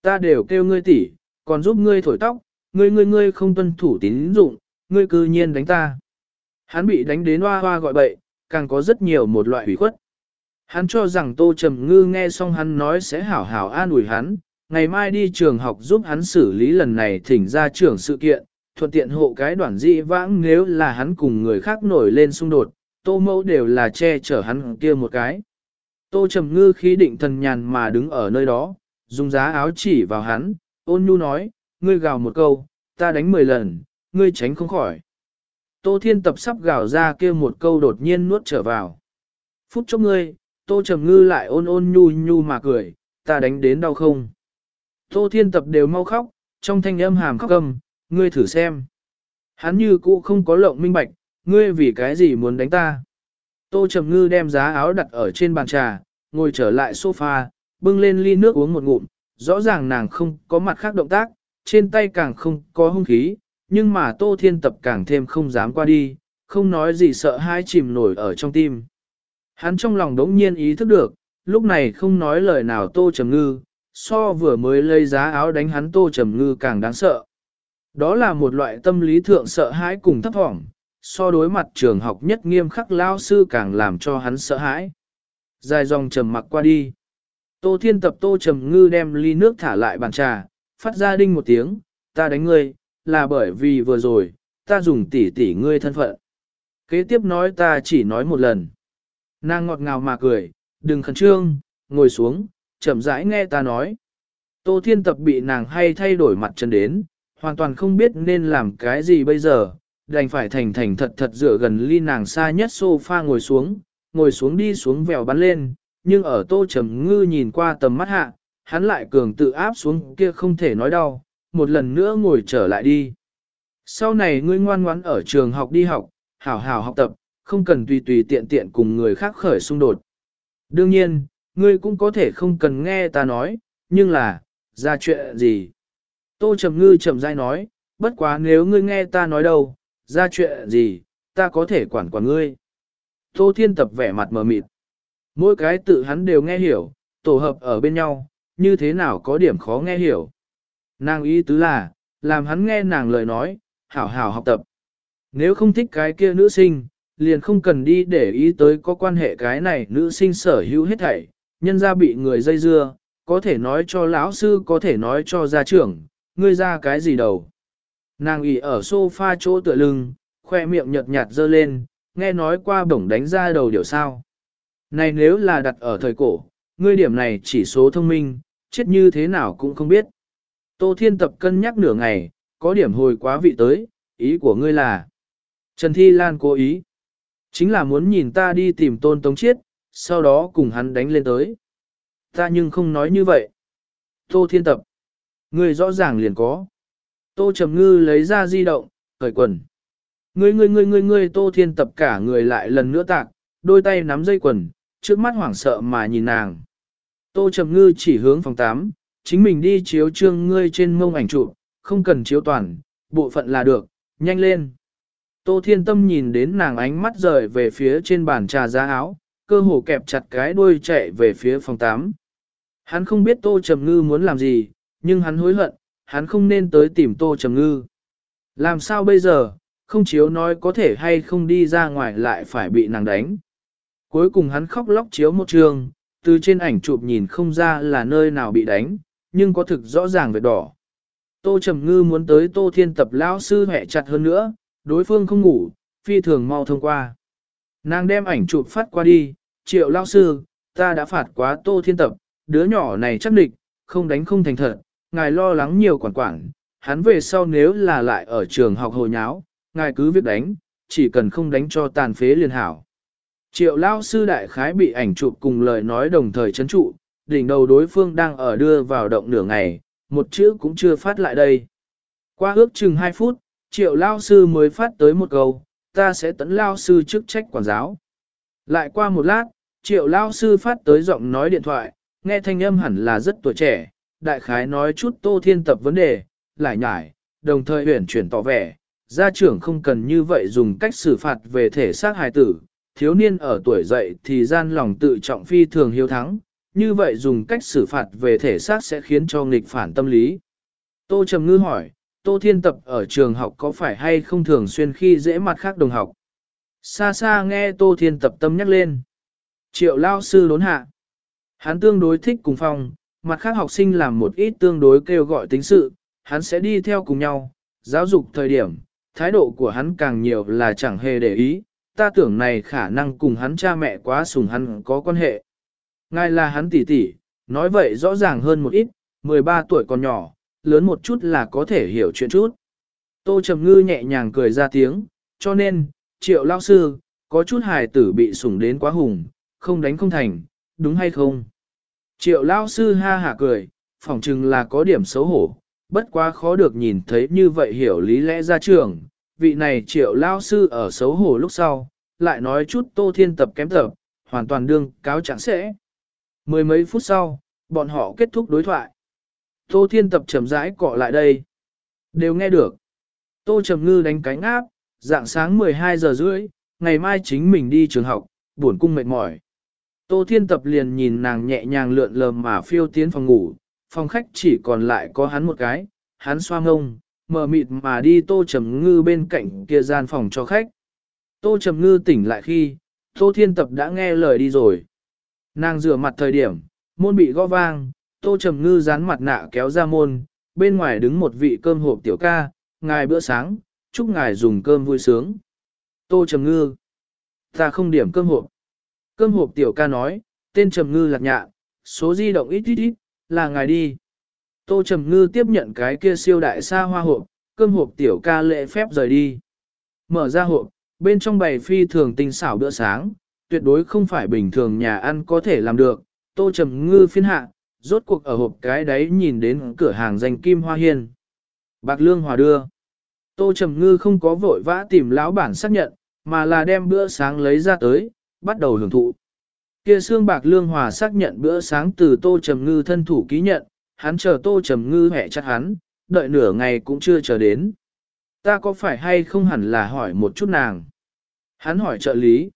Ta đều kêu ngươi tỉ, còn giúp ngươi thổi tóc, ngươi ngươi ngươi không tuân thủ tín dụng, ngươi cư nhiên đánh ta. Hắn bị đánh đến hoa hoa gọi bậy, càng có rất nhiều một loại hủy khuất. Hắn cho rằng Tô Trầm Ngư nghe xong hắn nói sẽ hảo hảo an ủi hắn, ngày mai đi trường học giúp hắn xử lý lần này thỉnh ra trưởng sự kiện, thuận tiện hộ cái đoạn dị vãng nếu là hắn cùng người khác nổi lên xung đột, Tô Mẫu đều là che chở hắn kia một cái. Tô Trầm Ngư khí định thần nhàn mà đứng ở nơi đó, dùng giá áo chỉ vào hắn, ôn nhu nói, ngươi gào một câu, ta đánh mười lần, ngươi tránh không khỏi. Tô Thiên Tập sắp gào ra kia một câu đột nhiên nuốt trở vào. Phút chốc ngươi, Tô Trầm Ngư lại ôn ôn nhu nhu mà cười, ta đánh đến đau không. Tô Thiên Tập đều mau khóc, trong thanh âm hàm khóc cầm, ngươi thử xem. Hắn như cũ không có lộng minh bạch, ngươi vì cái gì muốn đánh ta. Tô Trầm Ngư đem giá áo đặt ở trên bàn trà, ngồi trở lại sofa, bưng lên ly nước uống một ngụm, rõ ràng nàng không có mặt khác động tác, trên tay càng không có hung khí, nhưng mà Tô Thiên Tập càng thêm không dám qua đi, không nói gì sợ hai chìm nổi ở trong tim. Hắn trong lòng đống nhiên ý thức được, lúc này không nói lời nào Tô Trầm Ngư, so vừa mới lấy giá áo đánh hắn Tô Trầm Ngư càng đáng sợ. Đó là một loại tâm lý thượng sợ hãi cùng thấp thỏm, so đối mặt trường học nhất nghiêm khắc lao sư càng làm cho hắn sợ hãi. Dài dòng trầm mặc qua đi. Tô Thiên Tập Tô Trầm Ngư đem ly nước thả lại bàn trà, phát ra đinh một tiếng, ta đánh ngươi, là bởi vì vừa rồi, ta dùng tỉ tỉ ngươi thân phận. Kế tiếp nói ta chỉ nói một lần. Nàng ngọt ngào mà cười, đừng khẩn trương, ngồi xuống, chậm rãi nghe ta nói. Tô Thiên Tập bị nàng hay thay đổi mặt chân đến, hoàn toàn không biết nên làm cái gì bây giờ, đành phải thành thành thật thật dựa gần ly nàng xa nhất sofa ngồi xuống, ngồi xuống đi xuống vèo bắn lên, nhưng ở Tô Trầm Ngư nhìn qua tầm mắt hạ, hắn lại cường tự áp xuống kia không thể nói đau, một lần nữa ngồi trở lại đi. Sau này ngươi ngoan ngoãn ở trường học đi học, hảo hảo học tập, không cần tùy tùy tiện tiện cùng người khác khởi xung đột. Đương nhiên, ngươi cũng có thể không cần nghe ta nói, nhưng là, ra chuyện gì? Tô Trầm Ngư trầm rãi nói, bất quá nếu ngươi nghe ta nói đâu, ra chuyện gì, ta có thể quản quản ngươi. Tô Thiên Tập vẻ mặt mờ mịt. Mỗi cái tự hắn đều nghe hiểu, tổ hợp ở bên nhau, như thế nào có điểm khó nghe hiểu. Nàng ý tứ là, làm hắn nghe nàng lời nói, hảo hảo học tập. Nếu không thích cái kia nữ sinh, liền không cần đi để ý tới có quan hệ cái này nữ sinh sở hữu hết thảy, nhân ra bị người dây dưa, có thể nói cho lão sư có thể nói cho gia trưởng, ngươi ra cái gì đầu. Nàng ỉ ở sofa chỗ tựa lưng, khoe miệng nhợt nhạt dơ lên, nghe nói qua bổng đánh ra đầu điều sao. Này nếu là đặt ở thời cổ, ngươi điểm này chỉ số thông minh, chết như thế nào cũng không biết. Tô Thiên Tập cân nhắc nửa ngày, có điểm hồi quá vị tới, ý của ngươi là. Trần Thi Lan cố ý. Chính là muốn nhìn ta đi tìm tôn tống chiết, sau đó cùng hắn đánh lên tới. Ta nhưng không nói như vậy. Tô Thiên Tập. Ngươi rõ ràng liền có. Tô Trầm Ngư lấy ra di động, khởi quần. Ngươi ngươi ngươi ngươi ngươi Tô Thiên Tập cả người lại lần nữa tạc, đôi tay nắm dây quần, trước mắt hoảng sợ mà nhìn nàng. Tô Trầm Ngư chỉ hướng phòng 8, chính mình đi chiếu trương ngươi trên mông ảnh chụp, không cần chiếu toàn, bộ phận là được, nhanh lên. Tô Thiên Tâm nhìn đến nàng ánh mắt rời về phía trên bàn trà giá áo, cơ hồ kẹp chặt cái đuôi chạy về phía phòng 8. Hắn không biết Tô Trầm Ngư muốn làm gì, nhưng hắn hối hận, hắn không nên tới tìm Tô Trầm Ngư. Làm sao bây giờ, không chiếu nói có thể hay không đi ra ngoài lại phải bị nàng đánh. Cuối cùng hắn khóc lóc chiếu một trường, từ trên ảnh chụp nhìn không ra là nơi nào bị đánh, nhưng có thực rõ ràng về đỏ. Tô Trầm Ngư muốn tới Tô Thiên Tập lão sư hẹ chặt hơn nữa, đối phương không ngủ, phi thường mau thông qua. Nàng đem ảnh chụp phát qua đi, triệu lão sư, ta đã phạt quá Tô Thiên Tập, đứa nhỏ này chắc địch, không đánh không thành thật, ngài lo lắng nhiều quản quản, hắn về sau nếu là lại ở trường học hồi nháo, ngài cứ việc đánh, chỉ cần không đánh cho tàn phế liền hảo. Triệu lao sư đại khái bị ảnh chụp cùng lời nói đồng thời chấn trụ, đỉnh đầu đối phương đang ở đưa vào động nửa ngày, một chữ cũng chưa phát lại đây. Qua ước chừng 2 phút, triệu lao sư mới phát tới một câu, ta sẽ tấn lao sư chức trách quản giáo. Lại qua một lát, triệu lao sư phát tới giọng nói điện thoại, nghe thanh âm hẳn là rất tuổi trẻ, đại khái nói chút tô thiên tập vấn đề, lại nhải, đồng thời huyển chuyển tỏ vẻ, gia trưởng không cần như vậy dùng cách xử phạt về thể xác hài tử, thiếu niên ở tuổi dậy thì gian lòng tự trọng phi thường hiếu thắng, như vậy dùng cách xử phạt về thể xác sẽ khiến cho nghịch phản tâm lý. Tô Trầm Ngư hỏi, Tô Thiên Tập ở trường học có phải hay không thường xuyên khi dễ mặt khác đồng học? Xa xa nghe Tô Thiên Tập tâm nhắc lên. Triệu lao sư đốn hạ. Hắn tương đối thích cùng phòng, mặt khác học sinh làm một ít tương đối kêu gọi tính sự, hắn sẽ đi theo cùng nhau, giáo dục thời điểm, thái độ của hắn càng nhiều là chẳng hề để ý, ta tưởng này khả năng cùng hắn cha mẹ quá sùng hắn có quan hệ. Ngài là hắn tỷ tỷ, nói vậy rõ ràng hơn một ít, 13 tuổi còn nhỏ, lớn một chút là có thể hiểu chuyện chút. Tô Trầm Ngư nhẹ nhàng cười ra tiếng, cho nên, triệu lao sư, có chút hài tử bị sủng đến quá hùng, không đánh không thành, đúng hay không? Triệu lao sư ha hả cười, phỏng chừng là có điểm xấu hổ, bất quá khó được nhìn thấy như vậy hiểu lý lẽ ra trường. Vị này triệu lao sư ở xấu hổ lúc sau, lại nói chút tô thiên tập kém tập, hoàn toàn đương cáo chẳng sẽ. Mười mấy phút sau, bọn họ kết thúc đối thoại. Tô thiên tập chậm rãi cọ lại đây. Đều nghe được. Tô trầm ngư đánh cánh áp, dạng sáng 12 giờ rưỡi, ngày mai chính mình đi trường học, buồn cung mệt mỏi. Tô Thiên Tập liền nhìn nàng nhẹ nhàng lượn lờ mà phiêu tiến phòng ngủ, phòng khách chỉ còn lại có hắn một cái, hắn xoa ngông, mờ mịt mà đi Tô Trầm Ngư bên cạnh kia gian phòng cho khách. Tô Trầm Ngư tỉnh lại khi, Tô Thiên Tập đã nghe lời đi rồi. Nàng rửa mặt thời điểm, môn bị gõ vang, Tô Trầm Ngư dán mặt nạ kéo ra môn, bên ngoài đứng một vị cơm hộp tiểu ca, ngài bữa sáng, chúc ngài dùng cơm vui sướng. Tô Trầm Ngư, ta không điểm cơm hộp. Cơm hộp tiểu ca nói, tên Trầm Ngư lạc nhạ, số di động ít ít ít, là ngài đi. Tô Trầm Ngư tiếp nhận cái kia siêu đại xa hoa hộp, cơm hộp tiểu ca lệ phép rời đi. Mở ra hộp, bên trong bày phi thường tinh xảo bữa sáng, tuyệt đối không phải bình thường nhà ăn có thể làm được. Tô Trầm Ngư phiên hạ, rốt cuộc ở hộp cái đấy nhìn đến cửa hàng danh Kim Hoa Hiên. Bạc Lương Hòa đưa. Tô Trầm Ngư không có vội vã tìm lão bản xác nhận, mà là đem bữa sáng lấy ra tới, bắt đầu hưởng thụ. Kia xương bạc lương hòa xác nhận bữa sáng từ Tô Trầm Ngư thân thủ ký nhận, hắn chờ Tô Trầm Ngư hẹ chắc hắn, đợi nửa ngày cũng chưa chờ đến. Ta có phải hay không hẳn là hỏi một chút nàng? Hắn hỏi trợ lý.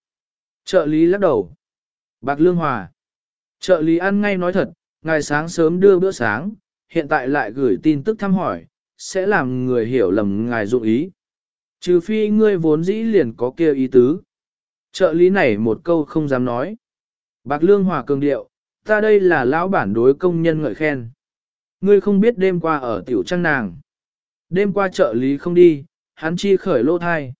Trợ lý lắc đầu. Bạc lương hòa. Trợ lý ăn ngay nói thật, ngày sáng sớm đưa bữa sáng, hiện tại lại gửi tin tức thăm hỏi, sẽ làm người hiểu lầm ngài dụng ý. Trừ phi ngươi vốn dĩ liền có kia ý tứ. Trợ lý này một câu không dám nói. Bạc Lương Hòa cường điệu, ta đây là lão bản đối công nhân ngợi khen. Ngươi không biết đêm qua ở tiểu trang nàng. Đêm qua trợ lý không đi, hắn chi khởi lô thai.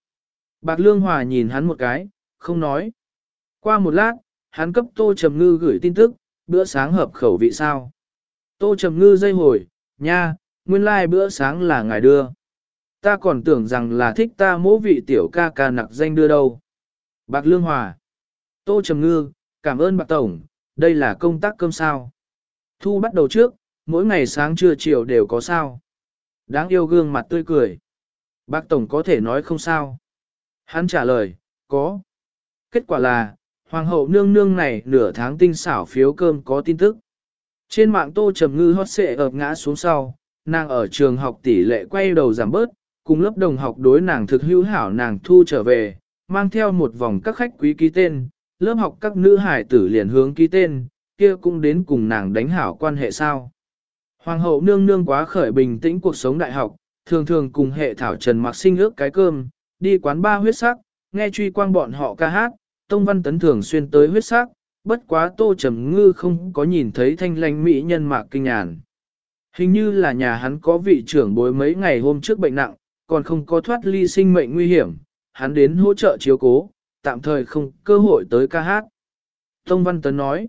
Bạc Lương Hòa nhìn hắn một cái, không nói. Qua một lát, hắn cấp Tô Trầm Ngư gửi tin tức, bữa sáng hợp khẩu vị sao. Tô Trầm Ngư dây hồi, nha, nguyên lai like bữa sáng là ngài đưa. Ta còn tưởng rằng là thích ta mỗ vị tiểu ca ca nặc danh đưa đâu. Bạc Lương Hòa. Tô Trầm Ngư, cảm ơn Bạc Tổng, đây là công tác cơm sao. Thu bắt đầu trước, mỗi ngày sáng trưa chiều đều có sao. Đáng yêu gương mặt tươi cười. Bác Tổng có thể nói không sao. Hắn trả lời, có. Kết quả là, Hoàng hậu nương nương này nửa tháng tinh xảo phiếu cơm có tin tức. Trên mạng Tô Trầm Ngư hót xệ ập ngã xuống sau, nàng ở trường học tỷ lệ quay đầu giảm bớt, cùng lớp đồng học đối nàng thực hữu hảo nàng thu trở về, mang theo một vòng các khách quý ký tên, lớp học các nữ hải tử liền hướng ký tên, kia cũng đến cùng nàng đánh hảo quan hệ sao. Hoàng hậu nương nương quá khởi bình tĩnh cuộc sống đại học, thường thường cùng hệ thảo trần mặc sinh ước cái cơm, đi quán ba huyết sắc, nghe truy quang bọn họ ca hát, tông văn tấn thường xuyên tới huyết sắc, bất quá tô trầm ngư không có nhìn thấy thanh lanh mỹ nhân mạc kinh nhàn. Hình như là nhà hắn có vị trưởng bối mấy ngày hôm trước bệnh nặng, còn không có thoát ly sinh mệnh nguy hiểm, hắn đến hỗ trợ chiếu cố, tạm thời không cơ hội tới ca hát. Tông Văn Tấn nói,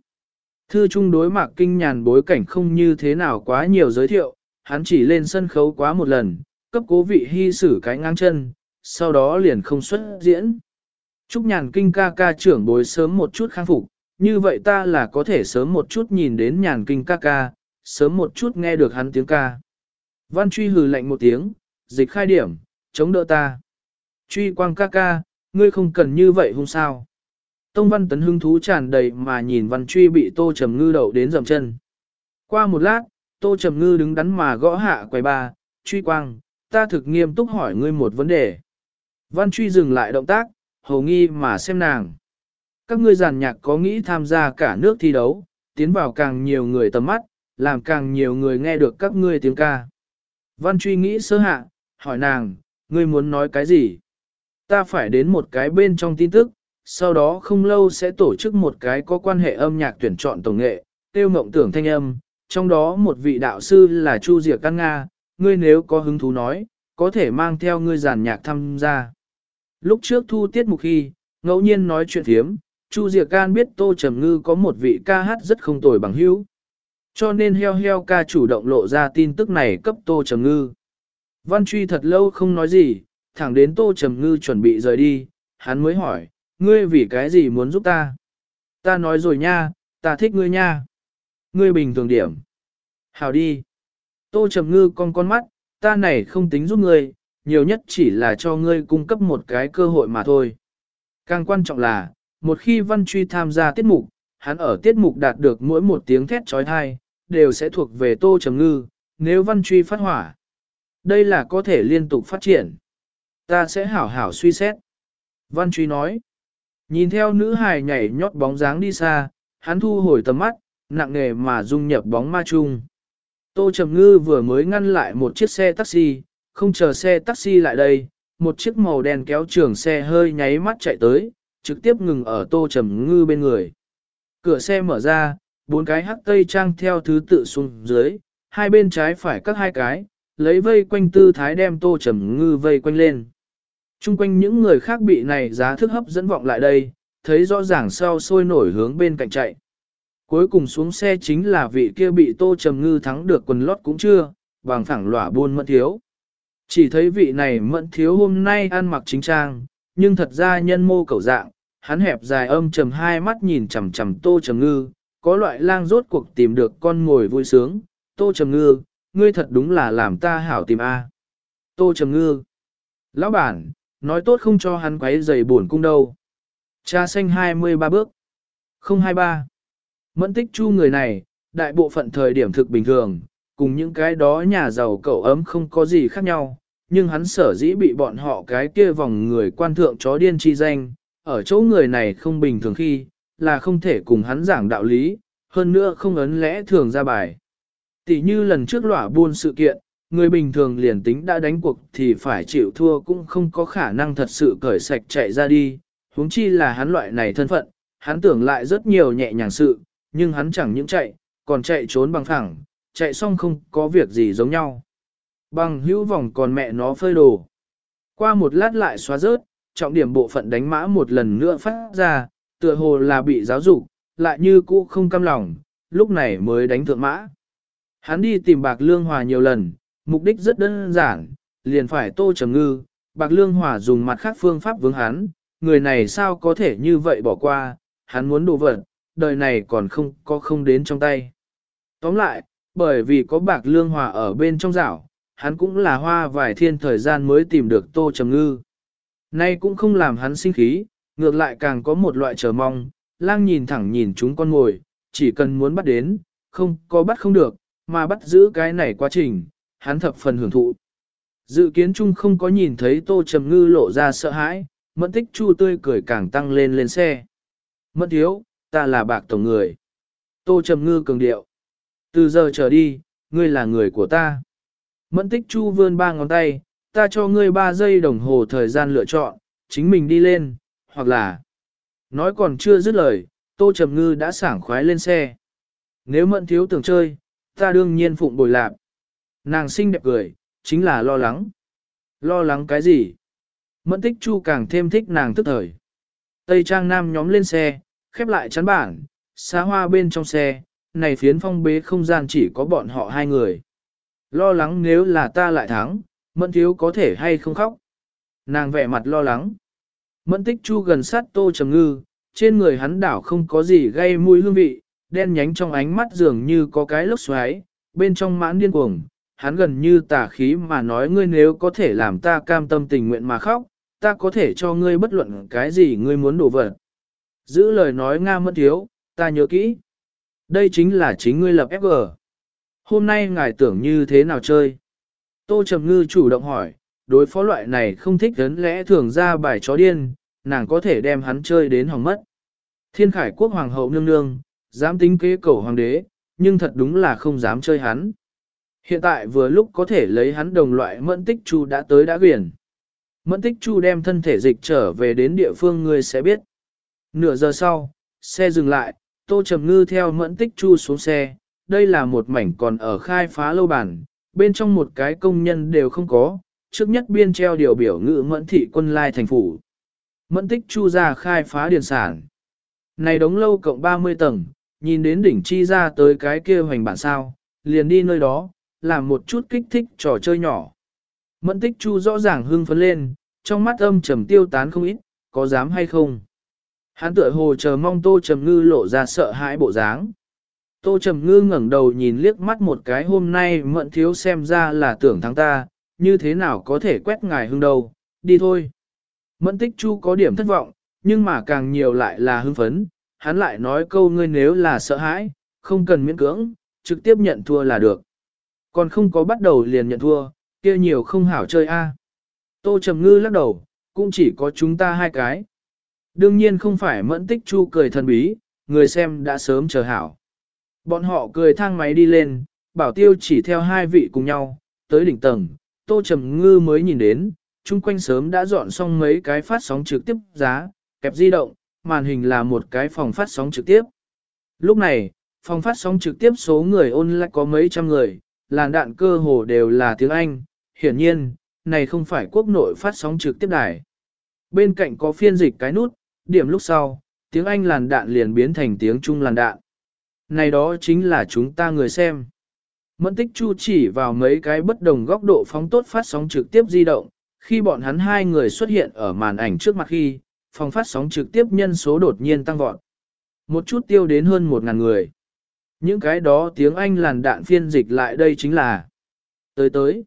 thư trung đối mạc kinh nhàn bối cảnh không như thế nào quá nhiều giới thiệu, hắn chỉ lên sân khấu quá một lần, cấp cố vị hy sử cái ngang chân, sau đó liền không xuất diễn. Trúc nhàn kinh ca ca trưởng bối sớm một chút khang phục, như vậy ta là có thể sớm một chút nhìn đến nhàn kinh ca ca, sớm một chút nghe được hắn tiếng ca. Văn truy hừ lạnh một tiếng, dịch khai điểm, chống đỡ ta. Truy quang ca ca, ngươi không cần như vậy hung sao. Tông văn tấn hưng thú tràn đầy mà nhìn văn truy bị tô trầm ngư đậu đến dầm chân. Qua một lát, tô trầm ngư đứng đắn mà gõ hạ quầy ba, truy quang, ta thực nghiêm túc hỏi ngươi một vấn đề. Văn truy dừng lại động tác, hầu nghi mà xem nàng. Các ngươi giàn nhạc có nghĩ tham gia cả nước thi đấu, tiến vào càng nhiều người tầm mắt, làm càng nhiều người nghe được các ngươi tiếng ca. Văn truy nghĩ sơ hạ, hỏi nàng, ngươi muốn nói cái gì? Ta phải đến một cái bên trong tin tức, sau đó không lâu sẽ tổ chức một cái có quan hệ âm nhạc tuyển chọn tổng nghệ, tiêu mộng tưởng thanh âm, trong đó một vị đạo sư là Chu Diệc Căn Nga, ngươi nếu có hứng thú nói, có thể mang theo ngươi giàn nhạc tham gia. Lúc trước thu tiết mục khi, ngẫu nhiên nói chuyện thiếm, Chu Diệc Can biết Tô Trầm Ngư có một vị ca hát rất không tồi bằng hữu. Cho nên heo heo ca chủ động lộ ra tin tức này cấp Tô Trầm Ngư. Văn truy thật lâu không nói gì, thẳng đến Tô Trầm Ngư chuẩn bị rời đi, hắn mới hỏi, ngươi vì cái gì muốn giúp ta? Ta nói rồi nha, ta thích ngươi nha. Ngươi bình thường điểm. Hào đi. Tô Trầm Ngư con con mắt, ta này không tính giúp ngươi, nhiều nhất chỉ là cho ngươi cung cấp một cái cơ hội mà thôi. Càng quan trọng là, một khi Văn Truy tham gia tiết mục, hắn ở tiết mục đạt được mỗi một tiếng thét trói thai, đều sẽ thuộc về Tô Trầm Ngư, nếu Văn Truy phát hỏa. Đây là có thể liên tục phát triển. Ta sẽ hảo hảo suy xét. Văn Truy nói. Nhìn theo nữ hài nhảy nhót bóng dáng đi xa, hắn thu hồi tầm mắt, nặng nề mà dung nhập bóng ma chung. Tô Trầm Ngư vừa mới ngăn lại một chiếc xe taxi, không chờ xe taxi lại đây, một chiếc màu đen kéo trường xe hơi nháy mắt chạy tới, trực tiếp ngừng ở Tô Trầm Ngư bên người. Cửa xe mở ra, bốn cái hắc tây trang theo thứ tự xuống dưới, hai bên trái phải các hai cái, lấy vây quanh tư thái đem Tô Trầm Ngư vây quanh lên. Trung quanh những người khác bị này giá thức hấp dẫn vọng lại đây, thấy rõ ràng sau sôi nổi hướng bên cạnh chạy. Cuối cùng xuống xe chính là vị kia bị Tô Trầm Ngư thắng được quần lót cũng chưa, bằng phẳng lỏa buôn mất thiếu. Chỉ thấy vị này mẫn thiếu hôm nay ăn mặc chính trang, nhưng thật ra nhân mô cầu dạng, hắn hẹp dài âm trầm hai mắt nhìn chằm chằm Tô Trầm Ngư, có loại lang rốt cuộc tìm được con ngồi vui sướng, Tô Trầm Ngư, ngươi thật đúng là làm ta hảo tìm A. Tô Trầm Ngư, lão bản, nói tốt không cho hắn quấy giày buồn cung đâu. Cha xanh 23 bước. 023. Mẫn tích chu người này, đại bộ phận thời điểm thực bình thường, cùng những cái đó nhà giàu cậu ấm không có gì khác nhau, nhưng hắn sở dĩ bị bọn họ cái kia vòng người quan thượng chó điên chi danh, ở chỗ người này không bình thường khi, là không thể cùng hắn giảng đạo lý, hơn nữa không ấn lẽ thường ra bài. Tỷ như lần trước lỏa buôn sự kiện, người bình thường liền tính đã đánh cuộc thì phải chịu thua cũng không có khả năng thật sự cởi sạch chạy ra đi, huống chi là hắn loại này thân phận, hắn tưởng lại rất nhiều nhẹ nhàng sự, nhưng hắn chẳng những chạy, còn chạy trốn bằng phẳng, chạy xong không có việc gì giống nhau. Bằng hữu vòng còn mẹ nó phơi đồ. Qua một lát lại xóa rớt, trọng điểm bộ phận đánh mã một lần nữa phát ra, tựa hồ là bị giáo dục, lại như cũ không cam lòng, lúc này mới đánh thượng mã. Hắn đi tìm bạc lương hòa nhiều lần, mục đích rất đơn giản, liền phải tô trầm ngư, bạc lương hòa dùng mặt khác phương pháp vướng hắn, người này sao có thể như vậy bỏ qua, hắn muốn đồ vật, đời này còn không có không đến trong tay. Tóm lại, bởi vì có bạc lương hòa ở bên trong rảo, hắn cũng là hoa vài thiên thời gian mới tìm được tô trầm ngư. Nay cũng không làm hắn sinh khí, ngược lại càng có một loại chờ mong, lang nhìn thẳng nhìn chúng con ngồi, chỉ cần muốn bắt đến, không có bắt không được, mà bắt giữ cái này quá trình, hắn thập phần hưởng thụ. Dự kiến chung không có nhìn thấy tô trầm ngư lộ ra sợ hãi, mẫn tích chu tươi cười càng tăng lên lên xe. Mẫn thiếu, ta là bạc tổng người. Tô trầm ngư cường điệu. Từ giờ trở đi, ngươi là người của ta. Mẫn tích chu vươn ba ngón tay, ta cho ngươi ba giây đồng hồ thời gian lựa chọn, chính mình đi lên, hoặc là... Nói còn chưa dứt lời, tô trầm ngư đã sảng khoái lên xe. Nếu mẫn thiếu tưởng chơi, ta đương nhiên phụng bồi lạp. Nàng xinh đẹp cười, chính là lo lắng. Lo lắng cái gì? Mẫn tích chu càng thêm thích nàng tức thời. Tây trang nam nhóm lên xe, khép lại chắn bản, xa hoa bên trong xe, này phiến phong bế không gian chỉ có bọn họ hai người. Lo lắng nếu là ta lại thắng, mẫn thiếu có thể hay không khóc. Nàng vẻ mặt lo lắng. Mẫn tích chu gần sát tô trầm ngư, trên người hắn đảo không có gì gây mùi hương vị, đen nhánh trong ánh mắt dường như có cái lốc xoáy, bên trong mãn điên cuồng, hắn gần như tà khí mà nói ngươi nếu có thể làm ta cam tâm tình nguyện mà khóc, ta có thể cho ngươi bất luận cái gì ngươi muốn đổ vật. Giữ lời nói Nga mất thiếu, ta nhớ kỹ. Đây chính là chính ngươi lập FG. Hôm nay ngài tưởng như thế nào chơi? Tô Trầm Ngư chủ động hỏi, đối phó loại này không thích đến lẽ thường ra bài chó điên, nàng có thể đem hắn chơi đến hỏng mất. Thiên khải quốc hoàng hậu nương nương, dám tính kế cầu hoàng đế, nhưng thật đúng là không dám chơi hắn. Hiện tại vừa lúc có thể lấy hắn đồng loại mẫn tích chu đã tới đã quyển. Mẫn tích chu đem thân thể dịch trở về đến địa phương người sẽ biết. Nửa giờ sau, xe dừng lại, tô trầm ngư theo mẫn tích chu xuống xe. Đây là một mảnh còn ở khai phá lâu bản, bên trong một cái công nhân đều không có, trước nhất biên treo điều biểu ngữ mẫn thị quân lai thành phủ. Mẫn tích chu ra khai phá điền sản. Này đống lâu cộng 30 tầng, nhìn đến đỉnh chi ra tới cái kia hoành bản sao, liền đi nơi đó, làm một chút kích thích trò chơi nhỏ. Mẫn tích chu rõ ràng hưng phấn lên, trong mắt âm trầm tiêu tán không ít, có dám hay không. Hắn tựa hồ chờ mong tô trầm ngư lộ ra sợ hãi bộ dáng. Tô trầm ngư ngẩng đầu nhìn liếc mắt một cái hôm nay mẫn thiếu xem ra là tưởng thắng ta, như thế nào có thể quét ngài hưng đâu, đi thôi. Mẫn tích chu có điểm thất vọng, nhưng mà càng nhiều lại là hưng phấn, hắn lại nói câu ngươi nếu là sợ hãi, không cần miễn cưỡng, trực tiếp nhận thua là được. Còn không có bắt đầu liền nhận thua, kia nhiều không hảo chơi a. Tô Trầm Ngư lắc đầu, cũng chỉ có chúng ta hai cái. Đương nhiên không phải mẫn tích chu cười thần bí, người xem đã sớm chờ hảo. Bọn họ cười thang máy đi lên, bảo tiêu chỉ theo hai vị cùng nhau, tới đỉnh tầng, Tô Trầm Ngư mới nhìn đến, chung quanh sớm đã dọn xong mấy cái phát sóng trực tiếp giá, kẹp di động, màn hình là một cái phòng phát sóng trực tiếp. Lúc này, phòng phát sóng trực tiếp số người ôn lại có mấy trăm người, làn đạn cơ hồ đều là tiếng Anh, hiển nhiên, này không phải quốc nội phát sóng trực tiếp đài. Bên cạnh có phiên dịch cái nút, điểm lúc sau, tiếng Anh làn đạn liền biến thành tiếng Trung làn đạn. Này đó chính là chúng ta người xem. Mẫn tích chu chỉ vào mấy cái bất đồng góc độ phóng tốt phát sóng trực tiếp di động, khi bọn hắn hai người xuất hiện ở màn ảnh trước mặt khi, phòng phát sóng trực tiếp nhân số đột nhiên tăng vọt. Một chút tiêu đến hơn một ngàn người. Những cái đó tiếng Anh làn đạn phiên dịch lại đây chính là tới tới.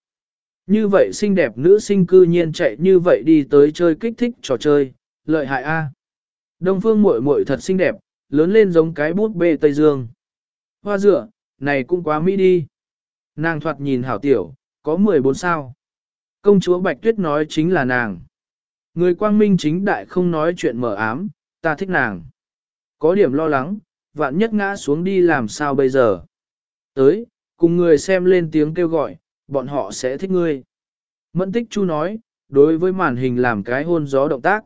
Như vậy xinh đẹp nữ sinh cư nhiên chạy như vậy đi tới chơi kích thích trò chơi, lợi hại a. Đông phương muội muội thật xinh đẹp, lớn lên giống cái bút bê Tây Dương. Hoa dựa, này cũng quá mỹ đi. Nàng thoạt nhìn hảo tiểu, có 14 sao. Công chúa Bạch Tuyết nói chính là nàng. Người quang minh chính đại không nói chuyện mở ám, ta thích nàng. Có điểm lo lắng, vạn nhất ngã xuống đi làm sao bây giờ. Tới, cùng người xem lên tiếng kêu gọi, bọn họ sẽ thích ngươi. Mẫn tích chu nói, đối với màn hình làm cái hôn gió động tác.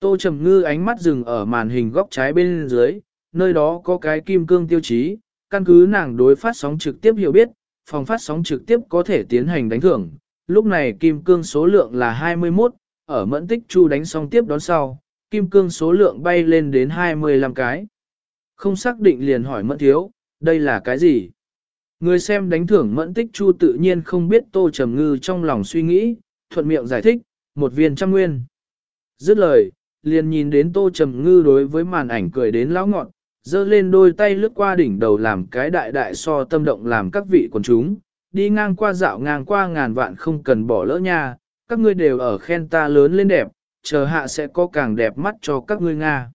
Tô Trầm Ngư ánh mắt dừng ở màn hình góc trái bên dưới, nơi đó có cái kim cương tiêu chí, căn cứ nàng đối phát sóng trực tiếp hiểu biết, phòng phát sóng trực tiếp có thể tiến hành đánh thưởng. Lúc này kim cương số lượng là 21, ở mẫn tích chu đánh xong tiếp đón sau, kim cương số lượng bay lên đến 25 cái. Không xác định liền hỏi mẫn thiếu, đây là cái gì? Người xem đánh thưởng mẫn tích chu tự nhiên không biết tô trầm ngư trong lòng suy nghĩ, thuận miệng giải thích, một viên trăm nguyên. Dứt lời, liền nhìn đến tô trầm ngư đối với màn ảnh cười đến lão ngọn, dơ lên đôi tay lướt qua đỉnh đầu làm cái đại đại so tâm động làm các vị quần chúng, đi ngang qua dạo ngang qua ngàn vạn không cần bỏ lỡ nha, các ngươi đều ở khen ta lớn lên đẹp, chờ hạ sẽ có càng đẹp mắt cho các ngươi Nga.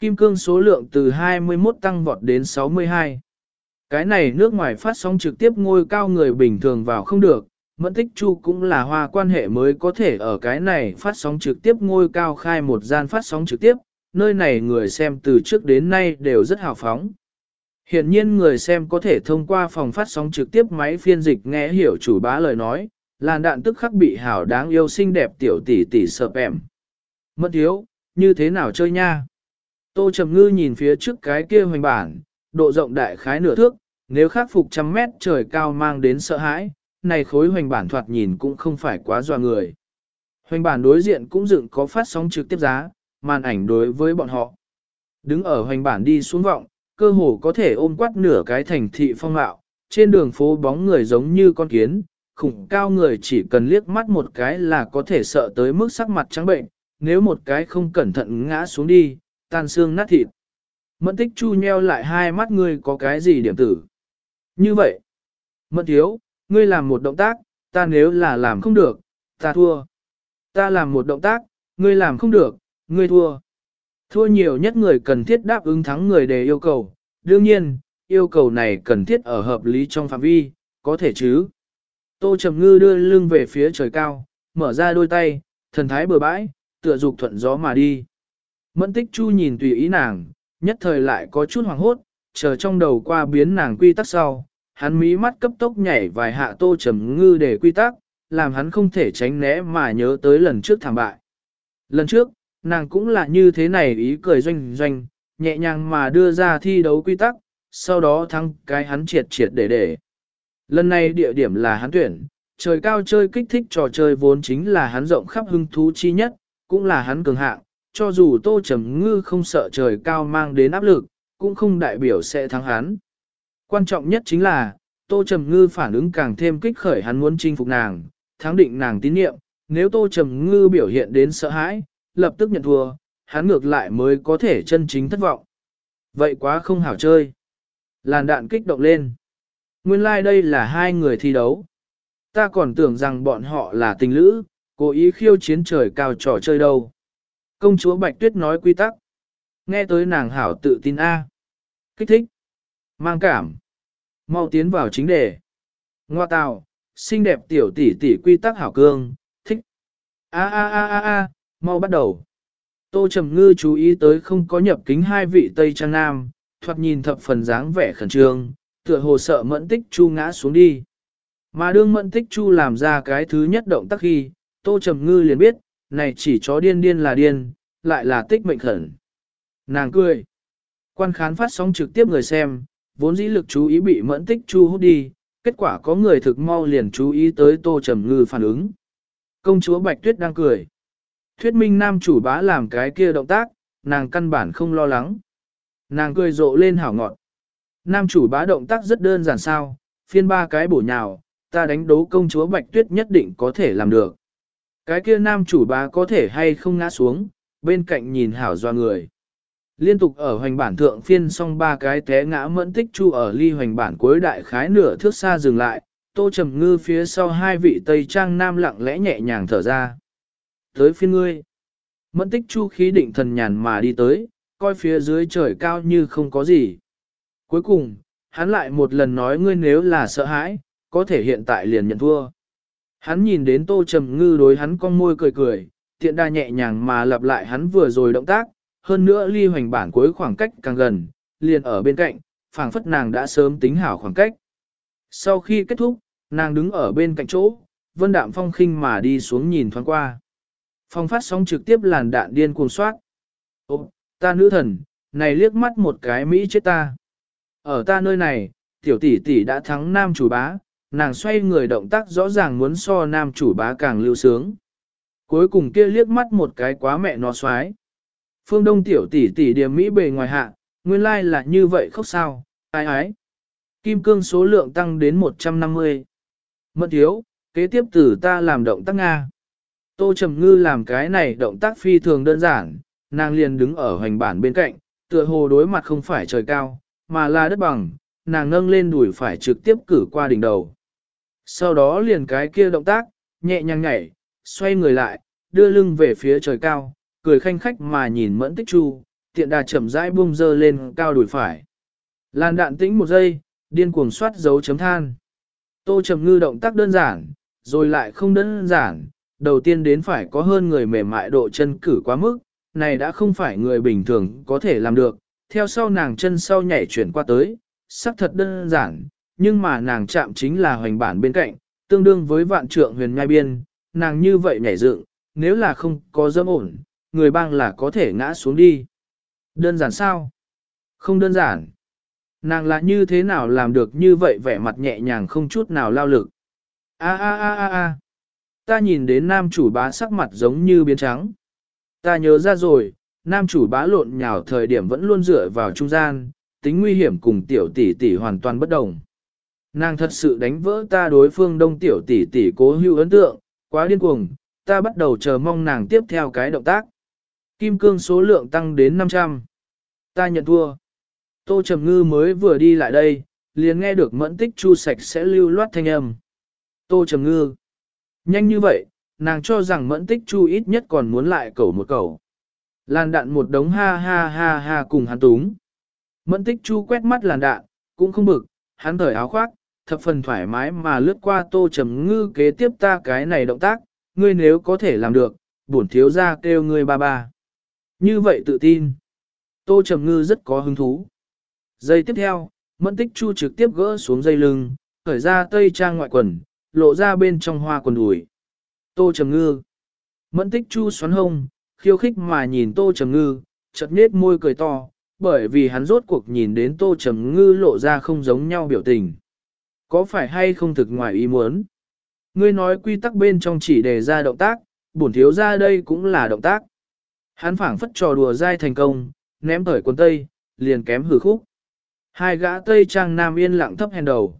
Kim cương số lượng từ 21 tăng vọt đến 62. Cái này nước ngoài phát sóng trực tiếp ngôi cao người bình thường vào không được, Mẫn Tích Chu cũng là hoa quan hệ mới có thể ở cái này phát sóng trực tiếp ngôi cao khai một gian phát sóng trực tiếp, nơi này người xem từ trước đến nay đều rất hào phóng. Hiện nhiên người xem có thể thông qua phòng phát sóng trực tiếp máy phiên dịch nghe hiểu chủ bá lời nói, làn đạn tức khắc bị hảo đáng yêu xinh đẹp tiểu tỷ tỷ sợ em. Mất thiếu, như thế nào chơi nha? Tô Trầm Ngư nhìn phía trước cái kia hoành bản, độ rộng đại khái nửa thước, nếu khắc phục trăm mét trời cao mang đến sợ hãi, này khối hoành bản thoạt nhìn cũng không phải quá dọa người. Hoành bản đối diện cũng dựng có phát sóng trực tiếp giá, màn ảnh đối với bọn họ. Đứng ở hoành bản đi xuống vọng, cơ hồ có thể ôm quát nửa cái thành thị phong mạo, trên đường phố bóng người giống như con kiến, khủng cao người chỉ cần liếc mắt một cái là có thể sợ tới mức sắc mặt trắng bệnh, nếu một cái không cẩn thận ngã xuống đi, tan xương nát thịt. Mẫn tích chu nheo lại hai mắt ngươi có cái gì điểm tử. Như vậy, mẫn thiếu, ngươi làm một động tác, ta nếu là làm không được, ta thua. Ta làm một động tác, ngươi làm không được, ngươi thua. Thua nhiều nhất người cần thiết đáp ứng thắng người để yêu cầu. Đương nhiên, yêu cầu này cần thiết ở hợp lý trong phạm vi, có thể chứ. Tô Trầm Ngư đưa lưng về phía trời cao, mở ra đôi tay, thần thái bừa bãi, tựa dục thuận gió mà đi. Mẫn tích chu nhìn tùy ý nàng, nhất thời lại có chút hoàng hốt, chờ trong đầu qua biến nàng quy tắc sau. Hắn mí mắt cấp tốc nhảy vài hạ Tô Trầm Ngư để quy tắc, làm hắn không thể tránh né mà nhớ tới lần trước thảm bại. Lần trước, nàng cũng là như thế này ý cười doanh doanh, nhẹ nhàng mà đưa ra thi đấu quy tắc, sau đó thắng cái hắn triệt triệt để để. Lần này địa điểm là hắn tuyển, trời cao chơi kích thích trò chơi vốn chính là hắn rộng khắp hưng thú chi nhất, cũng là hắn cường hạng, cho dù tô trầm ngư không sợ trời cao mang đến áp lực, cũng không đại biểu sẽ thắng hắn. Quan trọng nhất chính là, tô trầm ngư phản ứng càng thêm kích khởi hắn muốn chinh phục nàng, thắng định nàng tín nhiệm, nếu tô trầm ngư biểu hiện đến sợ hãi, lập tức nhận thua, hắn ngược lại mới có thể chân chính thất vọng. Vậy quá không hảo chơi. Làn đạn kích động lên. Nguyên lai like đây là hai người thi đấu. Ta còn tưởng rằng bọn họ là tình lữ, cố ý khiêu chiến trời cao trò chơi đâu. Công chúa Bạch Tuyết nói quy tắc. Nghe tới nàng hảo tự tin A. Kích thích. Mang cảm. Mau tiến vào chính đề. Ngoa tào, xinh đẹp tiểu tỷ tỷ quy tắc hảo cương, thích. A a a a a, mau bắt đầu. Tô Trầm Ngư chú ý tới không có nhập kính hai vị Tây Trang Nam, thoạt nhìn thập phần dáng vẻ khẩn trương, tựa hồ sợ mẫn tích chu ngã xuống đi. Mà đương mẫn tích chu làm ra cái thứ nhất động tác khi, Tô Trầm Ngư liền biết, này chỉ chó điên điên là điên, lại là tích mệnh khẩn. Nàng cười. Quan khán phát sóng trực tiếp người xem, vốn dĩ lực chú ý bị mẫn tích chu hút đi, kết quả có người thực mau liền chú ý tới Tô Trầm Ngư phản ứng. Công chúa Bạch Tuyết đang cười. Thuyết minh nam chủ bá làm cái kia động tác, nàng căn bản không lo lắng. Nàng cười rộ lên hảo ngọt. Nam chủ bá động tác rất đơn giản sao, phiên ba cái bổ nhào, ta đánh đấu công chúa Bạch Tuyết nhất định có thể làm được. Cái kia nam chủ bá có thể hay không ngã xuống, bên cạnh nhìn hảo doa người. Liên tục ở hoành bản thượng phiên xong ba cái té ngã mẫn tích chu ở ly hoành bản cuối đại khái nửa thước xa dừng lại, tô trầm ngư phía sau hai vị tây trang nam lặng lẽ nhẹ nhàng thở ra. Tới phiên ngươi, mẫn tích chu khí định thần nhàn mà đi tới, coi phía dưới trời cao như không có gì. Cuối cùng, hắn lại một lần nói ngươi nếu là sợ hãi, có thể hiện tại liền nhận thua. Hắn nhìn đến tô trầm ngư đối hắn con môi cười cười, tiện đa nhẹ nhàng mà lặp lại hắn vừa rồi động tác, hơn nữa ly hoành bản cuối khoảng cách càng gần, liền ở bên cạnh, phảng phất nàng đã sớm tính hảo khoảng cách. Sau khi kết thúc, nàng đứng ở bên cạnh chỗ, vân đạm phong khinh mà đi xuống nhìn thoáng qua. Phong phát sóng trực tiếp làn đạn điên cuồng soát. Ô, ta nữ thần, này liếc mắt một cái Mỹ chết ta. Ở ta nơi này, tiểu tỷ tỷ đã thắng nam chủ bá, nàng xoay người động tác rõ ràng muốn so nam chủ bá càng lưu sướng. Cuối cùng kia liếc mắt một cái quá mẹ nó xoái. Phương Đông tiểu tỷ tỷ điểm Mỹ bề ngoài hạ, nguyên lai là như vậy khóc sao, ai ái. Kim cương số lượng tăng đến 150. Mận thiếu, kế tiếp từ ta làm động tác Nga. Tô Trầm Ngư làm cái này động tác phi thường đơn giản, nàng liền đứng ở hoành bản bên cạnh, tựa hồ đối mặt không phải trời cao, mà là đất bằng, nàng nâng lên đùi phải trực tiếp cử qua đỉnh đầu. Sau đó liền cái kia động tác, nhẹ nhàng nhảy, xoay người lại, đưa lưng về phía trời cao, cười khanh khách mà nhìn mẫn tích chu, tiện đà chậm rãi buông dơ lên cao đùi phải. Làn đạn tĩnh một giây, điên cuồng soát dấu chấm than. Tô trầm ngư động tác đơn giản, rồi lại không đơn giản, đầu tiên đến phải có hơn người mềm mại độ chân cử quá mức, này đã không phải người bình thường có thể làm được, theo sau nàng chân sau nhảy chuyển qua tới, sắc thật đơn giản, nhưng mà nàng chạm chính là hoành bản bên cạnh, tương đương với vạn trượng huyền ngai biên, nàng như vậy nhảy dựng, nếu là không có dâm ổn, người bang là có thể ngã xuống đi. Đơn giản sao? Không đơn giản. Nàng là như thế nào làm được như vậy vẻ mặt nhẹ nhàng không chút nào lao lực. A a a a a. Ta nhìn đến nam chủ bá sắc mặt giống như biến trắng. Ta nhớ ra rồi, nam chủ bá lộn nhào thời điểm vẫn luôn dựa vào trung gian, tính nguy hiểm cùng tiểu tỷ tỷ hoàn toàn bất đồng. Nàng thật sự đánh vỡ ta đối phương đông tiểu tỷ tỷ cố hữu ấn tượng, quá điên cuồng, ta bắt đầu chờ mong nàng tiếp theo cái động tác. Kim cương số lượng tăng đến 500. Ta nhận thua. Tô Trầm Ngư mới vừa đi lại đây, liền nghe được mẫn tích chu sạch sẽ lưu loát thanh âm. Tô Trầm Ngư. Nhanh như vậy, nàng cho rằng mẫn tích chu ít nhất còn muốn lại cầu một cầu. Làn đạn một đống ha ha ha ha cùng hắn túng. Mẫn tích chu quét mắt làn đạn, cũng không bực, hắn thởi áo khoác, thập phần thoải mái mà lướt qua tô trầm ngư kế tiếp ta cái này động tác, ngươi nếu có thể làm được, bổn thiếu ra kêu ngươi ba ba. Như vậy tự tin. Tô trầm ngư rất có hứng thú. Giây tiếp theo, mẫn tích chu trực tiếp gỡ xuống dây lưng, khởi ra tây trang ngoại quần, lộ ra bên trong hoa quần đùi. Tô trầm ngư. Mẫn tích chu xoắn hông, khiêu khích mà nhìn tô trầm ngư, chật nết môi cười to, bởi vì hắn rốt cuộc nhìn đến tô trầm ngư lộ ra không giống nhau biểu tình. Có phải hay không thực ngoài ý muốn? Ngươi nói quy tắc bên trong chỉ đề ra động tác, bổn thiếu ra đây cũng là động tác. Hắn phảng phất trò đùa dai thành công, ném thời quần tây, liền kém hử khúc. Hai gã tây trang nam yên lặng thấp hèn đầu.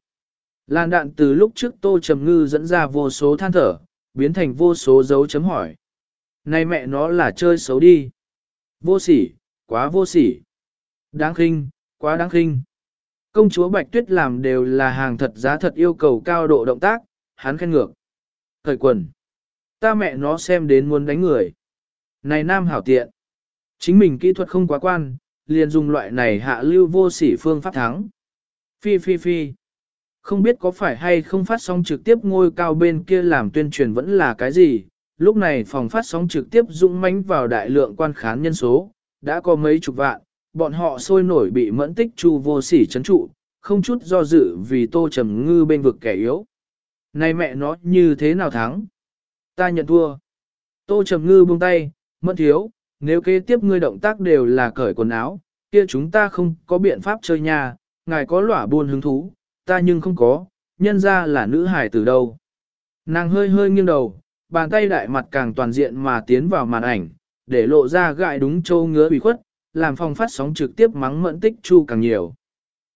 Làn đạn từ lúc trước tô trầm ngư dẫn ra vô số than thở, biến thành vô số dấu chấm hỏi. Này mẹ nó là chơi xấu đi. Vô sỉ, quá vô sỉ. Đáng khinh, quá đáng khinh. Công chúa Bạch Tuyết làm đều là hàng thật giá thật yêu cầu cao độ động tác, hắn khen ngược. Thời quần. Ta mẹ nó xem đến muốn đánh người. Này nam hảo tiện. Chính mình kỹ thuật không quá quan, liền dùng loại này hạ lưu vô sỉ phương pháp thắng. Phi phi phi. Không biết có phải hay không phát sóng trực tiếp ngôi cao bên kia làm tuyên truyền vẫn là cái gì, lúc này phòng phát sóng trực tiếp dũng mãnh vào đại lượng quan khán nhân số, đã có mấy chục vạn, bọn họ sôi nổi bị mẫn tích chu vô sỉ chấn trụ, không chút do dự vì tô trầm ngư bên vực kẻ yếu. Này mẹ nó như thế nào thắng? Ta nhận thua. Tô trầm ngư buông tay, mẫn thiếu, nếu kế tiếp ngươi động tác đều là cởi quần áo, kia chúng ta không có biện pháp chơi nhà, ngài có lỏa buôn hứng thú, ta nhưng không có, nhân ra là nữ hải từ đâu. Nàng hơi hơi nghiêng đầu, bàn tay đại mặt càng toàn diện mà tiến vào màn ảnh, để lộ ra gại đúng châu ngứa bị khuất, làm phòng phát sóng trực tiếp mắng mẫn tích chu càng nhiều.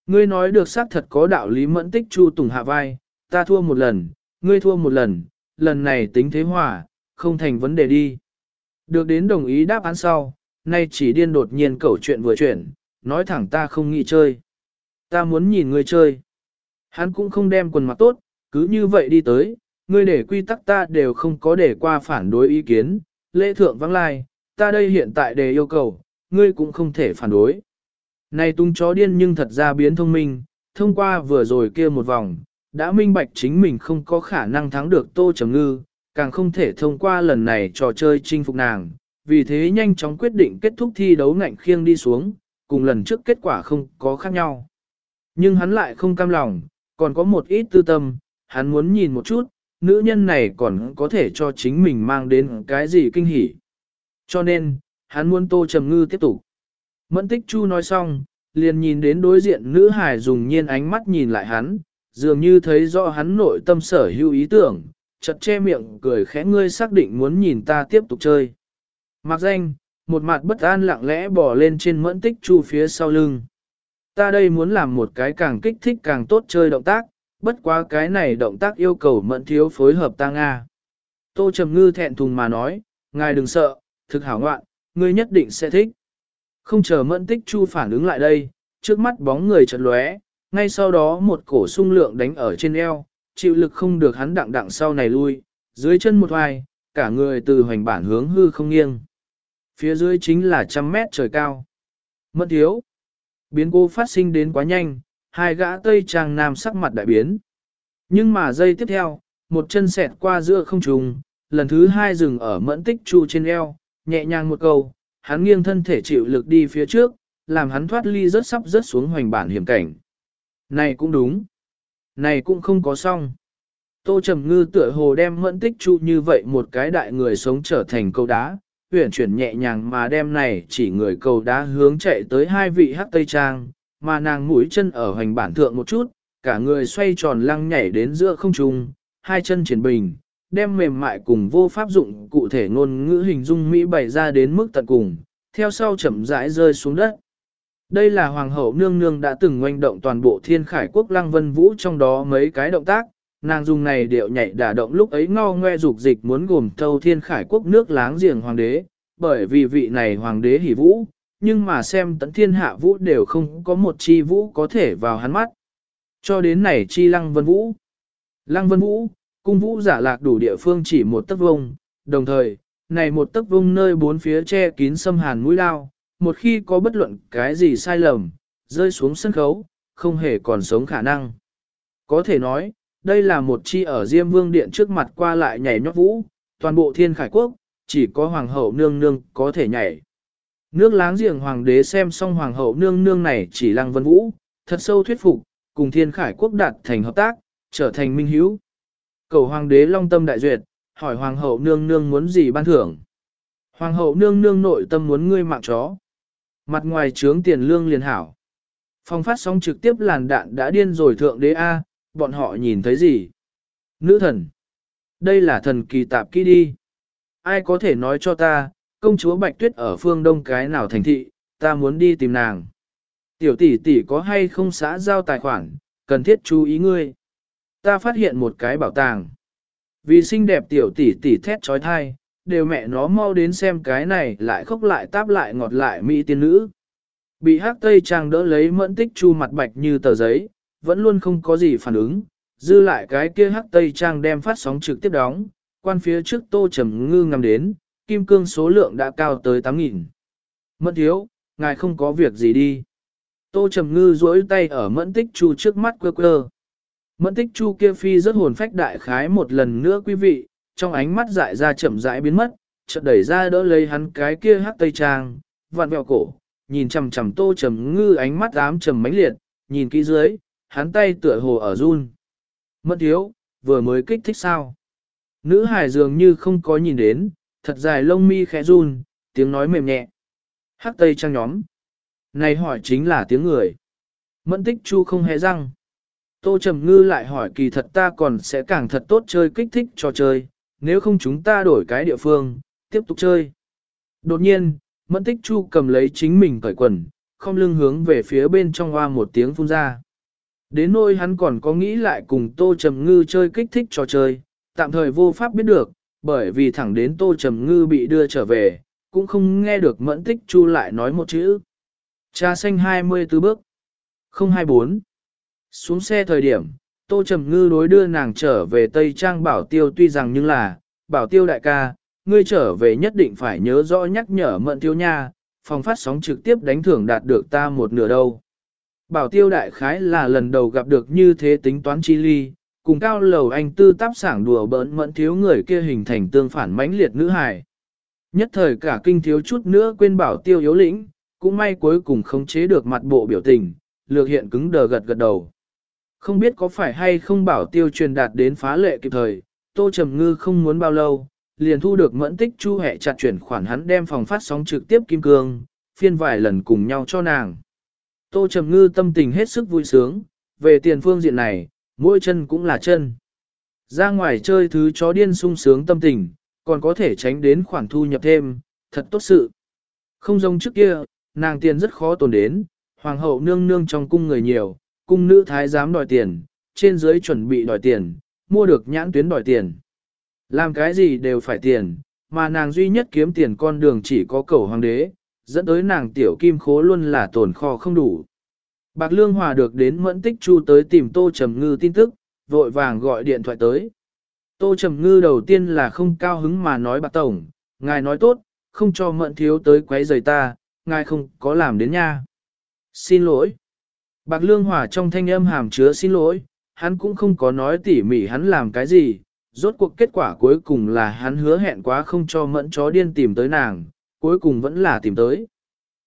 Ngươi nói được xác thật có đạo lý mẫn tích chu tùng hạ vai, ta thua một lần, ngươi thua một lần, lần này tính thế hòa, không thành vấn đề đi. Được đến đồng ý đáp án sau, nay chỉ điên đột nhiên cẩu chuyện vừa chuyển, nói thẳng ta không nghĩ chơi. Ta muốn nhìn ngươi chơi. Hắn cũng không đem quần mặc tốt, cứ như vậy đi tới, ngươi để quy tắc ta đều không có để qua phản đối ý kiến, lễ thượng vắng lai, ta đây hiện tại đề yêu cầu, ngươi cũng không thể phản đối. Này tung chó điên nhưng thật ra biến thông minh, thông qua vừa rồi kia một vòng, đã minh bạch chính mình không có khả năng thắng được Tô Trầm Ngư, càng không thể thông qua lần này trò chơi chinh phục nàng, vì thế nhanh chóng quyết định kết thúc thi đấu ngạnh khiêng đi xuống, cùng lần trước kết quả không có khác nhau. Nhưng hắn lại không cam lòng, còn có một ít tư tâm, hắn muốn nhìn một chút, nữ nhân này còn có thể cho chính mình mang đến cái gì kinh hỉ. Cho nên, hắn muốn Tô Trầm Ngư tiếp tục. Mẫn tích chu nói xong, liền nhìn đến đối diện nữ hải dùng nhiên ánh mắt nhìn lại hắn, dường như thấy rõ hắn nội tâm sở hữu ý tưởng, chật che miệng cười khẽ ngươi xác định muốn nhìn ta tiếp tục chơi. Mặc danh, một mặt bất an lặng lẽ bỏ lên trên mẫn tích chu phía sau lưng. Ta đây muốn làm một cái càng kích thích càng tốt chơi động tác, bất quá cái này động tác yêu cầu mẫn thiếu phối hợp ta Nga. Tô Trầm Ngư thẹn thùng mà nói, ngài đừng sợ, thực hảo ngoạn, ngươi nhất định sẽ thích. Không chờ mẫn tích chu phản ứng lại đây, trước mắt bóng người chật lóe, ngay sau đó một cổ sung lượng đánh ở trên eo, chịu lực không được hắn đặng đặng sau này lui, dưới chân một hoài, cả người từ hoành bản hướng hư không nghiêng. Phía dưới chính là trăm mét trời cao. mất thiếu. Biến cô phát sinh đến quá nhanh, hai gã tây trang nam sắc mặt đại biến. Nhưng mà giây tiếp theo, một chân xẹt qua giữa không trùng, lần thứ hai dừng ở mẫn tích chu trên eo, nhẹ nhàng một câu, hắn nghiêng thân thể chịu lực đi phía trước, làm hắn thoát ly rất sắp rớt xuống hoành bản hiểm cảnh. Này cũng đúng. Này cũng không có xong. Tô Trầm Ngư tựa hồ đem mẫn tích chu như vậy một cái đại người sống trở thành câu đá, huyển chuyển nhẹ nhàng mà đem này chỉ người cầu đá hướng chạy tới hai vị hắc tây trang, mà nàng mũi chân ở hoành bản thượng một chút, cả người xoay tròn lăng nhảy đến giữa không trung, hai chân triển bình, đem mềm mại cùng vô pháp dụng cụ thể ngôn ngữ hình dung Mỹ bày ra đến mức tận cùng, theo sau chậm rãi rơi xuống đất. Đây là Hoàng hậu nương nương đã từng ngoanh động toàn bộ thiên khải quốc lăng vân vũ trong đó mấy cái động tác, nàng dùng này điệu nhảy đả động lúc ấy ngao ngoe dục dịch muốn gồm thâu thiên khải quốc nước láng giềng hoàng đế, bởi vì vị này hoàng đế hỉ vũ, nhưng mà xem tận thiên hạ vũ đều không có một chi vũ có thể vào hắn mắt. Cho đến này chi lăng vân vũ. Lăng vân vũ, cung vũ giả lạc đủ địa phương chỉ một tấc vông, đồng thời, này một tấc vông nơi bốn phía che kín xâm hàn mũi lao, một khi có bất luận cái gì sai lầm, rơi xuống sân khấu, không hề còn sống khả năng. Có thể nói, đây là một chi ở Diêm Vương Điện trước mặt qua lại nhảy nhót vũ, toàn bộ thiên khải quốc, chỉ có hoàng hậu nương nương có thể nhảy. Nước láng giềng hoàng đế xem xong hoàng hậu nương nương này chỉ lăng vân vũ, thật sâu thuyết phục, cùng thiên khải quốc đạt thành hợp tác, trở thành minh hữu. Cầu hoàng đế long tâm đại duyệt, hỏi hoàng hậu nương nương muốn gì ban thưởng. Hoàng hậu nương nương nội tâm muốn ngươi mạng chó. Mặt ngoài trướng tiền lương liền hảo. Phong phát sóng trực tiếp làn đạn đã điên rồi thượng đế A, bọn họ nhìn thấy gì? Nữ thần. Đây là thần kỳ tạp kỹ đi. Ai có thể nói cho ta, công chúa Bạch Tuyết ở phương đông cái nào thành thị, ta muốn đi tìm nàng. Tiểu tỷ tỷ có hay không xã giao tài khoản, cần thiết chú ý ngươi. Ta phát hiện một cái bảo tàng. Vì xinh đẹp tiểu tỷ tỷ thét trói thai, đều mẹ nó mau đến xem cái này lại khóc lại táp lại ngọt lại mỹ tiên nữ. Bị hắc tây trang đỡ lấy mẫn tích chu mặt bạch như tờ giấy, vẫn luôn không có gì phản ứng, dư lại cái kia hắc tây trang đem phát sóng trực tiếp đóng, quan phía trước tô trầm ngư ngầm đến, kim cương số lượng đã cao tới 8.000. Mẫn thiếu, ngài không có việc gì đi. Tô trầm ngư duỗi tay ở mẫn tích chu trước mắt quơ quơ. Mẫn tích chu kia phi rất hồn phách đại khái một lần nữa quý vị, trong ánh mắt dại ra chậm rãi biến mất, chợt đẩy ra đỡ lấy hắn cái kia hắc tây trang, vặn vẹo cổ, nhìn chằm chằm tô trầm ngư ánh mắt ám trầm mãnh liệt, nhìn kỹ dưới, hắn tay tựa hồ ở run. Mất thiếu, vừa mới kích thích sao? Nữ hải dường như không có nhìn đến, thật dài lông mi khẽ run, tiếng nói mềm nhẹ. Hắc tây trang nhóm. Này hỏi chính là tiếng người. Mẫn tích chu không hề răng. Tô Trầm Ngư lại hỏi kỳ thật ta còn sẽ càng thật tốt chơi kích thích trò chơi, nếu không chúng ta đổi cái địa phương, tiếp tục chơi. Đột nhiên, Mẫn tích chu cầm lấy chính mình cởi quần, không lưng hướng về phía bên trong hoa một tiếng phun ra. Đến nỗi hắn còn có nghĩ lại cùng Tô Trầm Ngư chơi kích thích trò chơi, tạm thời vô pháp biết được, bởi vì thẳng đến Tô Trầm Ngư bị đưa trở về, cũng không nghe được mẫn tích chu lại nói một chữ. Trà xanh 24 bước. 024. Xuống xe thời điểm, Tô Trầm Ngư đối đưa nàng trở về Tây Trang Bảo Tiêu tuy rằng nhưng là, Bảo Tiêu đại ca, ngươi trở về nhất định phải nhớ rõ nhắc nhở mận tiêu nha, phòng phát sóng trực tiếp đánh thưởng đạt được ta một nửa đâu. Bảo tiêu đại khái là lần đầu gặp được như thế tính toán chi ly, cùng cao lầu anh tư táp sảng đùa bỡn mẫn thiếu người kia hình thành tương phản mãnh liệt nữ hài. Nhất thời cả kinh thiếu chút nữa quên bảo tiêu yếu lĩnh, cũng may cuối cùng khống chế được mặt bộ biểu tình, lược hiện cứng đờ gật gật đầu. Không biết có phải hay không bảo tiêu truyền đạt đến phá lệ kịp thời, tô trầm ngư không muốn bao lâu, liền thu được mẫn tích chu hẹ chặt chuyển khoản hắn đem phòng phát sóng trực tiếp kim cương, phiên vài lần cùng nhau cho nàng. Tô Trầm Ngư tâm tình hết sức vui sướng, về tiền phương diện này, mỗi chân cũng là chân. Ra ngoài chơi thứ chó điên sung sướng tâm tình, còn có thể tránh đến khoản thu nhập thêm, thật tốt sự. Không giống trước kia, nàng tiền rất khó tồn đến, hoàng hậu nương nương trong cung người nhiều, cung nữ thái giám đòi tiền, trên dưới chuẩn bị đòi tiền, mua được nhãn tuyến đòi tiền. Làm cái gì đều phải tiền, mà nàng duy nhất kiếm tiền con đường chỉ có cầu hoàng đế, dẫn tới nàng tiểu kim khố luôn là tồn kho không đủ. Bạc Lương Hòa được đến mẫn tích chu tới tìm Tô Trầm Ngư tin tức, vội vàng gọi điện thoại tới. Tô Trầm Ngư đầu tiên là không cao hứng mà nói bạc tổng, ngài nói tốt, không cho mẫn thiếu tới quấy rầy ta, ngài không có làm đến nha. Xin lỗi. Bạc Lương Hòa trong thanh âm hàm chứa xin lỗi, hắn cũng không có nói tỉ mỉ hắn làm cái gì, rốt cuộc kết quả cuối cùng là hắn hứa hẹn quá không cho mẫn chó điên tìm tới nàng, cuối cùng vẫn là tìm tới.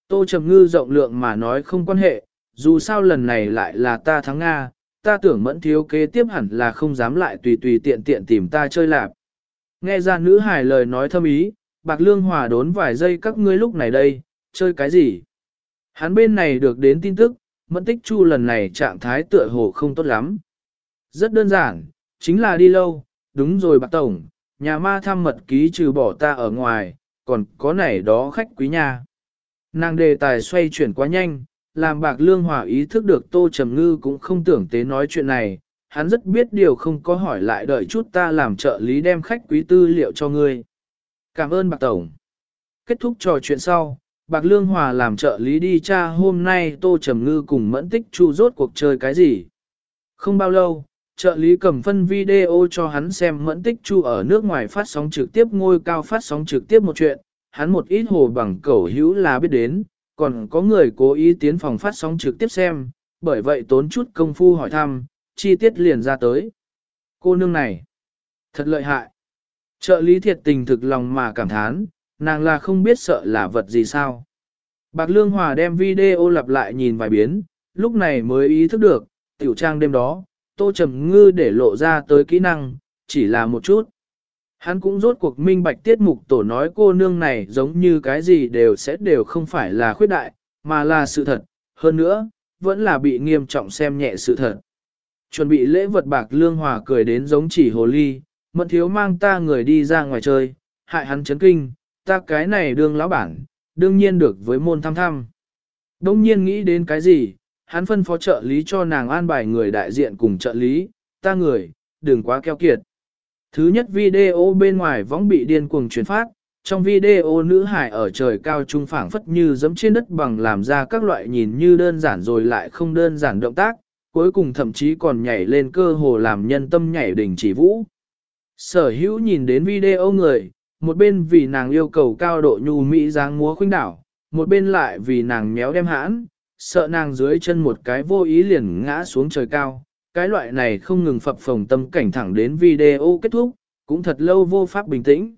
Tô Trầm Ngư rộng lượng mà nói không quan hệ, dù sao lần này lại là ta thắng Nga, ta tưởng mẫn thiếu kế tiếp hẳn là không dám lại tùy tùy tiện tiện tìm ta chơi lạp. Nghe ra nữ hài lời nói thâm ý, bạc lương hòa đốn vài giây các ngươi lúc này đây, chơi cái gì? Hắn bên này được đến tin tức, mẫn tích chu lần này trạng thái tựa hồ không tốt lắm. Rất đơn giản, chính là đi lâu, đúng rồi bạc tổng, nhà ma thăm mật ký trừ bỏ ta ở ngoài, còn có này đó khách quý nhà. Nàng đề tài xoay chuyển quá nhanh, làm bạc lương hòa ý thức được tô trầm ngư cũng không tưởng tế nói chuyện này, hắn rất biết điều không có hỏi lại đợi chút ta làm trợ lý đem khách quý tư liệu cho ngươi. Cảm ơn bạc tổng. Kết thúc trò chuyện sau, Bạc Lương Hòa làm trợ lý đi cha hôm nay Tô Trầm Ngư cùng Mẫn Tích Chu rốt cuộc chơi cái gì. Không bao lâu, trợ lý cầm phân video cho hắn xem Mẫn Tích Chu ở nước ngoài phát sóng trực tiếp ngôi cao phát sóng trực tiếp một chuyện, hắn một ít hồ bằng cẩu hữu là biết đến, còn có người cố ý tiến phòng phát sóng trực tiếp xem, bởi vậy tốn chút công phu hỏi thăm, chi tiết liền ra tới. Cô nương này, thật lợi hại. Trợ lý thiệt tình thực lòng mà cảm thán, nàng là không biết sợ là vật gì sao. Bạc Lương Hòa đem video lặp lại nhìn vài biến, lúc này mới ý thức được, tiểu trang đêm đó, Tô Trầm Ngư để lộ ra tới kỹ năng, chỉ là một chút. Hắn cũng rốt cuộc minh bạch tiết mục tổ nói cô nương này giống như cái gì đều sẽ đều không phải là khuyết đại, mà là sự thật, hơn nữa, vẫn là bị nghiêm trọng xem nhẹ sự thật. Chuẩn bị lễ vật bạc lương hòa cười đến giống chỉ hồ ly, mận thiếu mang ta người đi ra ngoài chơi, hại hắn chấn kinh, ta cái này đương lão bản, đương nhiên được với môn thăm thăm. Đông nhiên nghĩ đến cái gì, hắn phân phó trợ lý cho nàng an bài người đại diện cùng trợ lý, ta người, đừng quá keo kiệt. Thứ nhất video bên ngoài võng bị điên cuồng truyền phát, trong video nữ hải ở trời cao trung phảng phất như giẫm trên đất bằng làm ra các loại nhìn như đơn giản rồi lại không đơn giản động tác, cuối cùng thậm chí còn nhảy lên cơ hồ làm nhân tâm nhảy đỉnh chỉ vũ. Sở hữu nhìn đến video người, một bên vì nàng yêu cầu cao độ nhu mỹ dáng múa khuynh đảo, một bên lại vì nàng méo đem hãn, sợ nàng dưới chân một cái vô ý liền ngã xuống trời cao. Cái loại này không ngừng phập phồng tâm cảnh thẳng đến video kết thúc, cũng thật lâu vô pháp bình tĩnh.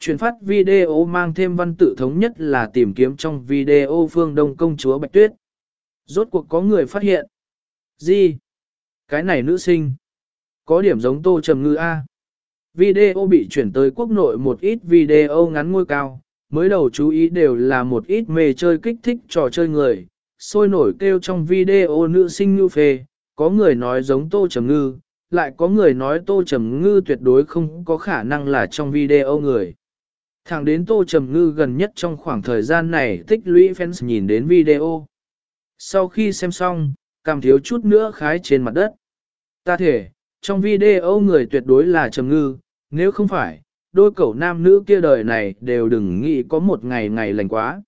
Truyền phát video mang thêm văn tự thống nhất là tìm kiếm trong video phương đông công chúa Bạch Tuyết. Rốt cuộc có người phát hiện. Gì? Cái này nữ sinh. Có điểm giống tô trầm ngư A. Video bị chuyển tới quốc nội một ít video ngắn ngôi cao, mới đầu chú ý đều là một ít mê chơi kích thích trò chơi người, sôi nổi kêu trong video nữ sinh như phê, có người nói giống tô trầm ngư, lại có người nói tô trầm ngư tuyệt đối không có khả năng là trong video người. Thẳng đến tô trầm ngư gần nhất trong khoảng thời gian này tích lũy fans nhìn đến video. Sau khi xem xong, cảm thiếu chút nữa khái trên mặt đất. Ta thể, trong video người tuyệt đối là trầm ngư, nếu không phải, đôi cậu nam nữ kia đời này đều đừng nghĩ có một ngày ngày lành quá.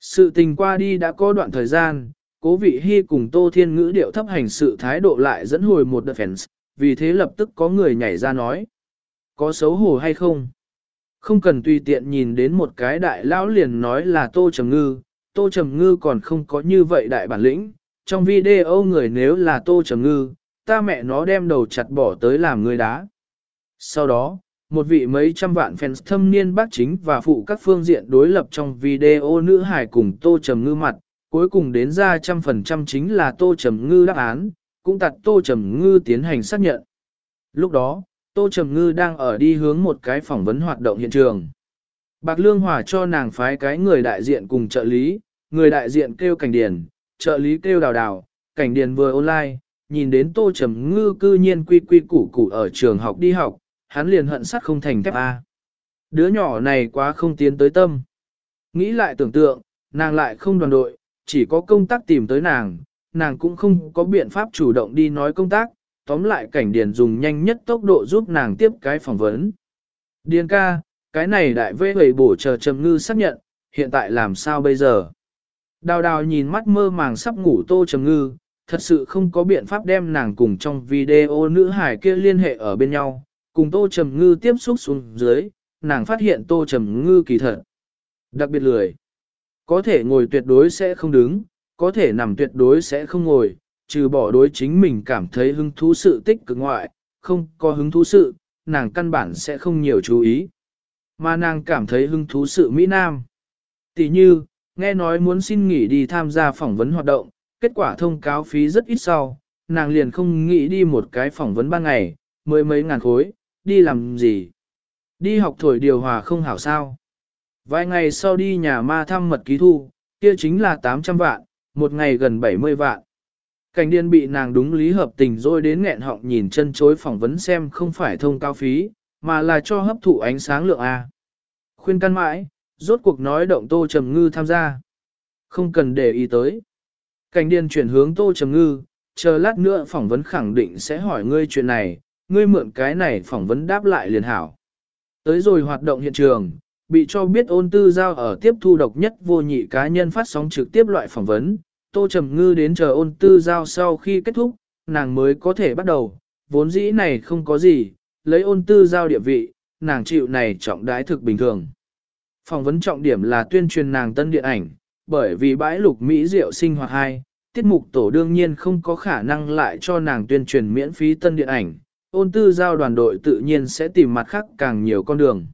Sự tình qua đi đã có đoạn thời gian, cố vị hy cùng Tô Thiên Ngữ điệu thấp hành sự thái độ lại dẫn hồi một đợt fans, vì thế lập tức có người nhảy ra nói. Có xấu hổ hay không? Không cần tùy tiện nhìn đến một cái đại lão liền nói là Tô Trầm Ngư, Tô Trầm Ngư còn không có như vậy đại bản lĩnh. Trong video người nếu là Tô Trầm Ngư, ta mẹ nó đem đầu chặt bỏ tới làm người đá. Sau đó, một vị mấy trăm vạn fans thâm niên bác chính và phụ các phương diện đối lập trong video nữ hải cùng Tô Trầm Ngư mặt, cuối cùng đến ra trăm phần trăm chính là Tô Trầm Ngư đáp án, cũng tặt Tô Trầm Ngư tiến hành xác nhận. Lúc đó, Tô Trầm Ngư đang ở đi hướng một cái phỏng vấn hoạt động hiện trường. Bạc Lương Hòa cho nàng phái cái người đại diện cùng trợ lý, người đại diện kêu cảnh điền, trợ lý kêu đào đào, cảnh điền vừa online, nhìn đến Tô Trầm Ngư cư nhiên quy quy củ củ ở trường học đi học, hắn liền hận sắt không thành thép A. Đứa nhỏ này quá không tiến tới tâm. Nghĩ lại tưởng tượng, nàng lại không đoàn đội, chỉ có công tác tìm tới nàng, nàng cũng không có biện pháp chủ động đi nói công tác, tóm lại cảnh điền dùng nhanh nhất tốc độ giúp nàng tiếp cái phỏng vấn. Điền ca, cái này đại vê hầy bổ chờ trầm ngư xác nhận, hiện tại làm sao bây giờ? Đào đào nhìn mắt mơ màng sắp ngủ tô trầm ngư, thật sự không có biện pháp đem nàng cùng trong video nữ hải kia liên hệ ở bên nhau, cùng tô trầm ngư tiếp xúc xuống dưới, nàng phát hiện tô trầm ngư kỳ thật. Đặc biệt lười, có thể ngồi tuyệt đối sẽ không đứng, có thể nằm tuyệt đối sẽ không ngồi, trừ bỏ đối chính mình cảm thấy hứng thú sự tích cực ngoại, không có hứng thú sự, nàng căn bản sẽ không nhiều chú ý. Mà nàng cảm thấy hứng thú sự Mỹ Nam. Tỷ như, nghe nói muốn xin nghỉ đi tham gia phỏng vấn hoạt động, kết quả thông cáo phí rất ít sau, nàng liền không nghĩ đi một cái phỏng vấn ba ngày, mới mấy ngàn khối, đi làm gì? Đi học thổi điều hòa không hảo sao? Vài ngày sau đi nhà ma thăm mật ký thu, kia chính là 800 vạn, một ngày gần 70 vạn. Cảnh điên bị nàng đúng lý hợp tình rồi đến nghẹn họng nhìn chân chối phỏng vấn xem không phải thông cao phí, mà là cho hấp thụ ánh sáng lượng A. Khuyên căn mãi, rốt cuộc nói động Tô Trầm Ngư tham gia. Không cần để ý tới. Cảnh điên chuyển hướng Tô Trầm Ngư, chờ lát nữa phỏng vấn khẳng định sẽ hỏi ngươi chuyện này, ngươi mượn cái này phỏng vấn đáp lại liền hảo. Tới rồi hoạt động hiện trường, bị cho biết ôn tư giao ở tiếp thu độc nhất vô nhị cá nhân phát sóng trực tiếp loại phỏng vấn, Tô Trầm Ngư đến chờ ôn tư giao sau khi kết thúc, nàng mới có thể bắt đầu, vốn dĩ này không có gì, lấy ôn tư giao địa vị, nàng chịu này trọng đái thực bình thường. Phỏng vấn trọng điểm là tuyên truyền nàng tân điện ảnh, bởi vì bãi lục Mỹ Diệu sinh hoạt hai, tiết mục tổ đương nhiên không có khả năng lại cho nàng tuyên truyền miễn phí tân điện ảnh, ôn tư giao đoàn đội tự nhiên sẽ tìm mặt khác càng nhiều con đường.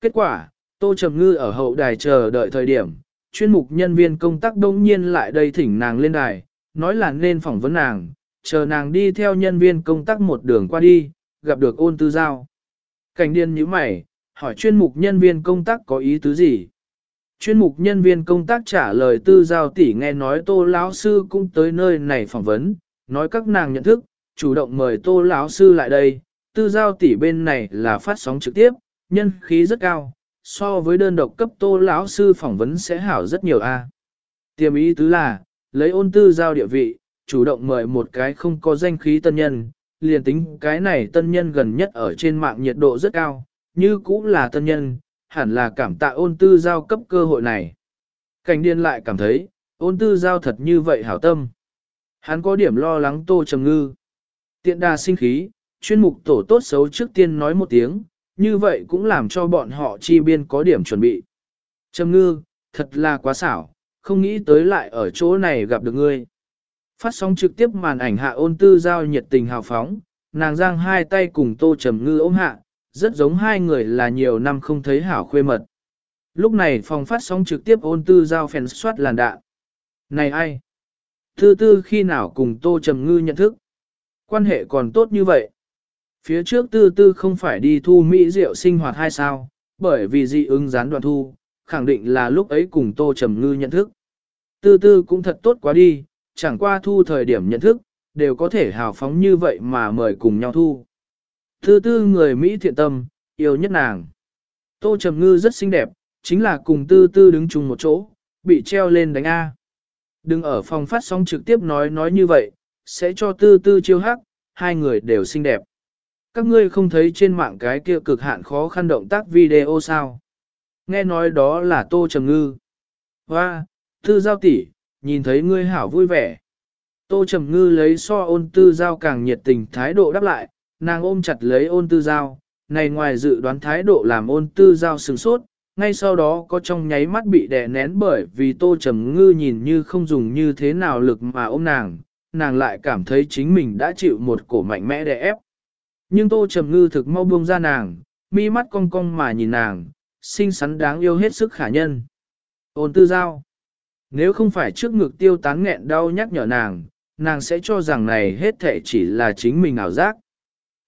Kết quả, Tô Trầm Ngư ở hậu đài chờ đợi thời điểm, chuyên mục nhân viên công tác đông nhiên lại đây thỉnh nàng lên đài, nói là nên phỏng vấn nàng, chờ nàng đi theo nhân viên công tác một đường qua đi, gặp được ôn tư giao. Cảnh điên như mày, hỏi chuyên mục nhân viên công tác có ý tứ gì? Chuyên mục nhân viên công tác trả lời tư giao tỷ nghe nói tô lão sư cũng tới nơi này phỏng vấn, nói các nàng nhận thức, chủ động mời tô lão sư lại đây, tư giao tỷ bên này là phát sóng trực tiếp, nhân khí rất cao, so với đơn độc cấp tô lão sư phỏng vấn sẽ hảo rất nhiều a. Tiềm ý tứ là, lấy ôn tư giao địa vị, chủ động mời một cái không có danh khí tân nhân, liền tính cái này tân nhân gần nhất ở trên mạng nhiệt độ rất cao, như cũng là tân nhân, hẳn là cảm tạ ôn tư giao cấp cơ hội này. Cảnh điên lại cảm thấy, ôn tư giao thật như vậy hảo tâm. Hắn có điểm lo lắng tô trầm ngư. Tiện đà sinh khí, chuyên mục tổ tốt xấu trước tiên nói một tiếng, như vậy cũng làm cho bọn họ chi biên có điểm chuẩn bị. Trầm ngư, thật là quá xảo, không nghĩ tới lại ở chỗ này gặp được ngươi. Phát sóng trực tiếp màn ảnh hạ ôn tư giao nhiệt tình hào phóng, nàng giang hai tay cùng tô trầm ngư ôm hạ, rất giống hai người là nhiều năm không thấy hảo khuê mật. Lúc này phòng phát sóng trực tiếp ôn tư giao phèn soát làn đạn. Này ai? Tư tư khi nào cùng tô trầm ngư nhận thức? Quan hệ còn tốt như vậy. Phía trước tư tư không phải đi thu Mỹ rượu sinh hoạt hay sao, bởi vì dị ứng gián đoạn thu, khẳng định là lúc ấy cùng tô trầm ngư nhận thức. Tư tư cũng thật tốt quá đi, chẳng qua thu thời điểm nhận thức, đều có thể hào phóng như vậy mà mời cùng nhau thu. Tư tư người Mỹ thiện tâm, yêu nhất nàng. Tô Trầm Ngư rất xinh đẹp, chính là cùng tư tư đứng chung một chỗ, bị treo lên đánh A. Đừng ở phòng phát sóng trực tiếp nói nói như vậy, sẽ cho tư tư chiêu hắc, hai người đều xinh đẹp. Các ngươi không thấy trên mạng cái kia cực hạn khó khăn động tác video sao? Nghe nói đó là Tô Trầm Ngư. Hoa, tư giao tỷ, nhìn thấy ngươi hảo vui vẻ. Tô Trầm Ngư lấy so ôn tư giao càng nhiệt tình thái độ đáp lại, nàng ôm chặt lấy ôn tư giao, này ngoài dự đoán thái độ làm ôn tư giao sừng sốt, ngay sau đó có trong nháy mắt bị đè nén bởi vì Tô Trầm Ngư nhìn như không dùng như thế nào lực mà ôm nàng, nàng lại cảm thấy chính mình đã chịu một cổ mạnh mẽ đè ép. Nhưng Tô Trầm Ngư thực mau buông ra nàng, mi mắt cong cong mà nhìn nàng, xinh xắn đáng yêu hết sức khả nhân. Ôn tư giao. Nếu không phải trước ngực tiêu tán nghẹn đau nhắc nhở nàng, nàng sẽ cho rằng này hết thể chỉ là chính mình ảo giác.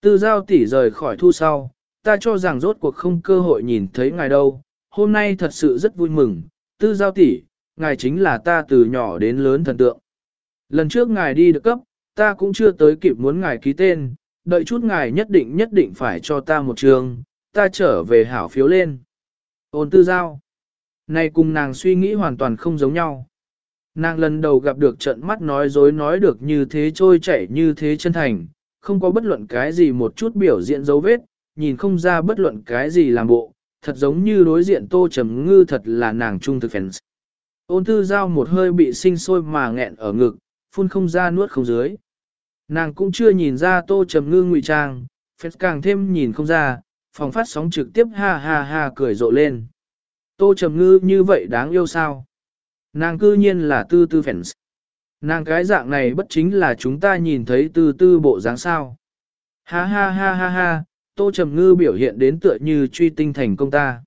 Tư giao tỷ rời khỏi thu sau, ta cho rằng rốt cuộc không cơ hội nhìn thấy ngài đâu, hôm nay thật sự rất vui mừng, tư giao tỷ, ngài chính là ta từ nhỏ đến lớn thần tượng. Lần trước ngài đi được cấp, ta cũng chưa tới kịp muốn ngài ký tên, đợi chút ngài nhất định nhất định phải cho ta một trường, ta trở về hảo phiếu lên. Ôn tư giao. Này cùng nàng suy nghĩ hoàn toàn không giống nhau. Nàng lần đầu gặp được trận mắt nói dối nói được như thế trôi chảy như thế chân thành, không có bất luận cái gì một chút biểu diễn dấu vết, nhìn không ra bất luận cái gì làm bộ, thật giống như đối diện tô trầm ngư thật là nàng trung thực fans. Ôn tư giao một hơi bị sinh sôi mà nghẹn ở ngực, phun không ra nuốt không dưới. Nàng cũng chưa nhìn ra tô trầm ngư ngụy trang, phết càng thêm nhìn không ra, phòng phát sóng trực tiếp ha ha ha cười rộ lên. Tô trầm ngư như vậy đáng yêu sao? Nàng cư nhiên là tư tư fans. Nàng cái dạng này bất chính là chúng ta nhìn thấy tư tư bộ dáng sao. Ha ha ha ha ha, Tô Trầm Ngư biểu hiện đến tựa như truy tinh thành công ta.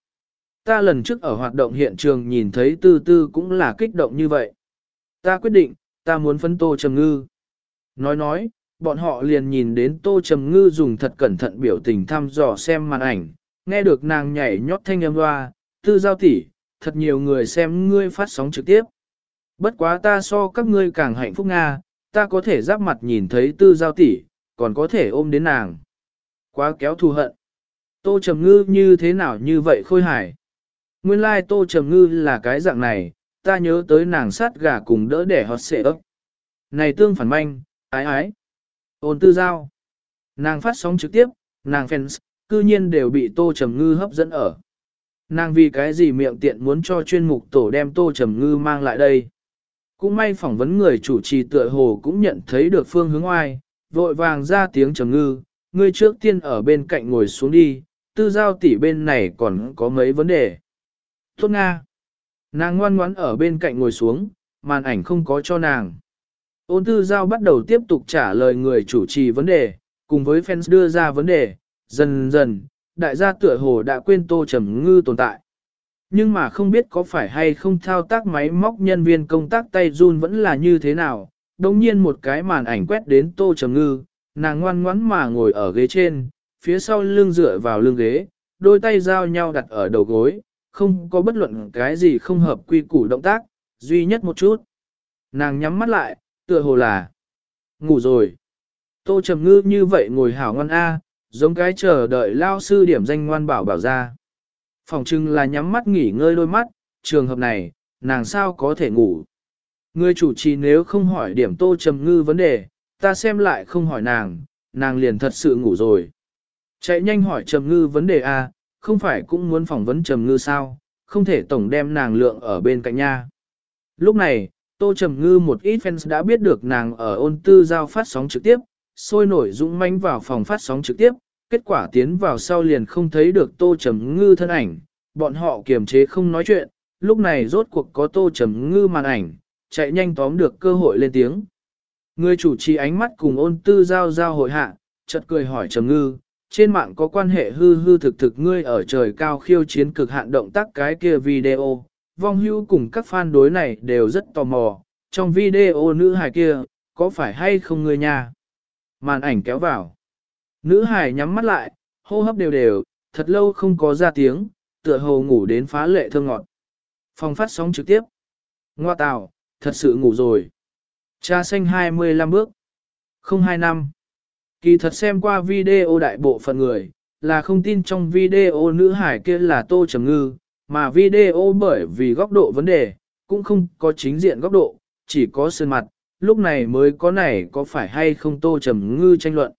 Ta lần trước ở hoạt động hiện trường nhìn thấy tư tư cũng là kích động như vậy. Ta quyết định, ta muốn phấn Tô Trầm Ngư. Nói nói, bọn họ liền nhìn đến Tô Trầm Ngư dùng thật cẩn thận biểu tình thăm dò xem màn ảnh, nghe được nàng nhảy nhót thanh âm hoa, tư giao tỷ, thật nhiều người xem ngươi phát sóng trực tiếp. Bất quá ta so các ngươi càng hạnh phúc Nga, ta có thể giáp mặt nhìn thấy tư giao tỷ, còn có thể ôm đến nàng. Quá kéo thù hận. Tô Trầm Ngư như thế nào như vậy khôi hài. Nguyên lai like Tô Trầm Ngư là cái dạng này, ta nhớ tới nàng sát gà cùng đỡ để hót xệ ấp. Này tương phản manh, ái ái. Ôn tư giao. Nàng phát sóng trực tiếp, nàng fans, cư nhiên đều bị Tô Trầm Ngư hấp dẫn ở. Nàng vì cái gì miệng tiện muốn cho chuyên mục tổ đem tô trầm ngư mang lại đây. Cũng may phỏng vấn người chủ trì tựa hồ cũng nhận thấy được phương hướng oai, vội vàng ra tiếng trầm ngư, ngươi trước tiên ở bên cạnh ngồi xuống đi, tư giao tỷ bên này còn có mấy vấn đề. Tốt Nga. Nàng ngoan ngoãn ở bên cạnh ngồi xuống, màn ảnh không có cho nàng. Ôn tư giao bắt đầu tiếp tục trả lời người chủ trì vấn đề, cùng với fans đưa ra vấn đề, dần dần, đại gia tựa hồ đã quên tô trầm ngư tồn tại. Nhưng mà không biết có phải hay không thao tác máy móc nhân viên công tác tay run vẫn là như thế nào, đồng nhiên một cái màn ảnh quét đến tô trầm ngư, nàng ngoan ngoãn mà ngồi ở ghế trên, phía sau lưng dựa vào lưng ghế, đôi tay giao nhau đặt ở đầu gối, không có bất luận cái gì không hợp quy củ động tác, duy nhất một chút. Nàng nhắm mắt lại, tựa hồ là ngủ rồi. Tô Trầm Ngư như vậy ngồi hảo ngoan A, giống cái chờ đợi lao sư điểm danh ngoan bảo bảo ra. Phòng trưng là nhắm mắt nghỉ ngơi đôi mắt, trường hợp này, nàng sao có thể ngủ. Người chủ trì nếu không hỏi điểm Tô Trầm Ngư vấn đề, ta xem lại không hỏi nàng, nàng liền thật sự ngủ rồi. Chạy nhanh hỏi Trầm Ngư vấn đề A, không phải cũng muốn phỏng vấn Trầm Ngư sao, không thể tổng đem nàng lượng ở bên cạnh nha. Lúc này, Tô Trầm Ngư một ít fans đã biết được nàng ở ôn tư giao phát sóng trực tiếp, sôi nổi dũng manh vào phòng phát sóng trực tiếp, kết quả tiến vào sau liền không thấy được Tô Trầm Ngư thân ảnh, bọn họ kiềm chế không nói chuyện, lúc này rốt cuộc có Tô Trầm Ngư màn ảnh, chạy nhanh tóm được cơ hội lên tiếng. Người chủ trì ánh mắt cùng ôn tư giao giao hội hạ, chợt cười hỏi Trầm Ngư, trên mạng có quan hệ hư hư thực thực ngươi ở trời cao khiêu chiến cực hạn động tác cái kia video, vong hưu cùng các fan đối này đều rất tò mò, trong video nữ hài kia, có phải hay không ngươi nha? Màn ảnh kéo vào. Nữ hài nhắm mắt lại, hô hấp đều đều, thật lâu không có ra tiếng, tựa hồ ngủ đến phá lệ thơ ngọt. Phòng phát sóng trực tiếp. Ngoa tào, thật sự ngủ rồi. Cha xanh 25 bước. 02 năm. Kỳ thật xem qua video đại bộ phận người, là không tin trong video nữ hải kia là Tô Trầm Ngư, mà video bởi vì góc độ vấn đề, cũng không có chính diện góc độ, chỉ có sơn mặt, lúc này mới có này có phải hay không Tô Trầm Ngư tranh luận.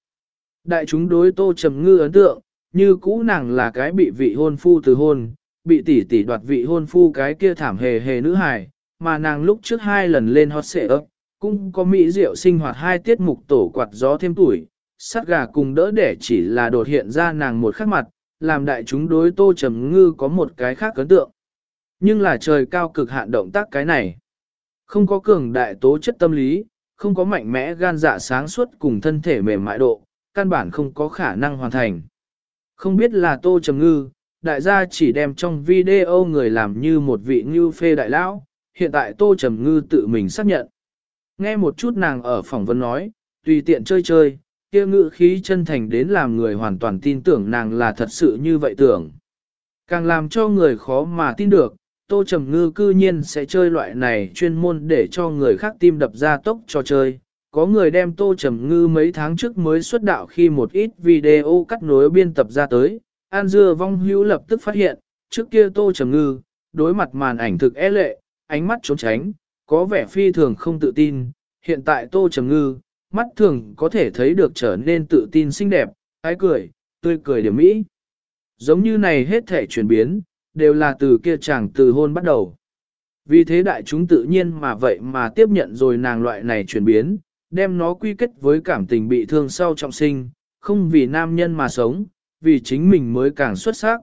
Đại chúng đối Tô Trầm Ngư ấn tượng, như cũ nàng là cái bị vị hôn phu từ hôn, bị tỷ tỷ đoạt vị hôn phu cái kia thảm hề hề nữ hải, mà nàng lúc trước hai lần lên hot xệ ấp, cũng có mỹ rượu sinh hoạt hai tiết mục tổ quạt gió thêm tuổi, Sát gà cùng đỡ để chỉ là đột hiện ra nàng một khắc mặt, làm đại chúng đối Tô Trầm Ngư có một cái khác ấn tượng. Nhưng là trời cao cực hạn động tác cái này. Không có cường đại tố chất tâm lý, không có mạnh mẽ gan dạ sáng suốt cùng thân thể mềm mại độ, căn bản không có khả năng hoàn thành. Không biết là Tô Trầm Ngư, đại gia chỉ đem trong video người làm như một vị như phê đại lão, hiện tại Tô Trầm Ngư tự mình xác nhận. Nghe một chút nàng ở phỏng vấn nói, tùy tiện chơi chơi, kia ngữ khí chân thành đến làm người hoàn toàn tin tưởng nàng là thật sự như vậy tưởng. Càng làm cho người khó mà tin được, Tô Trầm Ngư cư nhiên sẽ chơi loại này chuyên môn để cho người khác tim đập ra tốc cho chơi. Có người đem Tô Trầm Ngư mấy tháng trước mới xuất đạo khi một ít video cắt nối biên tập ra tới, An Dưa Vong Hữu lập tức phát hiện, trước kia Tô Trầm Ngư, đối mặt màn ảnh thực é e lệ, ánh mắt trốn tránh, có vẻ phi thường không tự tin, hiện tại Tô Trầm Ngư, mắt thường có thể thấy được trở nên tự tin xinh đẹp, ái cười, tươi cười điểm mỹ. Giống như này hết thể chuyển biến, đều là từ kia chàng từ hôn bắt đầu. Vì thế đại chúng tự nhiên mà vậy mà tiếp nhận rồi nàng loại này chuyển biến, đem nó quy kết với cảm tình bị thương sau trọng sinh, không vì nam nhân mà sống, vì chính mình mới càng xuất sắc.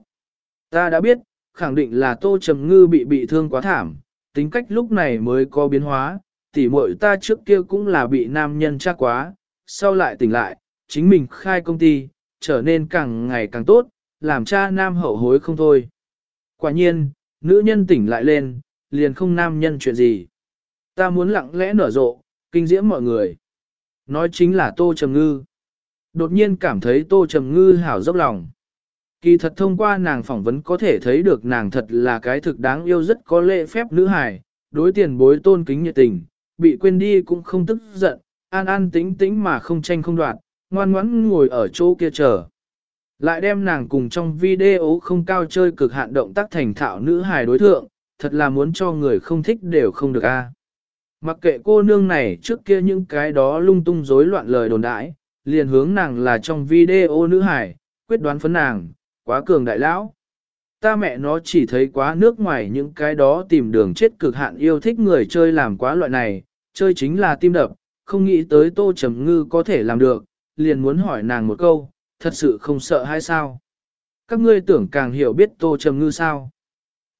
Ta đã biết, khẳng định là Tô Trầm Ngư bị bị thương quá thảm, tính cách lúc này mới có biến hóa, tỉ muội ta trước kia cũng là bị nam nhân chắc quá, sau lại tỉnh lại, chính mình khai công ty, trở nên càng ngày càng tốt, làm cha nam hậu hối không thôi. Quả nhiên, nữ nhân tỉnh lại lên, liền không nam nhân chuyện gì. Ta muốn lặng lẽ nở rộ, kinh diễm mọi người. Nói chính là Tô Trầm Ngư. Đột nhiên cảm thấy Tô Trầm Ngư hảo dốc lòng. Kỳ thật thông qua nàng phỏng vấn có thể thấy được nàng thật là cái thực đáng yêu rất có lễ phép nữ hài, đối tiền bối tôn kính nhiệt tình, bị quên đi cũng không tức giận, an an tĩnh tĩnh mà không tranh không đoạt, ngoan ngoãn ngồi ở chỗ kia chờ. Lại đem nàng cùng trong video không cao chơi cực hạn động tác thành thạo nữ hài đối thượng, thật là muốn cho người không thích đều không được a. Mặc kệ cô nương này trước kia những cái đó lung tung rối loạn lời đồn đãi, liền hướng nàng là trong video nữ hài, quyết đoán phấn nàng, quá cường đại lão. Ta mẹ nó chỉ thấy quá nước ngoài những cái đó tìm đường chết cực hạn yêu thích người chơi làm quá loại này, chơi chính là tim đập, không nghĩ tới Tô Trầm Ngư có thể làm được, liền muốn hỏi nàng một câu, thật sự không sợ hay sao? Các ngươi tưởng càng hiểu biết Tô Trầm Ngư sao?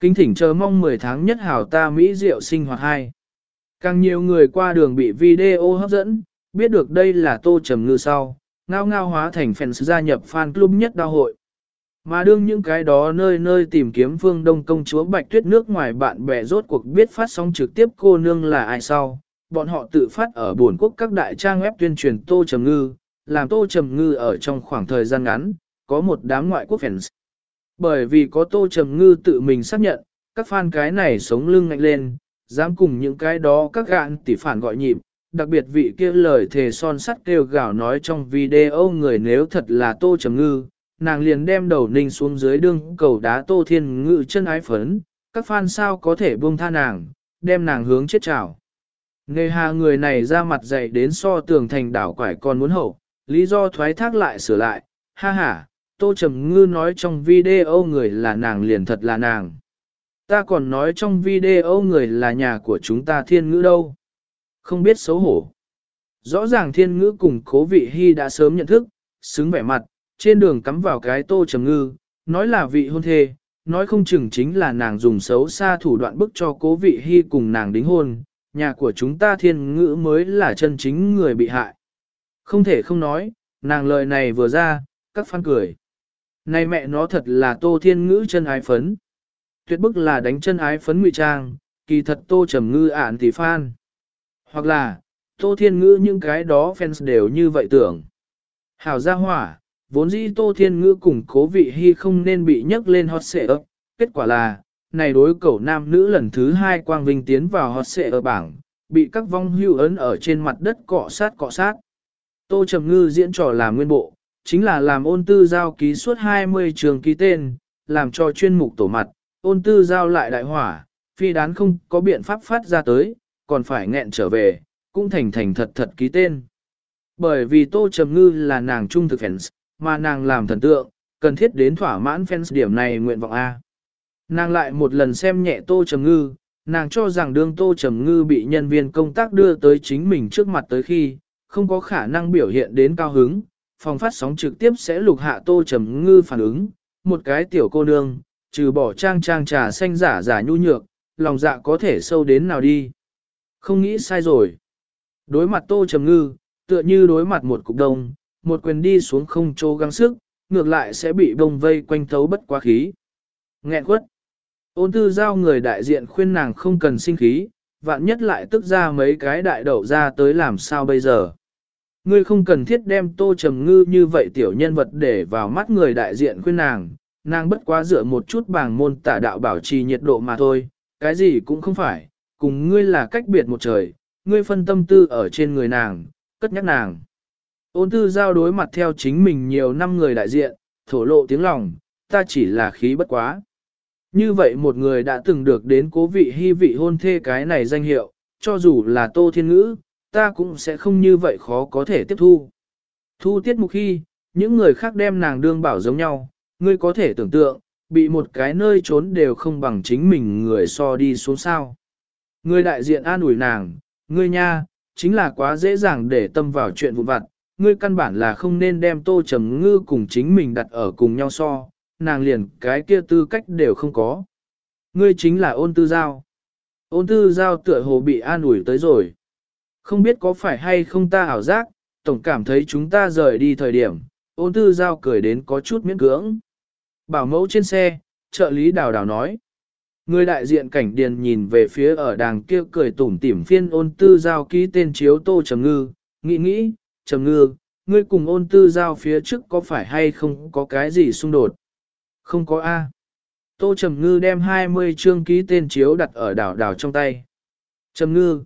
Kính thỉnh chờ mong 10 tháng nhất hảo ta Mỹ Diệu sinh hoạt hai. Càng nhiều người qua đường bị video hấp dẫn, biết được đây là Tô Trầm Ngư sau, ngao ngao hóa thành fans gia nhập fan club nhất đao hội. Mà đương những cái đó nơi nơi tìm kiếm phương đông công chúa Bạch Tuyết nước ngoài bạn bè rốt cuộc biết phát sóng trực tiếp cô nương là ai sau, bọn họ tự phát ở buồn quốc các đại trang web tuyên truyền Tô Trầm Ngư, làm Tô Trầm Ngư ở trong khoảng thời gian ngắn, có một đám ngoại quốc fans. Bởi vì có Tô Trầm Ngư tự mình xác nhận, các fan cái này sống lưng ngạnh lên, dám cùng những cái đó các gạn tỷ phản gọi nhịp, đặc biệt vị kia lời thề son sắt kêu gào nói trong video người nếu thật là Tô Trầm Ngư, nàng liền đem đầu ninh xuống dưới đương cầu đá Tô Thiên Ngự chân ái phấn, các fan sao có thể buông tha nàng, đem nàng hướng chết chảo. Nghề hà người này ra mặt dậy đến so tường thành đảo quải còn muốn hậu, lý do thoái thác lại sửa lại, ha ha, Tô Trầm Ngư nói trong video người là nàng liền thật là nàng. Ta còn nói trong video người là nhà của chúng ta thiên ngữ đâu. Không biết xấu hổ. Rõ ràng thiên ngữ cùng cố vị hy đã sớm nhận thức, xứng vẻ mặt, trên đường cắm vào cái Tô Trầm Ngư, nói là vị hôn thê, nói không chừng chính là nàng dùng xấu xa thủ đoạn bức cho cố vị hy cùng nàng đính hôn, nhà của chúng ta thiên ngữ mới là chân chính người bị hại. Không thể không nói, nàng lời này vừa ra, các fan cười. Này mẹ nó thật là tô thiên ngữ chân ái phấn. Tuyệt bức là đánh chân ái phấn ngụy trang, kỳ thật tô trầm ngư ản thì fan. Hoặc là, tô thiên ngữ những cái đó fans đều như vậy tưởng. Hảo gia hỏa, vốn dĩ tô thiên ngữ cùng cố vị hy không nên bị nhấc lên hot xệ ấp. Kết quả là, này đối cẩu nam nữ lần thứ hai quang vinh tiến vào hot xệ ở bảng, bị các vong hưu ấn ở trên mặt đất cọ sát cọ sát. Tô Trầm Ngư diễn trò làm nguyên bộ, chính là làm ôn tư giao ký suốt 20 trường ký tên, làm cho chuyên mục tổ mặt, ôn tư giao lại đại hỏa, phi đán không có biện pháp phát ra tới, còn phải nghẹn trở về, cũng thành thành thật thật ký tên. Bởi vì Tô Trầm Ngư là nàng trung thực fans, mà nàng làm thần tượng, cần thiết đến thỏa mãn fans điểm này nguyện vọng A. Nàng lại một lần xem nhẹ Tô Trầm Ngư, nàng cho rằng đương Tô Trầm Ngư bị nhân viên công tác đưa tới chính mình trước mặt tới khi, không có khả năng biểu hiện đến cao hứng, phòng phát sóng trực tiếp sẽ lục hạ Tô Trầm Ngư phản ứng, một cái tiểu cô nương, trừ bỏ trang trang trà xanh giả giả nhu nhược, lòng dạ có thể sâu đến nào đi. Không nghĩ sai rồi. Đối mặt Tô Trầm Ngư, tựa như đối mặt một cục đông, một quyền đi xuống không trô gắng sức, ngược lại sẽ bị bông vây quanh thấu bất quá khí. Nghẹn quất. Ôn tư giao người đại diện khuyên nàng không cần sinh khí, vạn nhất lại tức ra mấy cái đại đậu ra tới làm sao bây giờ. Ngươi không cần thiết đem tô trầm ngư như vậy tiểu nhân vật để vào mắt người đại diện khuyên nàng, nàng bất quá dựa một chút bảng môn tả đạo bảo trì nhiệt độ mà thôi, cái gì cũng không phải, cùng ngươi là cách biệt một trời, ngươi phân tâm tư ở trên người nàng, cất nhắc nàng. Ôn tư giao đối mặt theo chính mình nhiều năm người đại diện, thổ lộ tiếng lòng, ta chỉ là khí bất quá. Như vậy một người đã từng được đến cố vị hy vị hôn thê cái này danh hiệu, cho dù là tô thiên ngữ, ta cũng sẽ không như vậy khó có thể tiếp thu. Thu tiết mục khi, những người khác đem nàng đương bảo giống nhau, ngươi có thể tưởng tượng, bị một cái nơi trốn đều không bằng chính mình người so đi xuống sao. Ngươi đại diện an ủi nàng, ngươi nha, chính là quá dễ dàng để tâm vào chuyện vụn vặt, ngươi căn bản là không nên đem tô trầm ngư cùng chính mình đặt ở cùng nhau so, nàng liền cái kia tư cách đều không có. Ngươi chính là ôn tư giao. Ôn tư giao tựa hồ bị an ủi tới rồi. Không biết có phải hay không ta ảo giác, tổng cảm thấy chúng ta rời đi thời điểm, ôn tư giao cười đến có chút miễn cưỡng. Bảo mẫu trên xe, trợ lý đào đào nói. Người đại diện cảnh điền nhìn về phía ở đàng kia cười tủm tỉm phiên ôn tư giao ký tên chiếu tô trầm ngư, nghĩ nghĩ, trầm ngư, ngươi cùng ôn tư giao phía trước có phải hay không có cái gì xung đột? Không có A. Tô Trầm Ngư đem 20 chương ký tên chiếu đặt ở đảo đảo trong tay. Trầm Ngư.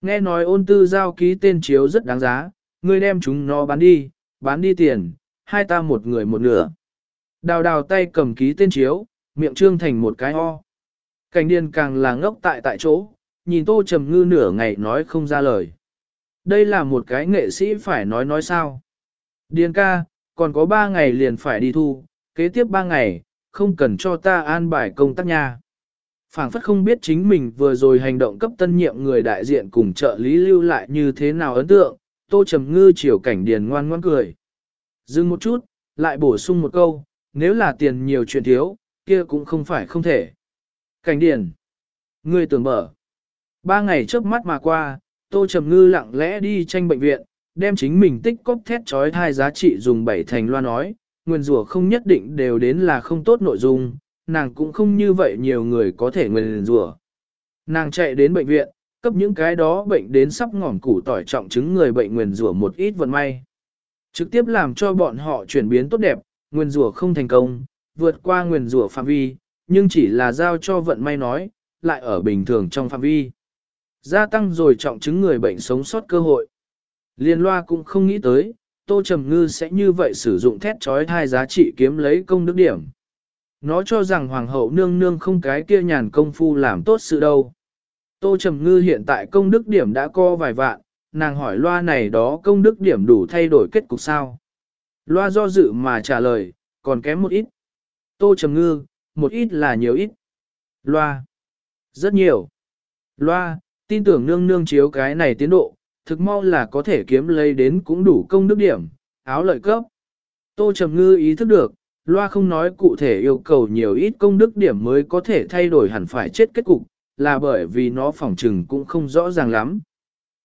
Nghe nói ôn tư giao ký tên chiếu rất đáng giá, ngươi đem chúng nó bán đi, bán đi tiền, hai ta một người một nửa. Đào đào tay cầm ký tên chiếu, miệng trương thành một cái ho. Cảnh điền càng là ngốc tại tại chỗ, nhìn tô trầm ngư nửa ngày nói không ra lời. Đây là một cái nghệ sĩ phải nói nói sao. Điền ca, còn có ba ngày liền phải đi thu, kế tiếp ba ngày, không cần cho ta an bài công tác nha. phảng phất không biết chính mình vừa rồi hành động cấp tân nhiệm người đại diện cùng trợ lý lưu lại như thế nào ấn tượng, tô trầm ngư chiều cảnh điền ngoan ngoan cười. Dừng một chút, lại bổ sung một câu, nếu là tiền nhiều chuyện thiếu, kia cũng không phải không thể. Cảnh điền. Ngươi tưởng mở. Ba ngày trước mắt mà qua, tô trầm ngư lặng lẽ đi tranh bệnh viện, đem chính mình tích cóp thét trói thai giá trị dùng bảy thành loa nói, nguyên rủa không nhất định đều đến là không tốt nội dung, nàng cũng không như vậy nhiều người có thể nguyên rủa. Nàng chạy đến bệnh viện, cấp những cái đó bệnh đến sắp ngỏm củ tỏi trọng chứng người bệnh nguyên rủa một ít vận may. Trực tiếp làm cho bọn họ chuyển biến tốt đẹp, nguyên rủa không thành công, vượt qua nguyên rủa phạm vi, nhưng chỉ là giao cho vận may nói, lại ở bình thường trong phạm vi. Gia tăng rồi trọng chứng người bệnh sống sót cơ hội. Liên loa cũng không nghĩ tới, Tô Trầm Ngư sẽ như vậy sử dụng thét trói thai giá trị kiếm lấy công đức điểm. Nó cho rằng Hoàng hậu nương nương không cái kia nhàn công phu làm tốt sự đâu. Tô Trầm Ngư hiện tại công đức điểm đã co vài vạn, nàng hỏi loa này đó công đức điểm đủ thay đổi kết cục sao. Loa do dự mà trả lời, còn kém một ít. Tô Trầm Ngư, một ít là nhiều ít. Loa, rất nhiều. Loa, tin tưởng nương nương chiếu cái này tiến độ, thực mau là có thể kiếm lấy đến cũng đủ công đức điểm, áo lợi cấp. Tô Trầm Ngư ý thức được, loa không nói cụ thể yêu cầu nhiều ít công đức điểm mới có thể thay đổi hẳn phải chết kết cục, là bởi vì nó phỏng trừng cũng không rõ ràng lắm.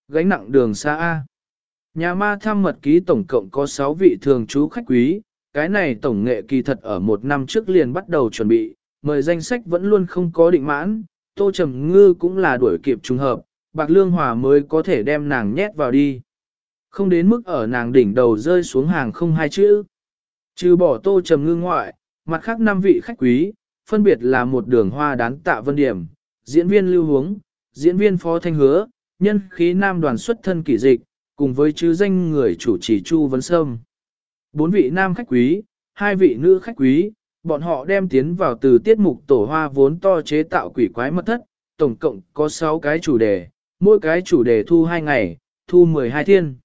Gánh nặng đường xa A. Nhà ma thăm mật ký tổng cộng có 6 vị thường trú khách quý, cái này tổng nghệ kỳ thật ở một năm trước liền bắt đầu chuẩn bị, mời danh sách vẫn luôn không có định mãn, Tô Trầm Ngư cũng là đuổi kịp trùng hợp, Bạc Lương Hòa mới có thể đem nàng nhét vào đi. Không đến mức ở nàng đỉnh đầu rơi xuống hàng không hai chữ. Trừ bỏ Tô Trầm Ngư ngoại, mặt khác năm vị khách quý, phân biệt là một đường hoa đán tạ vân điểm, diễn viên lưu hướng, diễn viên phó thanh hứa, nhân khí nam đoàn xuất thân kỷ dịch, cùng với chư danh người chủ trì Chu Vấn Sâm. Bốn vị nam khách quý, hai vị nữ khách quý, bọn họ đem tiến vào từ tiết mục tổ hoa vốn to chế tạo quỷ quái mật thất, tổng cộng có 6 cái chủ đề, mỗi cái chủ đề thu 2 ngày, thu 12 thiên.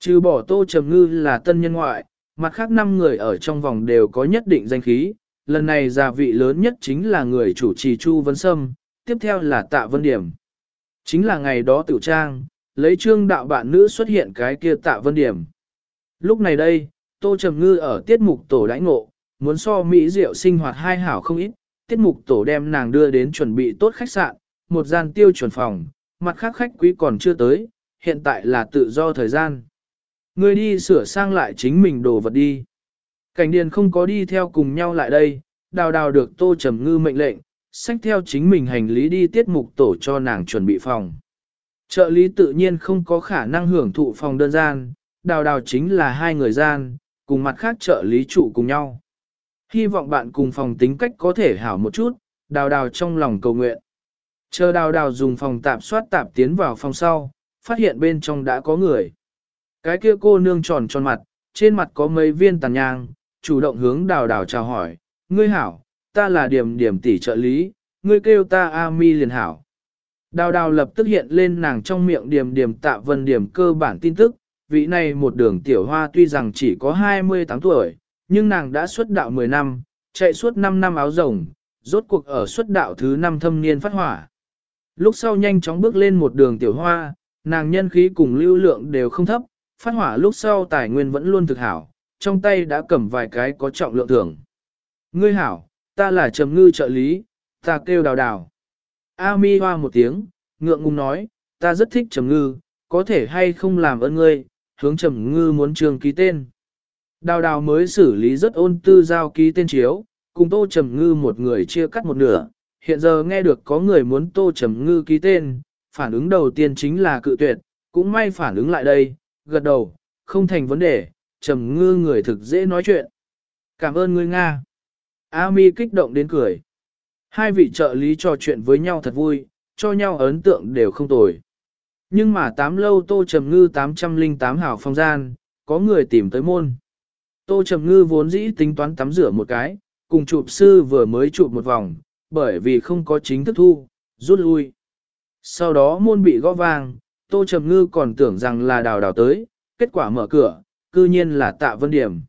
Trừ bỏ tô trầm ngư là tân nhân ngoại, mặt khác 5 người ở trong vòng đều có nhất định danh khí, lần này gia vị lớn nhất chính là người chủ trì Chu Vân Sâm, tiếp theo là Tạ Vân Điểm. Chính là ngày đó tiểu trang, lấy trương đạo bạn nữ xuất hiện cái kia Tạ Vân Điểm. Lúc này đây, Tô Trầm Ngư ở tiết mục tổ đãi ngộ, muốn so Mỹ rượu sinh hoạt hai hảo không ít, tiết mục tổ đem nàng đưa đến chuẩn bị tốt khách sạn, một gian tiêu chuẩn phòng, mặt khác khách quý còn chưa tới, hiện tại là tự do thời gian. Người đi sửa sang lại chính mình đồ vật đi. Cảnh điền không có đi theo cùng nhau lại đây, đào đào được tô trầm ngư mệnh lệnh, xách theo chính mình hành lý đi tiết mục tổ cho nàng chuẩn bị phòng. Trợ lý tự nhiên không có khả năng hưởng thụ phòng đơn gian, đào đào chính là hai người gian, cùng mặt khác trợ lý trụ cùng nhau. Hy vọng bạn cùng phòng tính cách có thể hảo một chút, đào đào trong lòng cầu nguyện. Chờ đào đào dùng phòng tạp soát tạp tiến vào phòng sau, phát hiện bên trong đã có người. Cái kia cô nương tròn tròn mặt, trên mặt có mấy viên tàn nhang, chủ động hướng đào đào chào hỏi, ngươi hảo, ta là điểm điểm tỷ trợ lý, ngươi kêu ta A mi liền hảo. Đào đào lập tức hiện lên nàng trong miệng điểm điểm tạ vân điểm cơ bản tin tức, vị này một đường tiểu hoa tuy rằng chỉ có 28 tuổi, nhưng nàng đã xuất đạo 10 năm, chạy suốt 5 năm áo rồng, rốt cuộc ở xuất đạo thứ 5 thâm niên phát hỏa. Lúc sau nhanh chóng bước lên một đường tiểu hoa, nàng nhân khí cùng lưu lượng đều không thấp, phát hỏa lúc sau tài nguyên vẫn luôn thực hảo, trong tay đã cầm vài cái có trọng lượng thưởng. Ngươi hảo, ta là trầm ngư trợ lý, ta kêu đào đào. A mi hoa một tiếng, ngượng ngùng nói, ta rất thích trầm ngư, có thể hay không làm ơn ngươi, hướng trầm ngư muốn trường ký tên. Đào đào mới xử lý rất ôn tư giao ký tên chiếu, cùng tô trầm ngư một người chia cắt một nửa, hiện giờ nghe được có người muốn tô trầm ngư ký tên, phản ứng đầu tiên chính là cự tuyệt, cũng may phản ứng lại đây, gật đầu, không thành vấn đề, trầm ngư người thực dễ nói chuyện. Cảm ơn ngươi Nga. Ami kích động đến cười. Hai vị trợ lý trò chuyện với nhau thật vui, cho nhau ấn tượng đều không tồi. Nhưng mà tám lâu tô trầm ngư 808 hảo phong gian, có người tìm tới môn. Tô trầm ngư vốn dĩ tính toán tắm rửa một cái, cùng chụp sư vừa mới chụp một vòng, bởi vì không có chính thức thu, rút lui. Sau đó môn bị gõ vang, Tô Trầm Ngư còn tưởng rằng là đào đào tới, kết quả mở cửa, cư nhiên là tạ vân điểm.